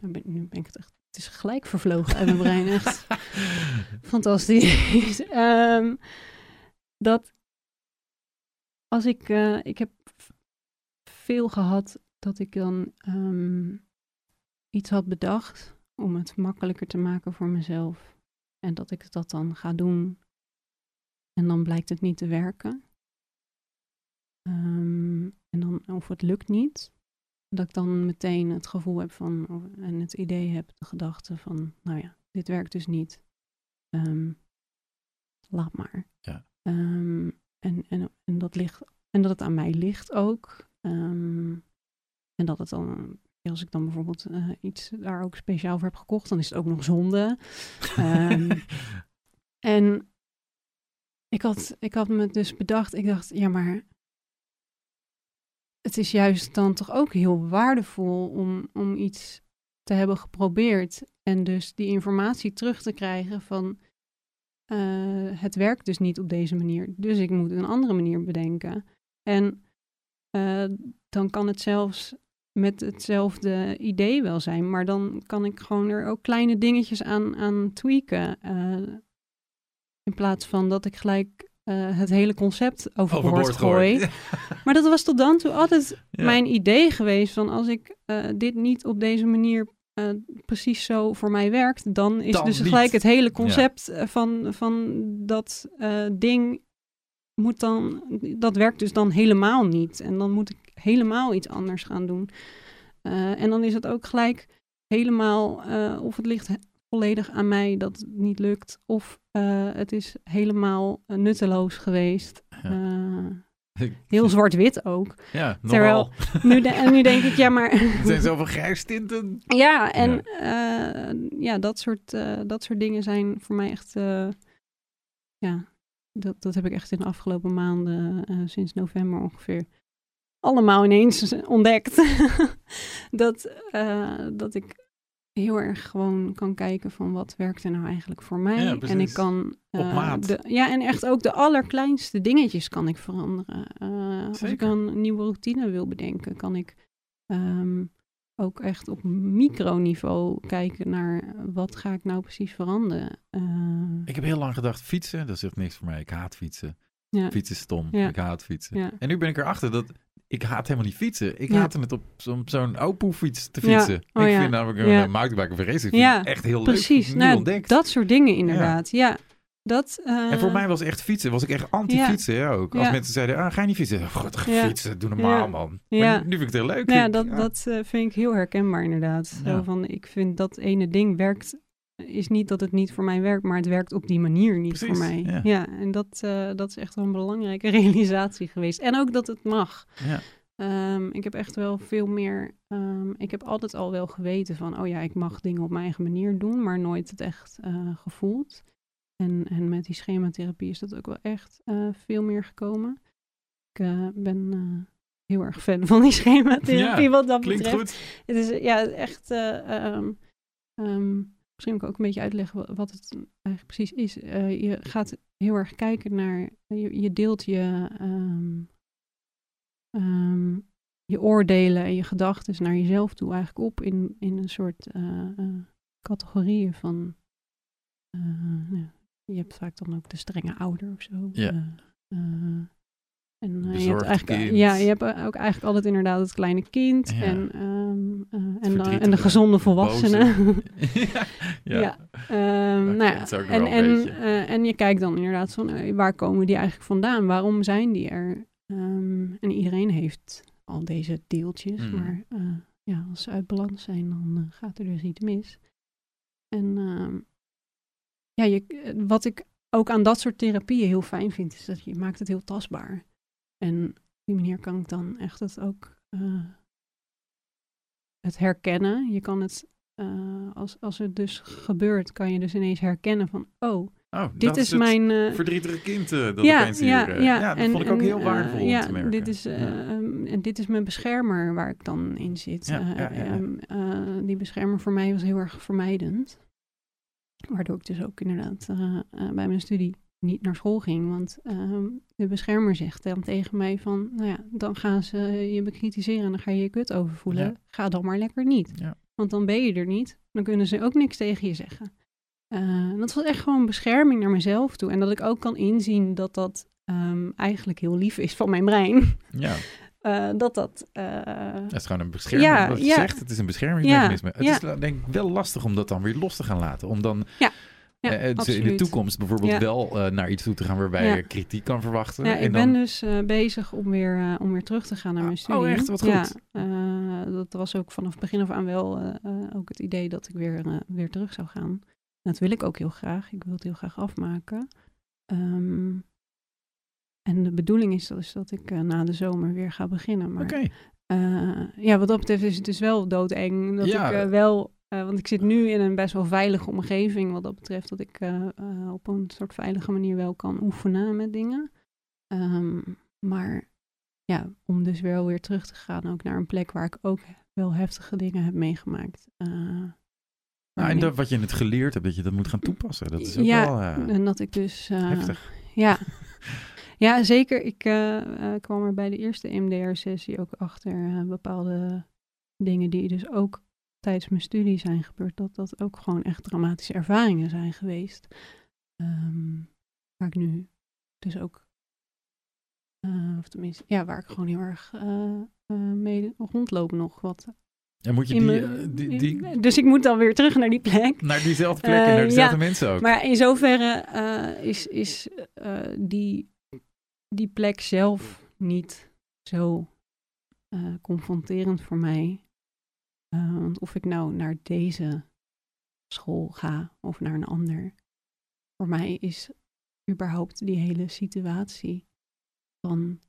nu ben, nu ben ik het echt. Het is gelijk vervlogen uit mijn brein. Echt fantastisch. Ehm, dat als ik. ik heb veel gehad dat ik dan ehm, iets had bedacht om het makkelijker te maken voor mezelf. En dat ik dat dan ga doen. En dan blijkt het niet te werken. Ehm, en dan, of het lukt niet. Dat ik dan meteen het gevoel heb van, en het idee heb, de gedachte van, nou ja, dit werkt dus niet. Ehm, laat maar. Ja. En, en, en, dat ligt, en dat het aan mij ligt ook. Ehm, en dat het dan, als ik dan bijvoorbeeld eh, iets daar ook speciaal voor heb gekocht, dan is het ook nog zonde. Ehm, en ik had, ik had me dus bedacht, ik dacht, ja, maar het is juist dan toch ook heel waardevol om, om iets te hebben geprobeerd. En dus die informatie terug te krijgen van eh, het werkt dus niet op deze manier. Dus ik moet een andere manier bedenken. En eh, dan kan het zelfs met hetzelfde idee wel zijn, maar dan kan ik gewoon er ook kleine dingetjes aan, aan tweaken. eh, in plaats van dat ik gelijk eh, het hele concept overboord, Overboord gooi. Maar dat was tot dan toe altijd Ja. mijn idee geweest van als ik eh, dit niet op deze manier precies zo voor mij werkt, dan is Dan dus niet. gelijk het hele concept van, van dat ding moet dan, dat werkt dus dan helemaal niet. En dan moet ik helemaal iets anders gaan doen. Eh, en dan is het ook gelijk helemaal, eh, of het ligt volledig aan mij dat het niet lukt, of eh, het is helemaal nutteloos geweest. Ja. Heel zwart-wit ook. Ja, Terwijl-. Nu, de- en nu denk ik, ja, maar. Er zijn zoveel grijstinten. ja, en ja, ja dat, soort, dat soort dingen zijn voor mij echt. ja, dat, dat heb ik echt in de afgelopen maanden, eh, sinds november ongeveer, allemaal ineens ontdekt. dat, eh, dat ik heel erg gewoon kan kijken van wat werkt er nou eigenlijk voor mij. Ja, en ik kan... Op eh, maat. de- ja, en echt ook de allerkleinste dingetjes kan ik veranderen. Als ik een nieuwe routine wil bedenken, kan ik ehm, ook echt op microniveau kijken naar wat ga ik nou precies veranderen. Eh, Ik heb heel lang gedacht, fietsen, dat echt niks voor mij. Ik haat fietsen. ja, Fietsen is stom. Ja. Ik haat fietsen. ja. En nu ben ik erachter dat ik haat helemaal niet fietsen. Ik Ja. haatte het op zo'n zo'n Opoe-fiets te fietsen. Oh, ik vind namelijk een Ja. uh, mountainbike of een race Ja, echt heel Precies, leuk. Nu nou, ontdekt. dat soort dingen inderdaad. Ja, dat... En voor eh, mij was echt fietsen, was ik echt anti-fietsen ja. ook. Als Ja. mensen zeiden, ah, ga je niet fietsen? Oh, God, fietsen, doe normaal man. Maar nu vind ik het heel leuk. Ja, dat, dat eh, vind ik heel herkenbaar inderdaad. Zo van, ik vind dat ene ding werkt, is niet dat het niet voor mij werkt, maar het werkt op die manier niet Precies, voor mij. ja. en dat, eh, dat is echt wel een belangrijke realisatie geweest. En ook dat het mag. Ja. Ehm, ik heb echt wel veel meer, ehm, ik heb altijd al wel geweten van, oh ja, ik mag dingen op mijn eigen manier doen, maar nooit het echt gevoeld. En, en met die schematherapie is dat ook wel echt eh, veel meer gekomen. Ik eh, ben eh, heel erg fan van die schematherapie Ja, wat dat Klinkt betreft. goed. Het is ja, echt. eh, ehm, ehm, misschien moet ik ook een beetje uitleggen wat, het eigenlijk precies is. Je gaat heel erg kijken naar. Je, je deelt je. ehm, je oordelen en je gedachten naar jezelf toe eigenlijk op in, in een soort categorieën van. ja, je hebt vaak dan ook de strenge ouder of zo. Ja. Eh, eh, en eh, je hebt eigenlijk, kind. ja, je hebt ook eigenlijk altijd inderdaad het kleine kind Ja. en, ehm, eh, en, en de gezonde volwassene. boze. ja. ja. Ja. Ehm, nou ja, en, en, je kijkt dan inderdaad van waar komen die eigenlijk vandaan? Waarom zijn die er? Ehm, en iedereen heeft al deze deeltjes, Mhm. maar ja, als ze uit balans zijn, dan gaat er dus iets mis. En ja, je, eh, wat ik ook aan dat soort therapieën heel fijn vind, is dat je maakt het heel tastbaar. En op die manier kan ik dan echt het ook eh, het herkennen. Je kan het, eh, als, als het dus gebeurt, kan je dus ineens herkennen van, oh, Oh, dit is mijn... verdrietige kind dat ja, hier... ja, ja, ja, dat en- vond ik ook heel waardevol ja, om te merken. Dit is, eh, ehm, en dit is mijn beschermer waar ik dan in zit. Eh, ehm, eh, die beschermer voor mij was heel erg vermijdend. Waardoor ik dus ook inderdaad eh, eh, bij mijn studie niet naar school ging. Want ehm, de beschermer zegt dan tegen mij van... Nou ja, dan gaan ze je bekritiseren en dan ga je je kut overvoelen. Ja. Ga dan maar lekker niet. Ja. Want dan ben je er niet. Dan kunnen ze ook niks tegen je zeggen. Eh, dat was echt gewoon bescherming naar mezelf toe. En dat ik ook kan inzien dat dat ehm, eigenlijk heel lief is van mijn brein. Ja, Eh, dat dat... eh, dat is gewoon een bescherming. Ja, wat je ja. zegt, het is een beschermingsmechanisme. het is denk ik wel lastig om dat dan weer los te gaan laten. Om dan ja, eh, het- in de toekomst bijvoorbeeld Ja. wel naar iets toe te gaan waarbij Ja. je kritiek kan verwachten. Ja, en ik dan, ben dus bezig om weer, om weer terug te gaan naar Ah, mijn oh, studie. echt? Wat goed. dat was ook vanaf het begin af aan wel ook het idee dat ik weer, weer terug zou gaan. Dat wil ik ook heel graag. Ik wil het heel graag afmaken. Ehm, en de bedoeling is dus dat ik eh, na de zomer weer ga beginnen. Maar eh, ja, wat dat betreft is het dus wel doodeng. Dat Ja. ik eh, wel, want ik zit nu in een best wel veilige omgeving. Wat dat betreft dat ik op een soort veilige manier wel kan oefenen met dingen. Ehm, maar ja, om dus wel weer terug te gaan ook naar een plek waar ik ook wel heftige dingen heb meegemaakt. nou, en dat, wat je in het geleerd hebt, dat je dat moet gaan toepassen. Dat is ook Ja, wel eh, en dat ik dus... heftig. ja. ja, zeker. Ik eh, eh, kwam er bij de eerste MDR-sessie ook achter eh, bepaalde dingen die dus ook tijdens mijn studie zijn gebeurd. Dat dat ook gewoon echt dramatische ervaringen zijn geweest. Ehm, waar ik nu dus ook, of tenminste, ja, waar ik gewoon heel erg mee rondloop nog wat. En moet je die, mijn- die, die, Dus ik moet dan weer terug naar die plek. naar diezelfde plek en naar dezelfde ja, mensen ook? Maar in zoverre is, is die, die plek zelf niet zo eh, confronterend voor mij. Eh, want of ik nou naar deze school ga of naar een ander, voor mij is überhaupt die hele situatie van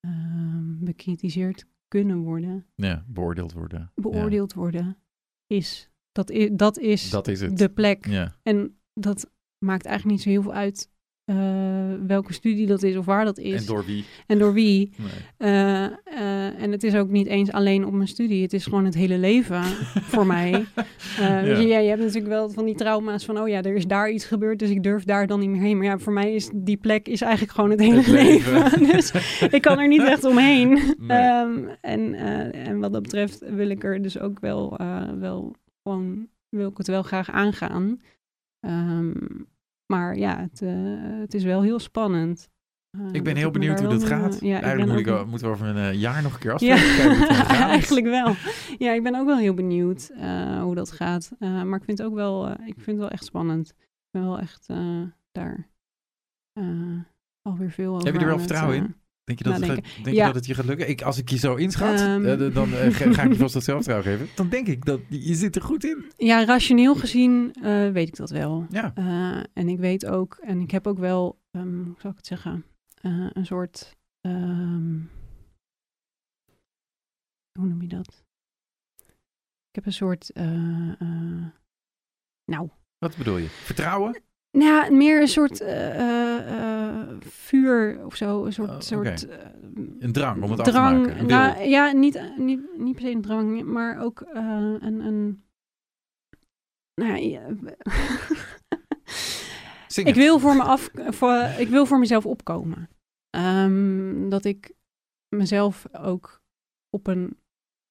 ehm, bekritiseerd kunnen worden, Ja, beoordeeld worden. beoordeeld worden, is dat, is dat is Dat is het. de plek Ja, en dat maakt eigenlijk niet zo heel veel uit eh, welke studie dat is of waar dat is. En door wie? En door wie. Nee. Eh, eh, en het is ook niet eens alleen op mijn studie. Het is gewoon het hele leven voor mij. Weet je, ja, je hebt natuurlijk wel van die trauma's van... oh ja, er is daar iets gebeurd, dus ik durf daar dan niet meer heen. Maar ja, voor mij is die plek is eigenlijk gewoon het hele Het leven. leven. dus ik kan er niet echt omheen. Nee. Ehm, en, en wat dat betreft wil ik er dus ook wel, wel gewoon... wil ik het wel graag aangaan. Ehm, maar ja, het, eh, het is wel heel spannend. Eh, Ik ben heel benieuwd hoe dat gaat. eh, ja, Eigenlijk moet ik, ook moeten we over een jaar nog een keer ja, afspreken. is. eigenlijk wel. Ja, ik ben ook wel heel benieuwd hoe dat gaat. Maar ik vind het ook wel, ik vind het wel echt spannend. Ik ben wel echt daar alweer veel over Heb je er wel het, vertrouwen in? Denk je dat, het, denk Ja. je dat het je gaat lukken? Ik, als ik je zo inschat, Ehm. eh, dan eh, ga, ga ik je vast dat zelfvertrouwen geven. Dan denk ik dat je zit er goed in. Ja, rationeel gezien eh, weet ik dat wel. Ja. En ik weet ook, en ik heb ook wel, ehm, hoe zou ik het zeggen, een soort, ehm, hoe noem je dat? Ik heb een soort, nou, Wat bedoel je? Vertrouwen? Nou, meer een soort eh, eh, eh, vuur of zo. Een soort. Oh, soort Een drang om het drang, af te maken. Een nou, ja, niet, niet, niet per se een drang, maar ook een. een nou ja, ik wil voor me af, voor, ik wil voor mezelf opkomen. Ehm, dat ik mezelf ook op een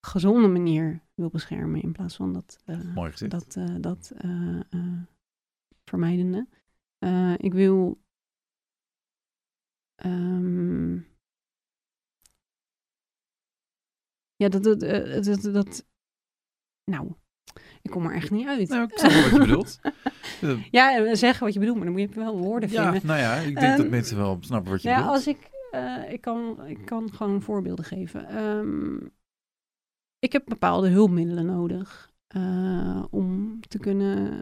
gezonde manier wil beschermen in plaats van dat. Mooi gezegd. dat, dat vermijdende. Eh, ik wil. ehm, ja, dat, dat, eh, dat, dat. Nou, ik kom er echt niet uit. Nou, ik snap wat je bedoelt. Ja, eh, zeg wat je bedoelt, maar dan moet je wel woorden ja, vinden. nou ja, ik denk dat Ehm, mensen wel snappen wat je Ja, bedoelt. als ik, ik, kan, ik kan gewoon voorbeelden geven. Ehm, ik heb bepaalde hulpmiddelen nodig om te kunnen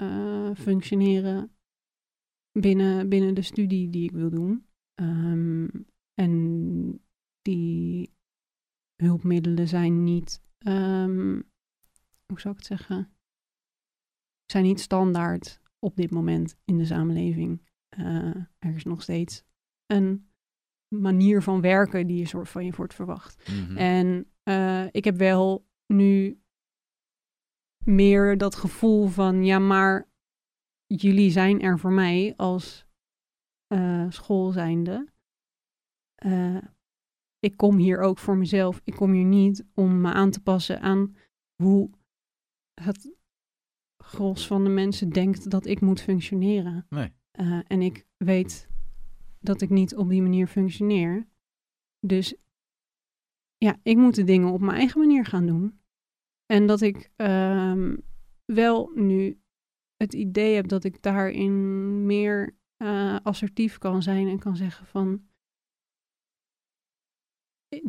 eh, functioneren binnen, binnen de studie die ik wil doen. Ehm, en die hulpmiddelen zijn niet, ehm, hoe zou ik het zeggen, zijn niet standaard op dit moment in de samenleving. Eh, er is nog steeds een manier van werken die je soort van je wordt verwacht. Mhm. En eh, ik heb wel nu meer dat gevoel van, ja, maar jullie zijn er voor mij als eh, school zijnde. Eh, ik kom hier ook voor mezelf. Ik kom hier niet om me aan te passen aan hoe het gros van de mensen denkt dat ik moet functioneren. Nee. Eh, en ik weet dat ik niet op die manier functioneer. Dus ja, ik moet de dingen op mijn eigen manier gaan doen. En dat ik ehm, wel nu het idee heb dat ik daarin meer eh, assertief kan zijn en kan zeggen van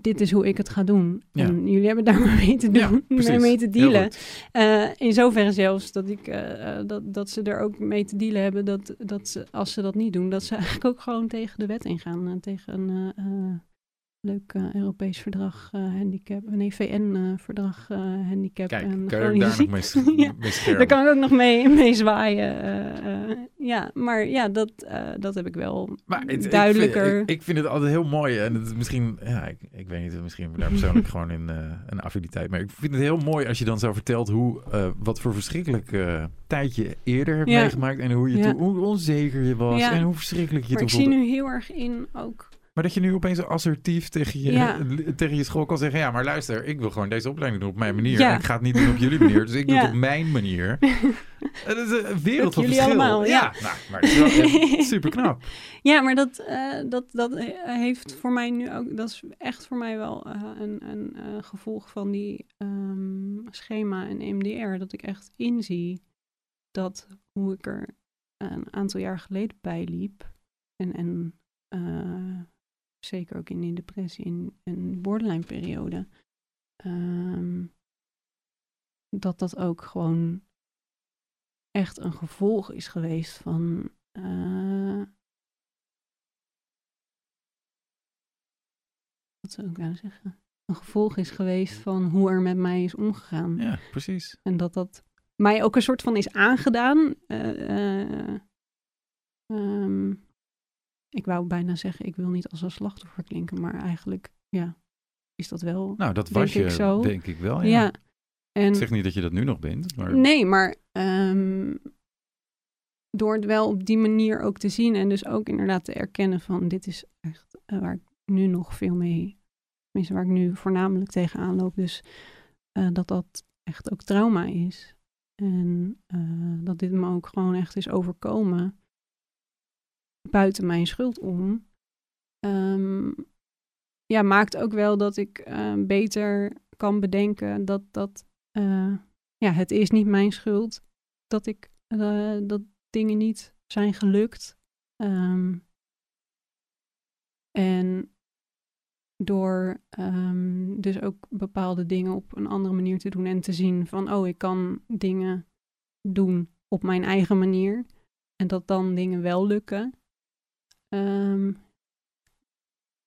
dit is hoe ik het ga doen. Ja. En jullie hebben daar maar mee te Ja, doen, mee, te dealen. Eh, in zoverre zelfs dat, ik, eh, dat, dat ze er ook mee te dealen hebben dat, dat ze, als ze dat niet doen, dat ze eigenlijk ook gewoon tegen de wet ingaan. tegen een leuk eh, Europees verdrag eh, handicap, nee, VN-verdrag eh, handicap. Kijk, en kan je daar nog mee. Ja. mee? Daar kan ik ook nog mee, mee zwaaien. ja, maar ja, dat, dat heb ik wel Maar het- ik duidelijker. vind- Ik, ik, vind het altijd heel mooi. En het is misschien, ja, ik, ik weet niet, misschien ik daar persoonlijk gewoon in, een affiniteit. Maar ik vind het heel mooi als je dan zo vertelt hoe, wat voor verschrikkelijk tijd je eerder hebt Ja. meegemaakt. En hoe, je Ja. hoe onzeker je was. En hoe verschrikkelijk je maar ik toen zie nu heel erg in ook Maar dat je nu opeens assertief tegen je, Ja. tegen je school kan zeggen... ja, maar luister, ik wil gewoon deze opleiding doen op mijn manier. Ja. En ik ga het niet doen op jullie manier. Dus ik doe het op mijn manier. Dat is een wereld van jullie verschil. allemaal, ja. nou, maar het is wel echt super knap. Ja, maar dat, eh, dat, dat heeft voor mij nu ook, dat is echt voor mij wel eh, een, een eh, gevolg van die ehm, schema en EMDR. Dat ik echt inzie dat hoe ik er een aantal jaar geleden bij liep. En, en zeker ook in die depressie en, en borderline periode. ehm, dat dat ook gewoon echt een gevolg is geweest van eh, wat zou ik nou zeggen? Een gevolg is geweest van hoe er met mij is omgegaan. Ja, precies. En dat dat mij ook een soort van is aangedaan. ehm, ik wou bijna zeggen, ik wil niet als een slachtoffer klinken, maar eigenlijk, ja, is dat wel. Nou, dat was je, zo. denk ik wel. ja. Ja. En Ik zeg niet dat je dat nu nog bent, maar Nee, maar ehm, door het wel op die manier ook te zien en dus ook inderdaad te erkennen van dit is echt eh, waar ik nu nog veel mee, tenminste waar ik nu voornamelijk tegenaan loop, dus eh, dat dat echt ook trauma is. En eh, dat dit me ook gewoon echt is overkomen buiten mijn schuld om. Ehm, ja, maakt ook wel dat ik eh, beter kan bedenken dat dat eh, ja, het is niet mijn schuld dat ik eh, dat dingen niet zijn gelukt. Ehm, en door ehm, dus ook bepaalde dingen op een andere manier te doen en te zien van oh, ik kan dingen doen op mijn eigen manier en dat dan dingen wel lukken. Ehm,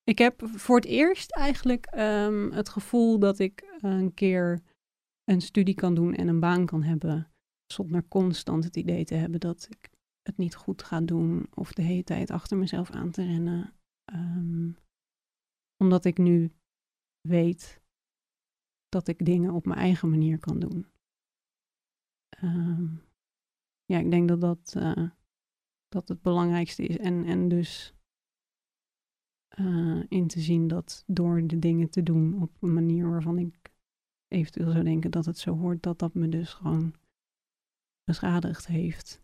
ik heb voor het eerst eigenlijk ehm, het gevoel dat ik een keer een studie kan doen en een baan kan hebben. Zonder constant het idee te hebben dat ik het niet goed ga doen. Of de hele tijd achter mezelf aan te rennen. Ehm, omdat ik nu weet dat ik dingen op mijn eigen manier kan doen. Ja, ik denk dat dat, eh, dat het belangrijkste is. En, en dus eh, in te zien dat door de dingen te doen op een manier waarvan ik eventueel zou denken dat het zo hoort, dat dat me dus gewoon beschadigd heeft.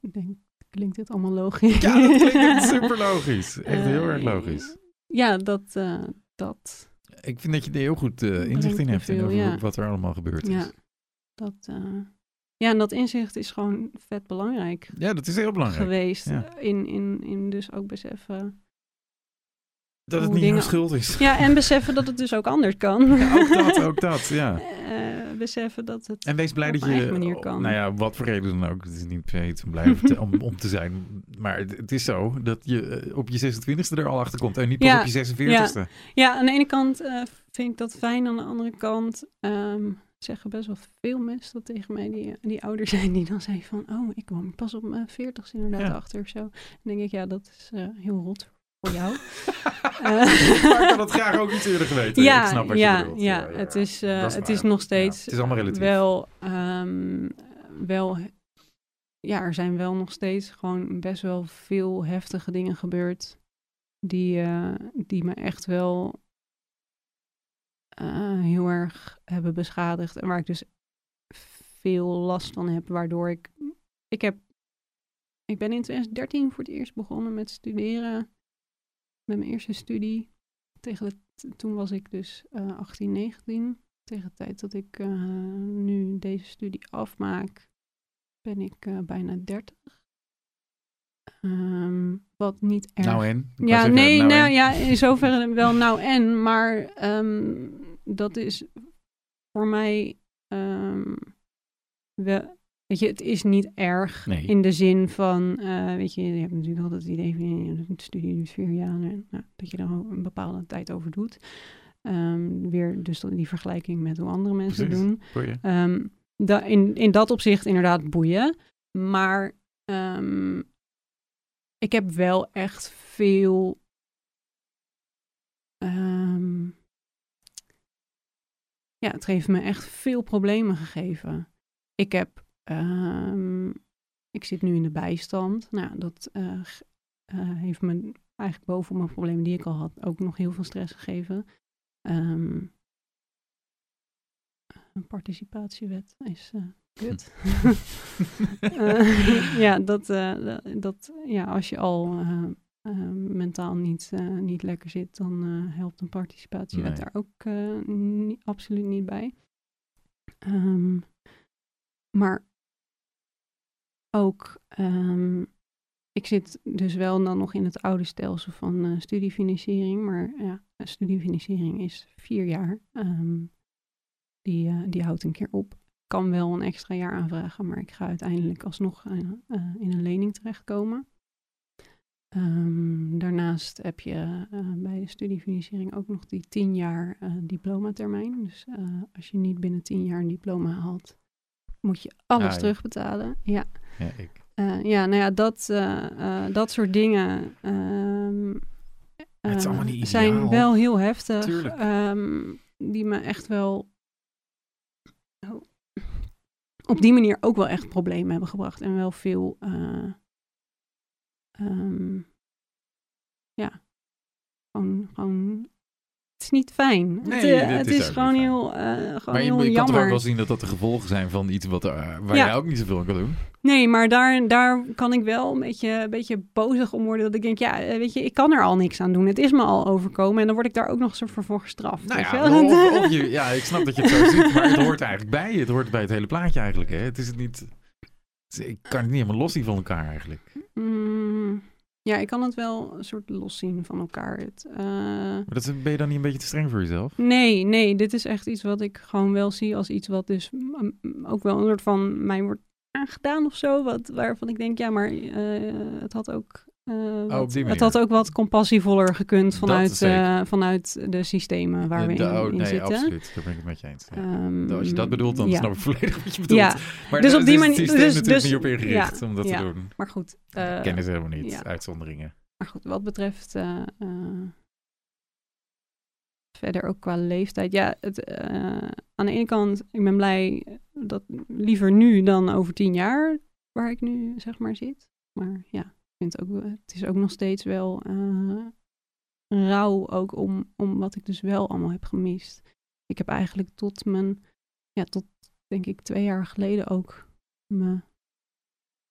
Ik denk, klinkt dit allemaal logisch? ja, dat klinkt super logisch. Echt heel Eh, erg logisch. Ja, dat, eh, dat, Ik vind dat je er heel goed eh, inzicht in hebt in over ja. wat er allemaal gebeurd is. ja, dat, eh, ja, en dat inzicht is gewoon vet belangrijk Ja, dat is heel belangrijk. geweest. ja. In, in, in dus ook beseffen. Dat het niet dingen- schuld is. Ja, en beseffen dat het dus ook anders kan. Ja, ook dat, ook dat, ja. Eh, beseffen dat het. En wees blij Op dat je, manier kan. nou ja, wat voor reden dan ook, het is niet per se iets om blij om te, om, te zijn, maar het, het is zo dat je eh, op je 26e er al achter komt en niet pas Ja, op je 46e. Ja, aan de ene kant eh, vind ik dat fijn. Aan de andere kant ehm, zeggen best wel veel mensen dat tegen mij, die, die ouder zijn, die dan zeggen van, oh, ik kwam pas op mijn 40 inderdaad Ja. achter of zo. Dan denk ik, ja, dat is eh, heel rot voor jou. maar ik had het graag ook iets eerder geweten. ja, ik snap wat ja, je bedoelt. ja, het is, eh, is het is nog steeds Ja, het is allemaal relatief. wel, ehm, wel, ja, er zijn wel nog steeds gewoon best wel veel heftige dingen gebeurd die, eh, die me echt wel eh, heel erg hebben beschadigd en waar ik dus veel last van heb, waardoor ik, ik heb, ik ben in 2013 voor het eerst begonnen met studeren, met mijn eerste studie. Tegen de, toen was ik dus eh 18, 19. Tegen de tijd dat ik eh, nu deze studie afmaak, ben ik eh, bijna 30. Ehm, wat niet erg Nou en? Ja, nee, nou, en? ja, in zoverre wel nou en, maar ehm, dat is voor mij ehm, wel, weet je, het is niet erg Nee. in de zin van, eh, weet je, je hebt natuurlijk altijd het idee van, ja, de studie duurt vier jaar, en, nou, dat je er een bepaalde tijd over doet. Ehm, weer dus die vergelijking met hoe andere mensen Precies. doen. Je? Ehm, da- in, in dat opzicht inderdaad boeien. Maar ik heb wel echt veel. Ja, het heeft me echt veel problemen gegeven. Ik heb. ehm, ik zit nu in de bijstand. Nou, dat eh, eh, heeft me eigenlijk bovenop mijn problemen die ik al had ook nog heel veel stress gegeven. Ehm, een participatiewet is eh kut. Ja, dat, dat- dat, ja, als je al eh, mentaal niet, eh, niet lekker zit, dan eh, helpt een participatiewet Nee. daar ook niet- absoluut niet bij. Ehm, maar ook, ehm, ik zit dus wel dan nog in het oude stelsel van studiefinanciering, maar ja, studiefinanciering is vier jaar. Ehm, die, die houdt een keer op. Ik kan wel een extra jaar aanvragen, maar ik ga uiteindelijk alsnog in een lening terechtkomen. Ehm, daarnaast heb je eh, bij de studiefinanciering ook nog die tien jaar eh, diplomatermijn. Dus eh, als je niet binnen tien jaar een diploma haalt, moet je alles Ah, ja. terugbetalen. Ja. Ja, ik. Ja, nou ja, dat, dat soort dingen ehm, Het is eh, allemaal niet zijn wel heel heftig. Ehm, die me echt wel oh, op die manier ook wel echt problemen hebben gebracht. En wel veel, eh, ehm, ja, gewoon, gewoon, het is niet fijn. Nee, het, eh, het is gewoon heel, eh, gewoon Maar je, heel je kan toch ook wel zien dat dat de gevolgen zijn van iets wat, er- waar Ja. jij ook niet zoveel aan kan doen. Nee, maar daar, daar kan ik wel een beetje, een beetje bozig om worden. Dat ik denk, ja, eh, weet je, ik kan er al niks aan doen. Het is me al overkomen en dan word ik daar ook nog zo voor, gestraft. Nou ja, je wel? of, of je, ja, ik snap dat je het zo ziet, maar het hoort eigenlijk bij je. Het hoort bij het hele plaatje eigenlijk. Hè? Het is het niet... Ik kan het niet helemaal los zien van elkaar eigenlijk. Mm, ja, ik kan het wel een soort los zien van elkaar. Het, eh, Maar dat is, ben je dan niet een beetje te streng voor jezelf? nee, nee, dit is echt iets wat ik gewoon wel zie als iets wat dus mm, mm, ook wel een soort van mij wordt aangedaan of zo. Wat, waarvan ik denk, ja, maar eh, het had ook... eh, wat- Oh, het had ook wat compassievoller gekund vanuit, eh, vanuit de systemen waar we in, oh, in nee, zitten. absoluut. Daar ben ik het met je eens. Ja. Ehm, Als je dat bedoelt, dan ja. snap ik volledig wat je bedoelt. Ja, maar dus op die is manier- dus- natuurlijk dus- niet op ingericht ja, om dat te doen. maar goed. eh, Kennen ze helemaal niet, uitzonderingen. Maar goed, wat betreft eh, eh, verder ook qua leeftijd. Ja, het, eh, aan de ene kant, ik ben blij dat liever nu dan over tien jaar, waar ik nu zeg maar zit. Maar ja, vind het ook, het is ook nog steeds wel eh rauw ook om, om wat ik dus wel allemaal heb gemist. Ik heb eigenlijk tot mijn, ja, tot denk ik twee jaar geleden ook me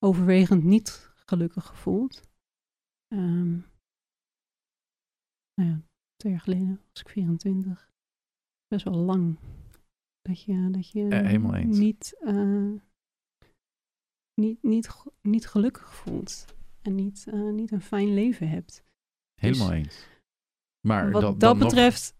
overwegend niet gelukkig gevoeld. Ehm, nou ja, twee jaar geleden was ik 24. Best wel lang. Dat je, dat je Eh, helemaal eens. niet, niet, niet, niet gelukkig voelt. En niet, eh, niet een fijn leven hebt. Helemaal eens. Maar Wat dat, dat, nog- betreft,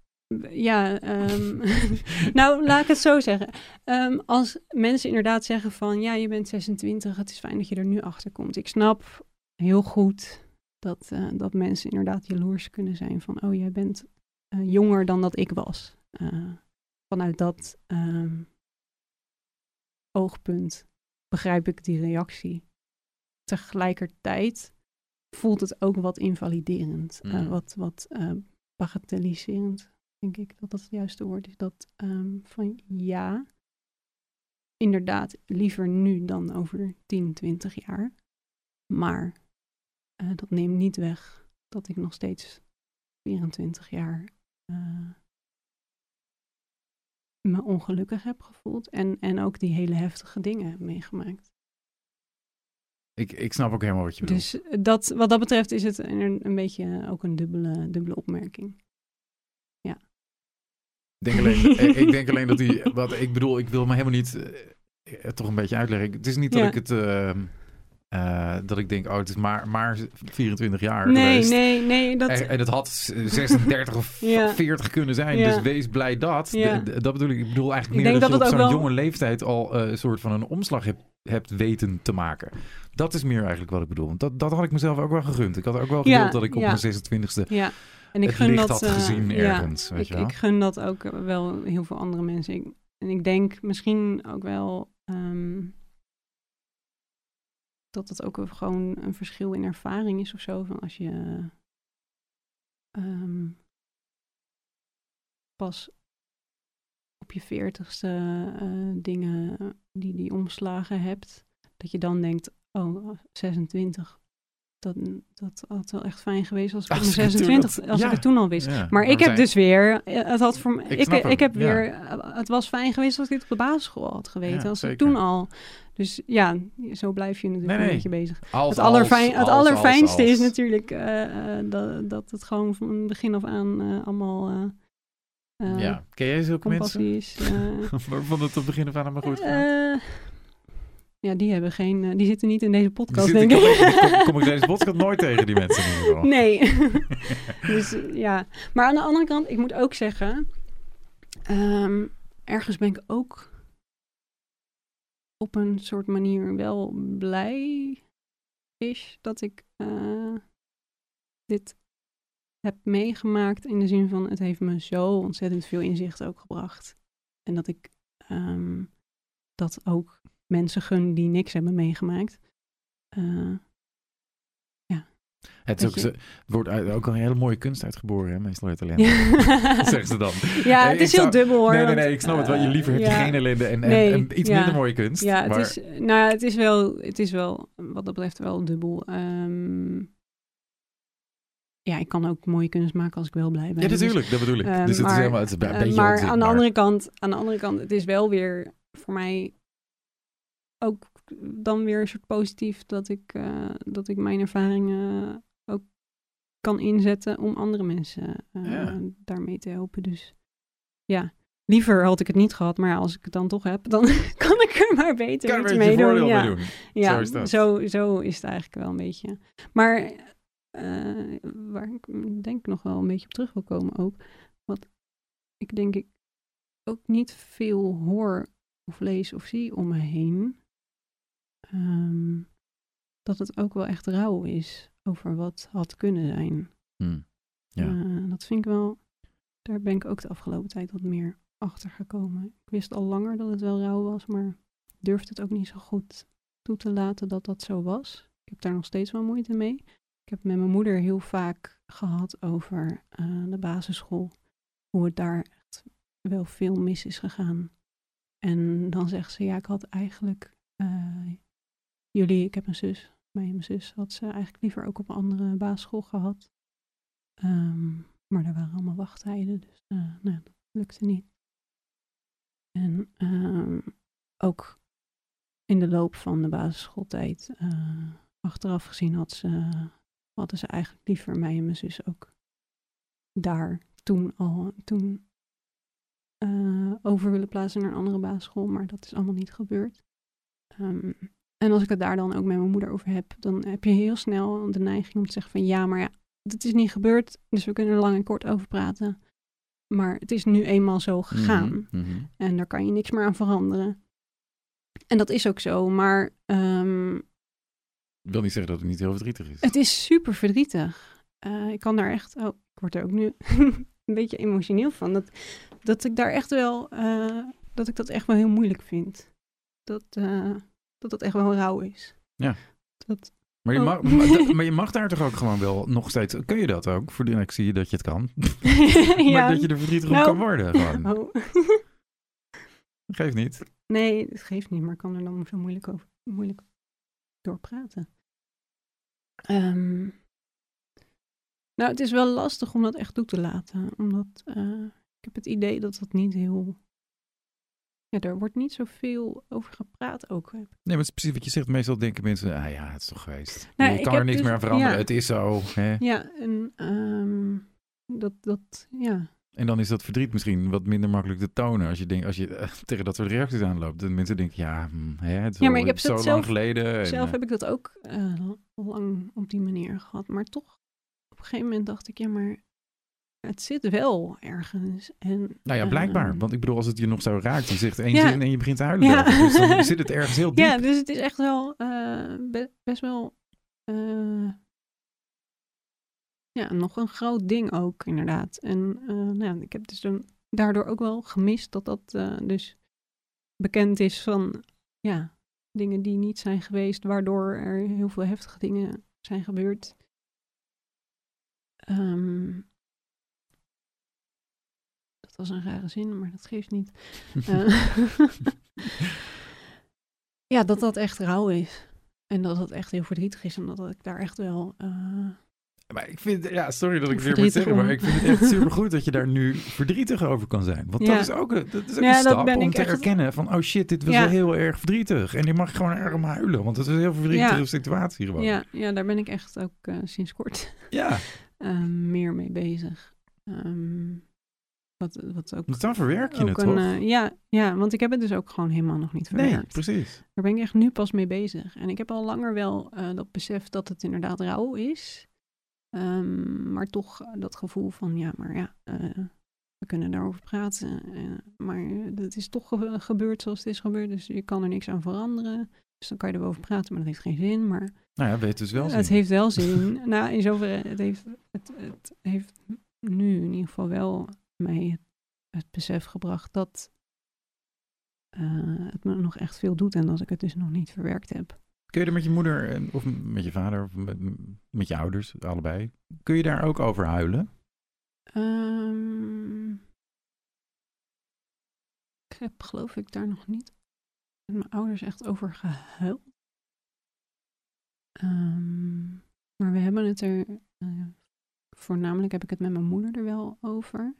ja, ehm, nou laat ik het zo zeggen. Ehm, als mensen inderdaad zeggen van, ja, je bent 26, het is fijn dat je er nu achter komt. Ik snap heel goed dat, eh, dat mensen inderdaad jaloers kunnen zijn van, oh, jij bent eh, jonger dan dat ik was. Vanuit dat ehm, oogpunt begrijp ik die reactie. Tegelijkertijd voelt het ook wat invaliderend, eh, Mm. wat, wat eh, bagatelliserend, denk ik dat dat het juiste woord is. Dat ehm, van ja, inderdaad, liever nu dan over 10, 20 jaar. Maar eh, dat neemt niet weg dat ik nog steeds 24 jaar me ongelukkig heb gevoeld. En, en ook die hele heftige dingen heb meegemaakt. Ik, ik snap ook helemaal wat je bedoelt. Dus eh, dat, wat dat betreft is het een, een beetje ook een dubbele, dubbele opmerking. Ik denk alleen, ik, ik denk alleen dat hij... Wat, ik bedoel, ik wil me helemaal niet... eh, eh, toch een beetje uitleggen. Het is niet dat Ja. ik het... ehm, eh, dat ik denk, oh, het is maar, maar 24 jaar Nee, geweest. nee, nee. Dat, En, en het had 36 of Ja. 40 kunnen zijn. Ja. Dus wees blij dat. Ja. Dat bedoel ik. Ik bedoel eigenlijk meer dat, dat je op zo'n wel- jonge leeftijd al eh, een soort van een omslag hebt, hebt weten te maken. Dat is meer eigenlijk wat ik bedoel. Want dat, dat had ik mezelf ook wel gegund. Ik had ook wel gewild dat ik op mijn 26e ja. En ik het gun licht dat, had eh, gezien ergens. weet ik, je wel? ik gun dat ook wel heel veel andere mensen. Ik, en ik denk misschien ook wel ehm, dat het ook gewoon een verschil in ervaring is of zo. Van als je ehm, pas op je veertigste eh, dingen, die, die omslagen hebt, dat je dan denkt, oh, 26. Dat, dat had wel echt fijn geweest als ik op Als mijn ik het toen 26, had- als ja. ik het toen al wist. Ja, Maar ik heb zijn- dus weer, eh, het had voor Ik ik, heb ja. weer, eh, het was fijn geweest als ik dit op de basisschool had geweten, als ik toen al. Dus ja, zo blijf je natuurlijk Nee, een beetje bezig. Als, Het, allerfijn, als, het allerfijnste als, is natuurlijk eh, dat, dat het gewoon van begin af aan eh, allemaal eh, Ja, ken jij zulke mensen? is. Waarvan het op begin af aan allemaal goed gaat? Ja, die hebben geen, eh, die zitten niet in deze podcast, denk kom, ik. kom, kom ik deze podcast nooit tegen, die mensen in ieder geval. Nee. dus ja. Maar aan de andere kant, ik moet ook zeggen, ehm, ergens ben ik ook op een soort manier wel blij is dat ik eh, dit heb meegemaakt in de zin van het heeft me zo ontzettend veel inzicht ook gebracht. En dat ik ehm, dat ook mensen gun die niks hebben meegemaakt. eh, Het, is ook, Weet je- ze- het wordt uit- ook een hele mooie kunst uitgeboren, hè, meestal uit ellende. ja. zeggen ze dan. Ja, het ik is heel zou- dubbel hoor. nee, nee, nee, ik snap het wel. Je eh, liever heb je ja. geen ellende en, en, Nee, en iets ja. minder mooie kunst. Ja, het maar, is, nou, ja, het is wel, het is wel, wat dat betreft wel dubbel. Ehm, ja, ik kan ook mooie kunst maken als ik wel blij ben. ja, Dus, natuurlijk, dat bedoel ik. eh, dus het is maar, helemaal, het is een eh, beetje maar aan de andere kant, aan de andere kant, het is wel weer voor mij ook dan weer een soort positief dat ik, eh, dat ik mijn ervaringen ook kan inzetten om andere mensen eh, Ja. daarmee te helpen. Dus ja, liever had ik het niet gehad, maar als ik het dan toch heb, dan kan ik er maar beter kan er iets mee doen. Ja. mee doen. Ja, Zo is dat. Zo, zo is het eigenlijk wel een beetje. Maar eh, waar ik denk nog wel een beetje op terug wil komen ook. Wat ik denk ik ook niet veel hoor of lees of zie om me heen. Ehm, dat het ook wel echt rauw is over wat had kunnen zijn. Hm. Ja. Eh, dat vind ik wel, daar ben ik ook de afgelopen tijd wat meer achter gekomen. Ik wist al langer dat het wel rauw was, maar durfde het ook niet zo goed toe te laten dat dat zo was. Ik heb daar nog steeds wel moeite mee. Ik heb met mijn moeder heel vaak gehad over eh, de basisschool. Hoe het daar echt wel veel mis is gegaan. En dan zegt ze, ja, ik had eigenlijk eh, jullie, ik heb een zus, mijn zus had ze eigenlijk liever ook op een andere basisschool gehad. Ehm, maar er waren allemaal wachttijden, dus eh, nou, dat lukte niet. En ehm, ook in de loop van de basisschooltijd, eh, achteraf gezien, had ze, hadden ze eigenlijk liever mij en mijn zus ook daar toen al toen, eh, over willen plaatsen naar een andere basisschool, maar dat is allemaal niet gebeurd. Ehm, en als ik het daar dan ook met mijn moeder over heb, dan heb je heel snel de neiging om te zeggen van ja, maar ja, dat is niet gebeurd, dus we kunnen er lang en kort over praten. Maar het is nu eenmaal zo gegaan. Mhm, mhm. En daar kan je niks meer aan veranderen. En dat is ook zo, maar ehm, Ik wil niet zeggen dat het niet heel verdrietig is. het is super verdrietig. Eh, ik kan daar echt, oh, ik word er ook nu een beetje emotioneel van. Dat, dat ik daar echt wel, eh, dat ik dat echt wel heel moeilijk vind. Dat, eh, dat dat echt wel rauw is. Ja. Dat, Maar je, Oh. mag, maar, je mag daar toch ook gewoon wel nog steeds... Kun je dat ook? Voor de ik zie je dat je het kan. maar dat je er verdrietig om Nou. kan worden gewoon. Oh. Geeft niet. Nee, het geeft niet, maar ik kan er dan zo moeilijk, over, moeilijk door praten. Ehm, nou, het is wel lastig om dat echt toe te laten, omdat eh, ik heb het idee dat dat niet heel... Ja, daar wordt niet zoveel over gepraat ook. Nee, maar het is precies wat je zegt. Meestal denken mensen, ah ja, het is toch geweest. Nou, je kan er niks dus- meer aan veranderen. ja. Het is zo. Hè? Ja, en ehm, dat, dat, ja. En dan is dat verdriet misschien wat minder makkelijk te tonen. Als je, denkt, als je eh, tegen dat soort reacties aanloopt. En mensen denken, ja, hm, hè, het is Ja, maar ik heb zo lang zelf- geleden. En, Zelf eh, heb ik dat ook eh, lang op die manier gehad. Maar toch, op een gegeven moment dacht ik, ja, maar het zit wel ergens. En, Nou ja, blijkbaar. ehm, Want ik bedoel, als het je nog zo raakt, je zegt één Ja. zin en je begint te huilen. Ja. Dus dan zit het ergens heel diep. Ja, dus het is echt wel eh, be- best wel. eh, ja, nog een groot ding ook, inderdaad. En eh, nou ik heb dus dan daardoor ook wel gemist dat dat eh, dus bekend is van ja, dingen die niet zijn geweest, waardoor er heel veel heftige dingen zijn gebeurd. Ehm, was een rare zin, maar dat geeft niet. Eh, ja, dat dat echt rauw is. En dat dat echt heel verdrietig is. En dat ik daar echt wel... eh, Maar ik vind, ja, sorry dat ik weer moet zeggen, maar ik vind het echt supergoed dat je daar nu verdrietig over kan zijn. Want Ja. dat is ook, een- dat is ook Ja, een stap om te echt- erkennen van, oh shit, dit was Ja. wel heel erg verdrietig. En je mag gewoon erg om huilen, want het is een heel verdrietige situatie gewoon. ja, ja, daar ben ik echt ook eh, sinds kort ja. meer mee bezig. Ehm, wat, wat ook... Dus dan verwerk je het een, toch? eh, ja, ja, want ik heb het dus ook gewoon helemaal nog niet nee, verwerkt. precies. Daar ben ik echt nu pas mee bezig. En ik heb al langer wel eh, dat besef dat het inderdaad rauw is. Ehm, maar toch eh, dat gevoel van, ja, maar ja, we kunnen daarover praten. maar het is toch ge- gebeurd zoals het is gebeurd, dus je kan er niks aan veranderen. Dus dan kan je er wel over praten, maar dat heeft geen zin. Maar Nou ja, weet dus wel het zin. heeft wel zin. nou, in zoverre, het heeft, het, het heeft nu in ieder geval wel mij het, besef gebracht dat eh, het me nog echt veel doet en dat ik het dus nog niet verwerkt heb. Kun je er met je moeder of met je vader of met, met je ouders, allebei, kun je daar ook over huilen? Ehm, ik heb geloof ik daar nog niet met mijn ouders echt over gehuild. Ehm, maar we hebben het er, eh, voornamelijk heb ik het met mijn moeder er wel over.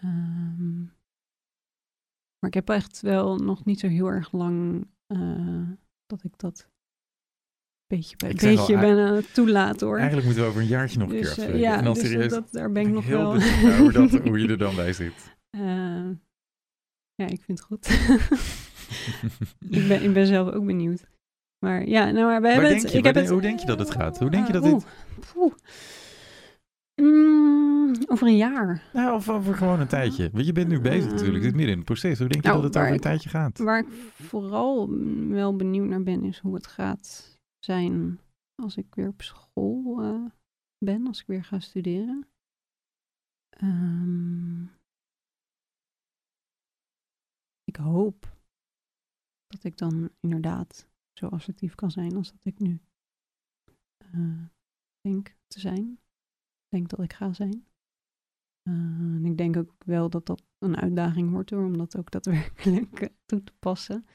Ehm, maar ik heb echt wel nog niet zo heel erg lang eh, dat ik dat beetje bij Ik zeg al, beetje ben aan het toelaten hoor. Eigenlijk moeten we over een jaartje nog een Dus, keer eh, afspreken. ja, en dan dus serieus, dat, daar ben ik nog heel wel. naar hoe, dat, hoe je er dan bij zit. Eh, ja, ik vind het goed. ik, ben, ik ben zelf ook benieuwd. Maar ja, nou, maar we hebben het. je, ik heb denk- het, hoe denk je dat het gaat? Hoe denk je dat dit... oeh. Mm, over een jaar. Nou, of over gewoon een tijdje. Want je bent nu bezig Ehm, natuurlijk. Je zit midden in het proces. Hoe denk je nou, dat het over een ik- tijdje gaat? Waar ik vooral wel benieuwd naar ben, is hoe het gaat zijn als ik weer op school eh, ben, als ik weer ga studeren. Ehm, ik hoop dat ik dan inderdaad zo assertief kan zijn als dat ik nu eh, denk te zijn. Denk dat ik ga zijn. Eh, en ik denk ook wel dat dat een uitdaging wordt hoor, om dat ook daadwerkelijk eh, toe te passen.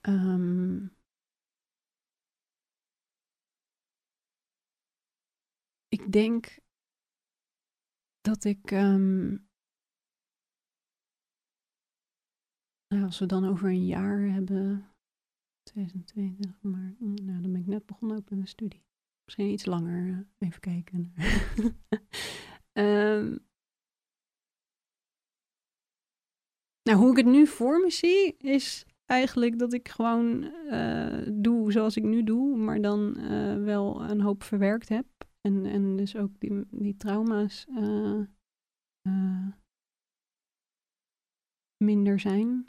Ehm, ik denk dat ik. ehm, nou, als we dan over een jaar hebben. 2022, maar mm, nou, dan ben ik net begonnen ook met mijn studie. Misschien iets langer. eh, even kijken. Ehm, nou, hoe ik het nu voor me zie, is eigenlijk dat ik gewoon eh, doe zoals ik nu doe, maar dan eh, wel een hoop verwerkt heb. En, en dus ook die, die trauma's minder zijn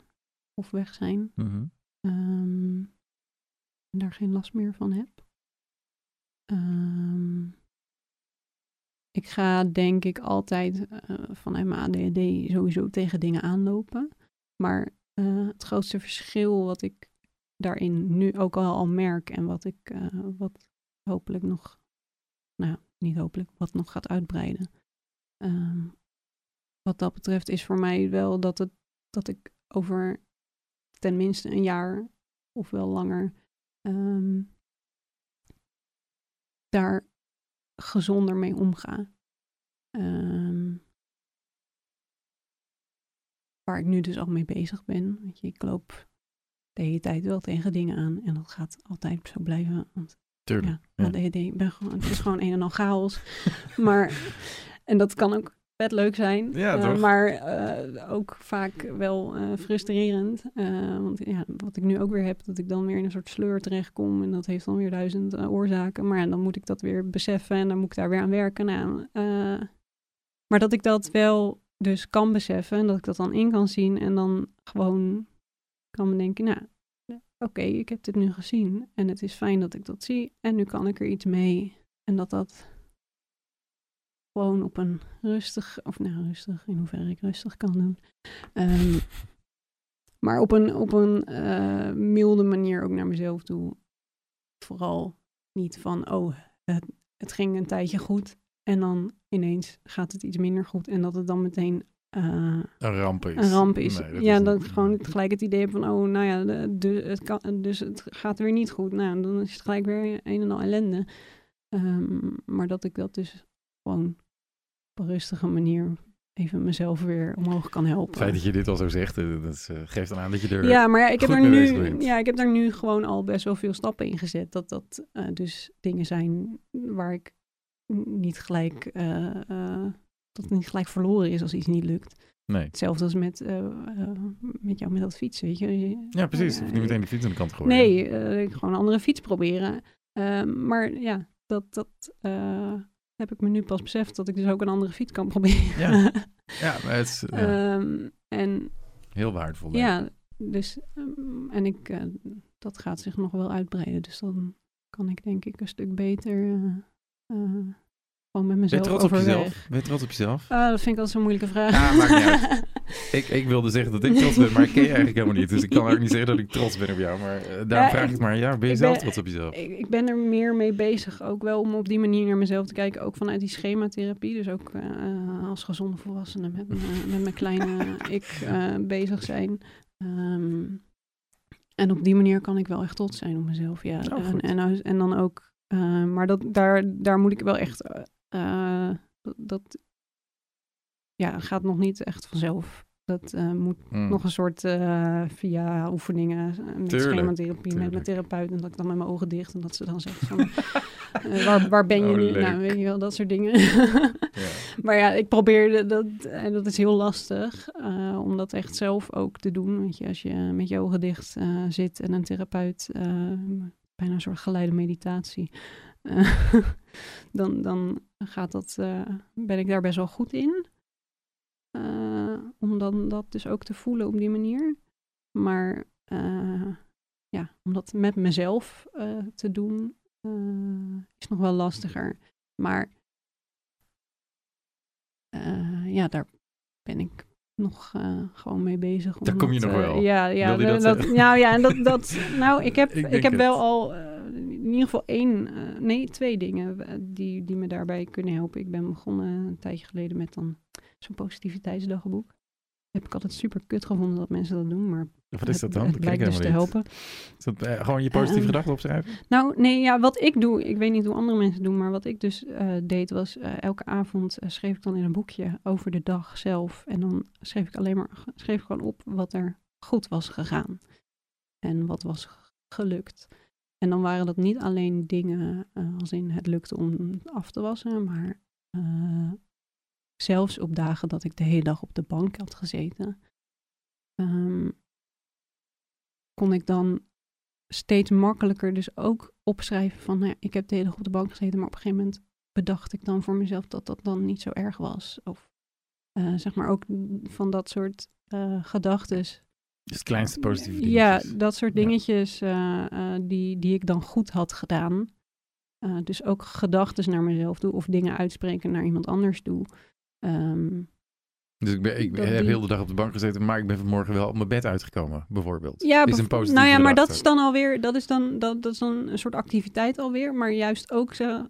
of weg zijn. Mhm. Ehm, en daar geen last meer van heb. Ehm, ik ga denk ik altijd eh, vanuit mijn ADHD sowieso tegen dingen aanlopen. Maar eh, het grootste verschil wat ik daarin nu ook al, al merk en wat ik eh, wat hopelijk nog, nou niet hopelijk, wat nog gaat uitbreiden. Ehm, wat dat betreft is voor mij wel dat, het, dat ik over tenminste een jaar of wel langer ehm, daar gezonder mee omga. Ehm, waar ik nu dus al mee bezig ben. Weet je, ik loop de hele tijd wel tegen dingen aan en dat gaat altijd zo blijven. Want Tuurlijk. ja. ADHD, ben gewoon, het is gewoon een en al chaos. maar, en dat kan ook vet leuk zijn. Ja, eh, maar eh, ook vaak wel eh, frustrerend. Want ja, wat ik nu ook weer heb, dat ik dan weer in een soort sleur terechtkom. En dat heeft dan weer duizend oorzaken. Maar ja, dan moet ik dat weer beseffen en dan moet ik daar weer aan werken. Nou, eh, maar dat ik dat wel dus kan beseffen en dat ik dat dan in kan zien. En dan gewoon kan bedenken, nou, oké, ik heb dit nu gezien. En het is fijn dat ik dat zie. En nu kan ik er iets mee. En dat dat gewoon op een rustig, of nou rustig, in hoeverre ik rustig kan doen. Ehm, maar op een, op een eh, milde manier ook naar mezelf toe. Vooral niet van, oh, het, het ging een tijdje goed. En dan ineens gaat het iets minder goed. En dat het dan meteen eh, Een ramp is. een ramp is. Nee, ja, is dat ik gewoon gelijk het idee heb van, oh, nou ja, de, de- het kan, dus het gaat weer niet goed. Nou, dan is het gelijk weer een en al ellende. Ehm, maar dat ik dat dus gewoon een rustige manier even mezelf weer omhoog kan helpen. Het feit dat je dit al zo zegt, eh, dat eh, geeft dan aan dat je er... Ja, maar ja, ik heb er nu, ja, ik heb daar nu gewoon al best wel veel stappen in gezet. Dat dat eh, dus dingen zijn waar ik niet gelijk, dat het niet gelijk verloren is als iets niet lukt. Nee. Hetzelfde als met, met jou met dat fietsen, weet je. Ja, precies. Hoeft niet meteen de fiets aan de kant gooien. Nee, gewoon een andere fiets proberen. Ehm, maar ja, dat, dat heb ik me nu pas beseft dat ik dus ook een andere fiets kan proberen. Ja. Ja, maar het is ja, Ehm, en heel waardevol. ja, dus ehm, en ik, eh, dat gaat zich nog wel uitbreiden. Dus dan kan ik denk ik een stuk beter eh, eh, gewoon met Ben je mezelf trots op jezelf? Ben je trots op jezelf? Ah, dat vind ik altijd zo'n moeilijke vraag. Ah, maakt niet uit. Ik, ik wilde zeggen dat ik trots ben, maar ik ken je eigenlijk helemaal niet. Dus ik kan ook niet zeggen dat ik trots ben op jou. Maar eh, daarom Ja, vraag ik maar. Ja, ben je zelf ben- trots op jezelf? ik, ik ben er meer mee bezig, ook wel om op die manier naar mezelf te kijken. Ook vanuit die schematherapie. Dus ook eh, als gezonde volwassene met, me- met mijn kleine ik eh, bezig zijn. Ehm, en op die manier kan ik wel echt trots zijn op mezelf. Ja. Oh, en, en, en dan ook, eh, maar dat, daar, daar moet ik wel echt. Eh, dat, ja, gaat nog niet echt vanzelf. Dat eh, moet Mm. nog een soort eh, via oefeningen met schematherapie met mijn therapeut en dat ik dan met mijn ogen dicht en dat ze dan zegt van waar, waar ben je Oh, nu? Nou, weet je wel, dat soort dingen. Ja. maar ja, ik probeerde dat en dat is heel lastig om dat echt zelf ook te doen. Want je, als je met je ogen dicht zit en een therapeut bijna een soort geleide meditatie, dan, dan gaat dat, eh, ben ik daar best wel goed in. Eh, om dan dat dus ook te voelen op die manier. Maar eh, ja, om dat met mezelf te doen, is nog wel lastiger. Maar ja, daar ben ik nog gewoon mee bezig. Daar om kom je nog wel. Ja, ja, dat, dat nou ja, en dat, dat, nou, ik heb, Ik heb wel al ieder geval één, eh, nee, twee dingen eh, die, die me daarbij kunnen helpen. Ik ben begonnen een tijdje geleden met dan zo'n positiviteitsdagboek. Heb ik altijd super kut gevonden dat mensen dat doen, maar Wat is dat het, dan? het blijkt dus te helpen. Is dat eh, gewoon je positieve Ehm, gedachten opschrijven? Nou, nee, ja, wat ik doe, ik weet niet hoe andere mensen doen, maar wat ik dus deed was elke avond schreef ik dan in een boekje over de dag zelf. En dan schreef ik alleen maar, schreef ik gewoon op wat er goed was gegaan. En wat was gelukt. En dan waren dat niet alleen dingen eh, als in het lukte om af te wassen, maar eh, zelfs op dagen dat ik de hele dag op de bank had gezeten, ehm, kon ik dan steeds makkelijker dus ook opschrijven van, nou ja, ik heb de hele dag op de bank gezeten, maar op een gegeven moment bedacht ik dan voor mezelf dat dat dan niet zo erg was. Of eh, zeg maar ook van dat soort eh gedachtes. Dus het kleinste positieve Ja, dingetjes. dat soort Ja. dingetjes eh, eh, die, die ik dan goed had gedaan. Eh, dus ook gedachtes naar mezelf doe of dingen uitspreken naar iemand anders doe. Ehm, Dus ik, ben, ik heb die- heel de dag op de bank gezeten, maar ik ben vanmorgen wel op mijn bed uitgekomen, bijvoorbeeld. Ja, is een positieve nou ja, maar dat is dan alweer, dat is dan, dat, dat is dan een soort activiteit alweer. Maar juist ook zo,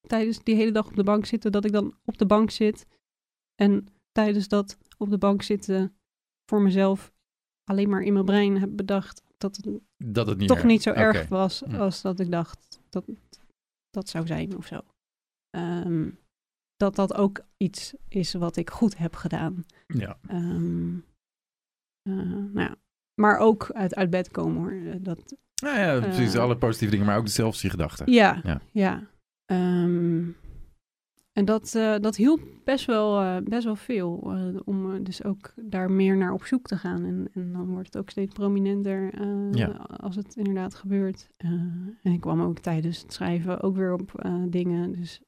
tijdens die hele dag op de bank zitten, dat ik dan op de bank zit. En tijdens dat op de bank zitten voor mezelf alleen maar in mijn brein heb bedacht dat het Dat het niet toch erg- niet zo erg was Hm. als dat ik dacht dat dat zou zijn of zo. Ehm, dat dat ook iets is wat ik goed heb gedaan. Ja. Ehm, eh, nou ja. Maar ook uit, uit bed komen hoor. Eh, Dat, Nou ja, precies. Eh, alle positieve dingen, maar ook dezelfde gedachten. ja, Ja. ja. Ehm, en dat, eh, dat hielp best wel, eh, best wel veel. eh, om dus ook daar meer naar op zoek te gaan. En, en dan wordt het ook steeds prominenter Ja. als het inderdaad gebeurt. En ik kwam ook tijdens het schrijven ook weer op dingen. Dus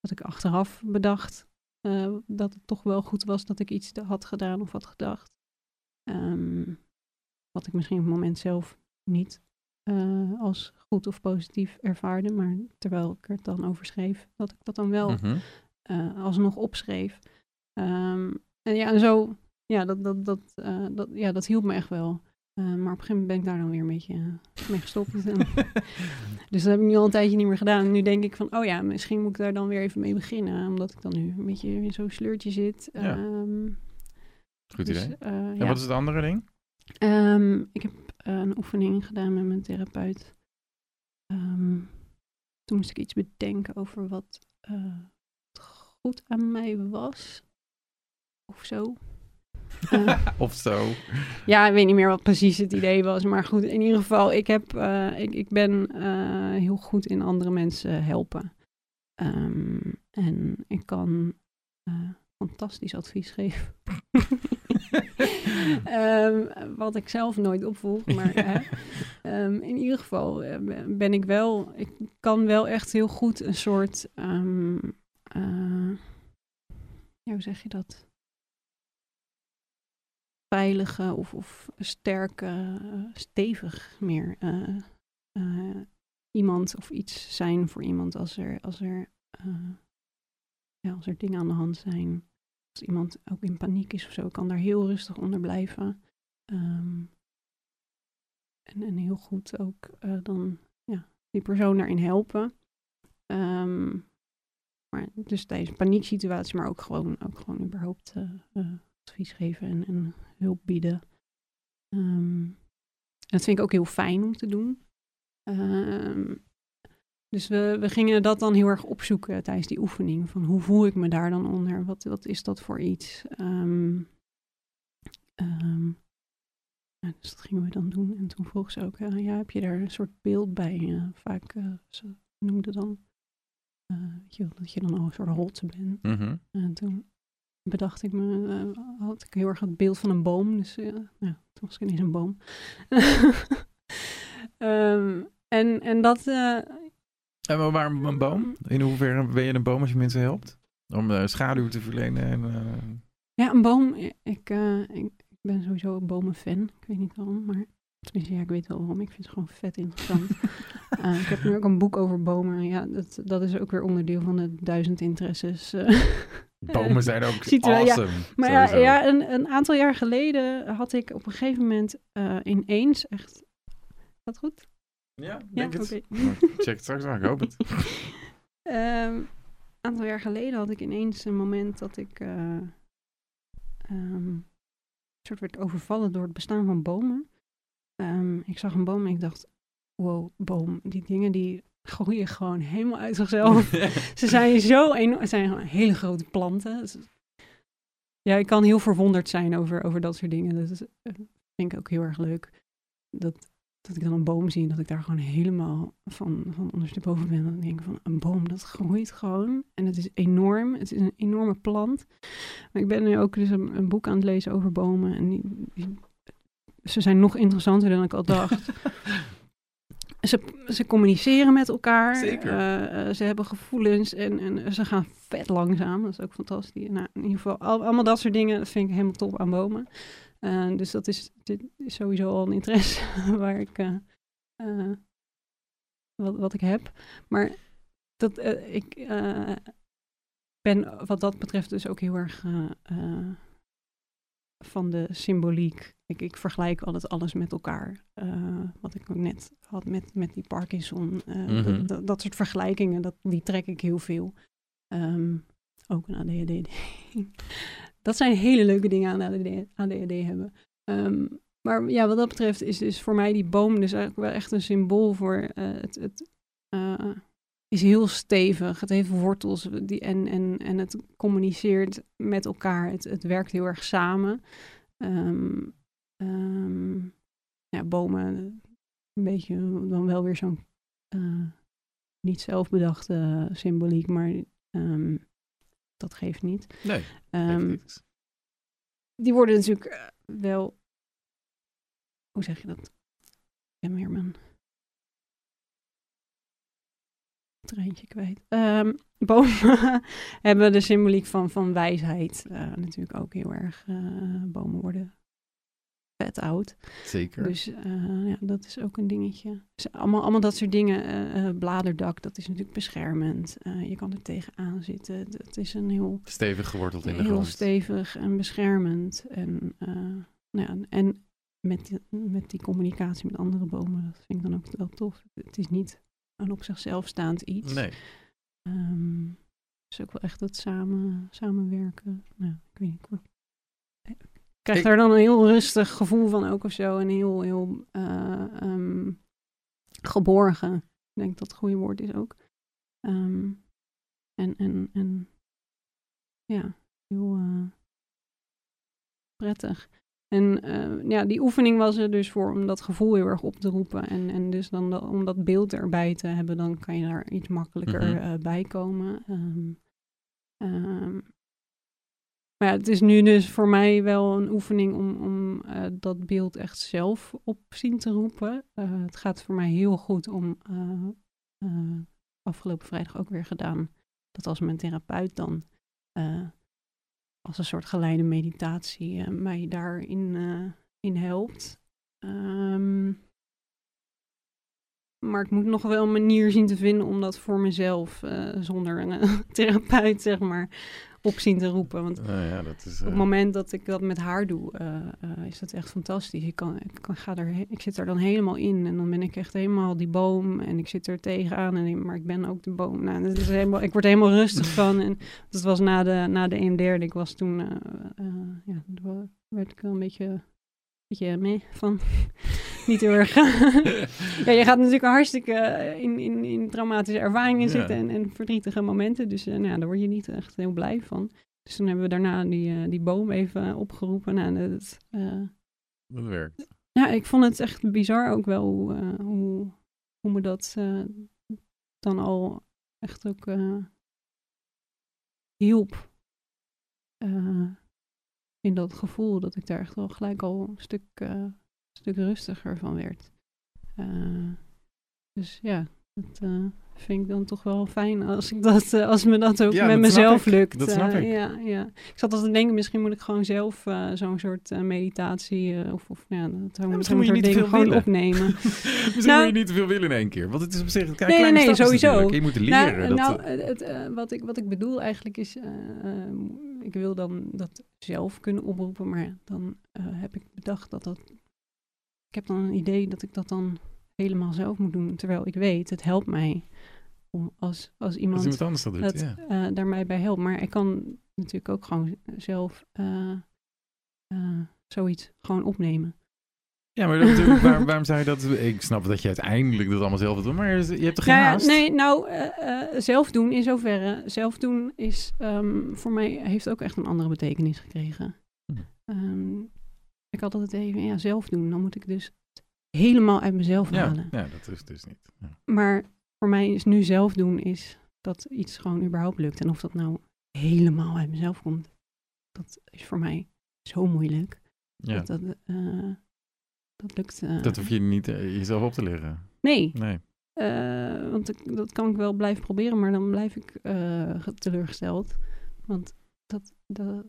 dat ik achteraf bedacht dat het toch wel goed was dat ik iets had gedaan of had gedacht. Ehm, wat ik misschien op het moment zelf niet eh, als goed of positief ervaarde. Maar terwijl ik er dan over schreef, dat ik dat dan wel eh, alsnog opschreef. Ehm, en ja, en zo, ja, dat, dat, dat, eh, dat, ja, dat hielp me echt wel. Maar op een gegeven moment ben ik daar dan weer een beetje mee gestopt. En- dus dat heb ik nu al een tijdje niet meer gedaan. En nu denk ik van, oh ja, misschien moet ik daar dan weer even mee beginnen. Omdat ik dan nu een beetje in zo'n sleurtje zit. Ja. Ehm, Goed dus, idee. En ja. wat is het andere ding? Ehm, ik heb eh, een oefening gedaan met mijn therapeut. Ehm, toen moest ik iets bedenken over wat eh, goed aan mij was. Of zo. Eh, of zo. ja, ik weet niet meer wat precies het idee was. Maar goed, in ieder geval, ik, heb, ik, ik ben heel goed in andere mensen helpen. Ehm, en ik kan fantastisch advies geven. Ehm, wat ik zelf nooit opvolg. Maar ehm, in ieder geval eh, ben ik wel... Ik kan wel echt heel goed een soort... ehm, eh, ja, hoe zeg je dat? veilige of, of sterke, eh, stevig meer iemand of iets zijn voor iemand als er, als er ja, als er dingen aan de hand zijn, als iemand ook in paniek is of zo, kan daar heel rustig onder blijven. Ehm, en, heel goed ook eh, dan ja, die persoon daarin helpen. Ehm, maar dus tijdens panieksituatie, maar ook gewoon, ook gewoon überhaupt eh, eh, advies geven en, en hulp bieden. Ehm, en dat vind ik ook heel fijn om te doen. Dus we, we gingen dat dan heel erg opzoeken tijdens die oefening. Van hoe voel ik me daar dan onder? Wat, wat is dat voor iets? Ja, dus dat gingen we dan doen. En toen vroeg ze ook, ja, heb je daar een soort beeld bij? vaak, eh, ze noemde dan, eh, weet je wel, dat je dan al een soort holte bent. Mhm. En toen bedacht ik me, eh, had ik heel erg het beeld van een boom. Dus ja, toen was ik ineens een boom. Ehm, en, en dat, En waarom een boom? In hoeverre ben je een boom als je mensen helpt? Om eh, schaduw te verlenen en... eh, ja, een boom, ik, eh, ik, ben sowieso een bomenfan. Ik weet niet waarom, maar tenminste, ja, ik weet wel waarom. Ik vind het gewoon vet interessant. Eh, ik heb nu ook een boek over bomen. Ja, dat, dat is ook weer onderdeel van de duizend interesses. eh. bomen zijn ook Ziet er wel, ja. awesome. Maar ja, sowieso. ja een, een aantal jaar geleden had ik op een gegeven moment eh, ineens echt... Gaat goed? Ja, Ja, denk het. Check het straks maar, ik hoop het. Ehm, een aantal jaar geleden had ik ineens een moment dat ik eh, ehm, een soort werd overvallen door het bestaan van bomen. Ehm, ik zag een boom en ik dacht, wow, boom, die dingen die groeien gewoon helemaal uit zichzelf. Ze zijn zo enorm, het zijn gewoon hele grote planten. Ja, ik kan heel verwonderd zijn over, over dat soort dingen. Dat is, eh, vind ik ook heel erg leuk. Dat, dat ik dan een boom zie dat ik daar gewoon helemaal van, van ondersteboven ben. Dan denk ik van, een boom, dat groeit gewoon. En het is enorm. Het is een enorme plant. Maar ik ben nu ook dus een, een boek aan het lezen over bomen. En die, die- ze zijn nog interessanter dan ik al dacht. Ze, ze communiceren met elkaar. Zeker. Eh, eh, ze hebben gevoelens en, en ze gaan vet langzaam. Dat is ook fantastisch. Nou, in ieder geval, al- allemaal dat soort dingen dat vind ik helemaal top aan bomen. Eh, dus dat is, dit is sowieso al een interesse waar ik, eh, eh, wat, wat ik heb. Maar dat, ik ben wat dat betreft dus ook heel erg van de symboliek. Ik, ik vergelijk altijd alles met elkaar. Wat ik ook net had met, met die Parkinson. Mhm. dat, dat, dat soort vergelijkingen, dat, die trek ik heel veel. Ehm, ook een ADHD. dat zijn hele leuke dingen aan ADHD, ADHD hebben. Ehm, maar ja, wat dat betreft is, is voor mij die boom dus eigenlijk wel echt een symbool voor eh, het... het eh, is heel stevig. Het heeft wortels die, en, en, en het communiceert met elkaar. Het, het werkt heel erg samen. Ehm, ehm, ja, bomen, een beetje dan wel weer zo'n eh, niet zelfbedachte symboliek, maar dat geeft niet. Nee, Ehm, die worden natuurlijk eh, wel. Hoe zeg je dat? Ik ben weer mijn treintje kwijt. Ehm, bomen hebben de symboliek van, van wijsheid eh, natuurlijk ook heel erg. eh, bomen worden vet oud. Zeker. Dus eh, ja, dat is ook een dingetje. Dus allemaal, allemaal dat soort dingen. eh, eh, bladerdak, dat is natuurlijk beschermend. Je kan er tegenaan zitten. Het is een heel Stevig geworteld in de heel grond. stevig en beschermend. En, nou ja, en met, die, met die communicatie met andere bomen, dat vind ik dan ook wel tof. Het is niet een op zichzelf staand iets. Nee. Het is ook wel echt het samen, samenwerken. Nou, ik weet niet. Ik word- ik krijg daar dan een heel rustig gevoel van ook of zo. En heel, heel eh, ehm, geborgen. Ik denk dat het goede woord is ook. Ehm, en, en, en ja, heel eh, prettig. En eh, ja, die oefening was er dus voor om dat gevoel heel erg op te roepen. En, en dus dan da- om dat beeld erbij te hebben, dan kan je daar iets makkelijker Mhm. bij komen. Ehm, maar het is nu dus voor mij wel een oefening om, om eh, dat beeld echt zelf op zien te roepen. Eh, het gaat voor mij heel goed om, eh, afgelopen vrijdag ook weer gedaan, dat als mijn therapeut dan als een soort geleide meditatie mij daarin in helpt. Ehm, maar ik moet nog wel een manier zien te vinden om dat voor mezelf, zonder een therapeut, zeg maar, op zien te roepen. Want Nou ja, dat is... op het eh, moment dat ik dat met haar doe, eh, eh, is dat echt fantastisch. Ik, kan, ik, kan, ga er, ik zit er dan helemaal in en dan ben ik echt helemaal die boom en ik zit er tegenaan. En, maar ik ben ook de boom. Nou, dat is helemaal, ik word helemaal rustig van. En dat was na de, na de een derde. Ik was toen, ja, werd ik wel een beetje, beetje mee van. Niet heel erg. ja, je gaat natuurlijk hartstikke in, in, in traumatische ervaringen Ja. zitten en, en verdrietige momenten. Dus eh, nou, ja, daar word je niet echt heel blij van. Dus toen hebben we daarna die, eh, die boom even opgeroepen. Nou, dat, eh, Dat werkt. ja, ik vond het echt bizar ook wel hoe, eh, hoe, hoe me dat eh, dan al echt ook eh, hielp. In dat gevoel dat ik daar echt wel gelijk al een stuk, eh, een stuk rustiger van werd. Eh, dus ja, dat eh, vind ik dan toch wel fijn als, ik dat, als me dat ook Ja, met dat mezelf lukt. Dat snap ik. Ja, ja. Ik zat altijd te denken, misschien moet ik gewoon zelf zo'n soort meditatie of, of ja, dat zou misschien moet je niet veel gewoon willen. opnemen. Misschien Nou- moet je niet te veel willen in één keer. Want het is op zich een Nee, kleine nee, stapjes sowieso. natuurlijk. Je moet leren. nou, dat, nou, het, wat, ik, wat ik bedoel eigenlijk is, ik wil dan dat zelf kunnen oproepen, maar dan eh, heb ik bedacht dat dat, ik heb dan een idee dat ik dat dan helemaal zelf moet doen, terwijl ik weet, het helpt mij om als, als als iemand iemand anders dat doet. dat ja. eh, daar mij bij helpt. Maar ik kan natuurlijk ook gewoon zelf eh, zoiets gewoon opnemen. Ja, maar dat, waarom, zou je dat... Ik snap dat je uiteindelijk dat allemaal zelf doen. Maar je hebt toch geen Nou ja, haast? nee, nou, eh, eh, zelf doen in zoverre. Zelf doen is ehm, voor mij heeft ook echt een andere betekenis gekregen. Hm. Ehm, ik had altijd even, ja, zelf doen. Dan moet ik dus helemaal uit mezelf Ja, halen. ja, dat is dus niet. Ja. Maar voor mij is nu zelf doen is dat iets gewoon überhaupt lukt. En of dat nou helemaal uit mezelf komt, dat is voor mij zo moeilijk. Ja, Dat, dat, eh, dat lukt. eh, dat hoef je niet eh, jezelf op te leggen. Nee, Nee. eh, want ik- dat kan ik wel blijven proberen, maar dan blijf ik ge- teleurgesteld. Want dat, dat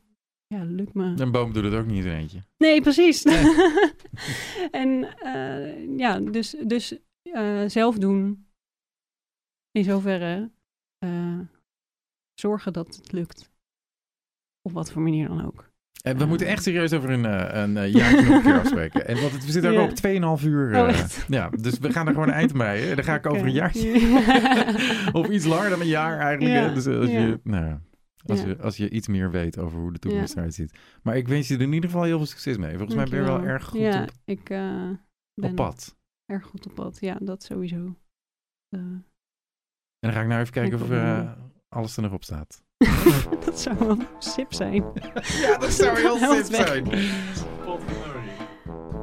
ja, lukt me. Een boom doet het ook niet in eentje. Nee, precies. Nee. en ja, dus, dus zelf doen. In zoverre zorgen dat het lukt. Op wat voor manier dan ook. En we moeten echt serieus over een, eh, een eh, jaartje nog een keer afspreken. En want we zitten ook op 2,5 uur. Oh, eh, ja, dus we gaan er gewoon een eind bij. Hè. Dan ga ik over een jaartje. of iets langer dan een jaar eigenlijk. Dus eh, als, je, nou, als, je, als je iets meer weet over hoe de toekomst eruit ziet. Maar ik wens je er in ieder geval heel veel succes mee. Volgens mij ben je wel erg goed ja, op, ik eh, ben op pad. erg goed op pad. Ja, dat sowieso. Eh, En dan ga ik nou even kijken of eh, alles er nog op staat. dat zou wel sip zijn. ja, dat zou heel sip weg. zijn.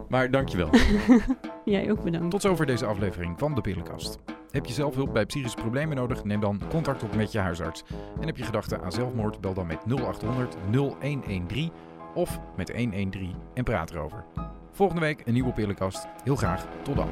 Maar dankjewel. Jij ook bedankt. Tot zover deze aflevering van De Pillenkast. Heb je zelf hulp bij psychische problemen nodig? Neem dan contact op met je huisarts. En heb je gedachten aan zelfmoord? Bel dan met 0800 0113 of met 113 en praat erover. Volgende week een nieuwe Pillenkast. Heel graag. Tot dan.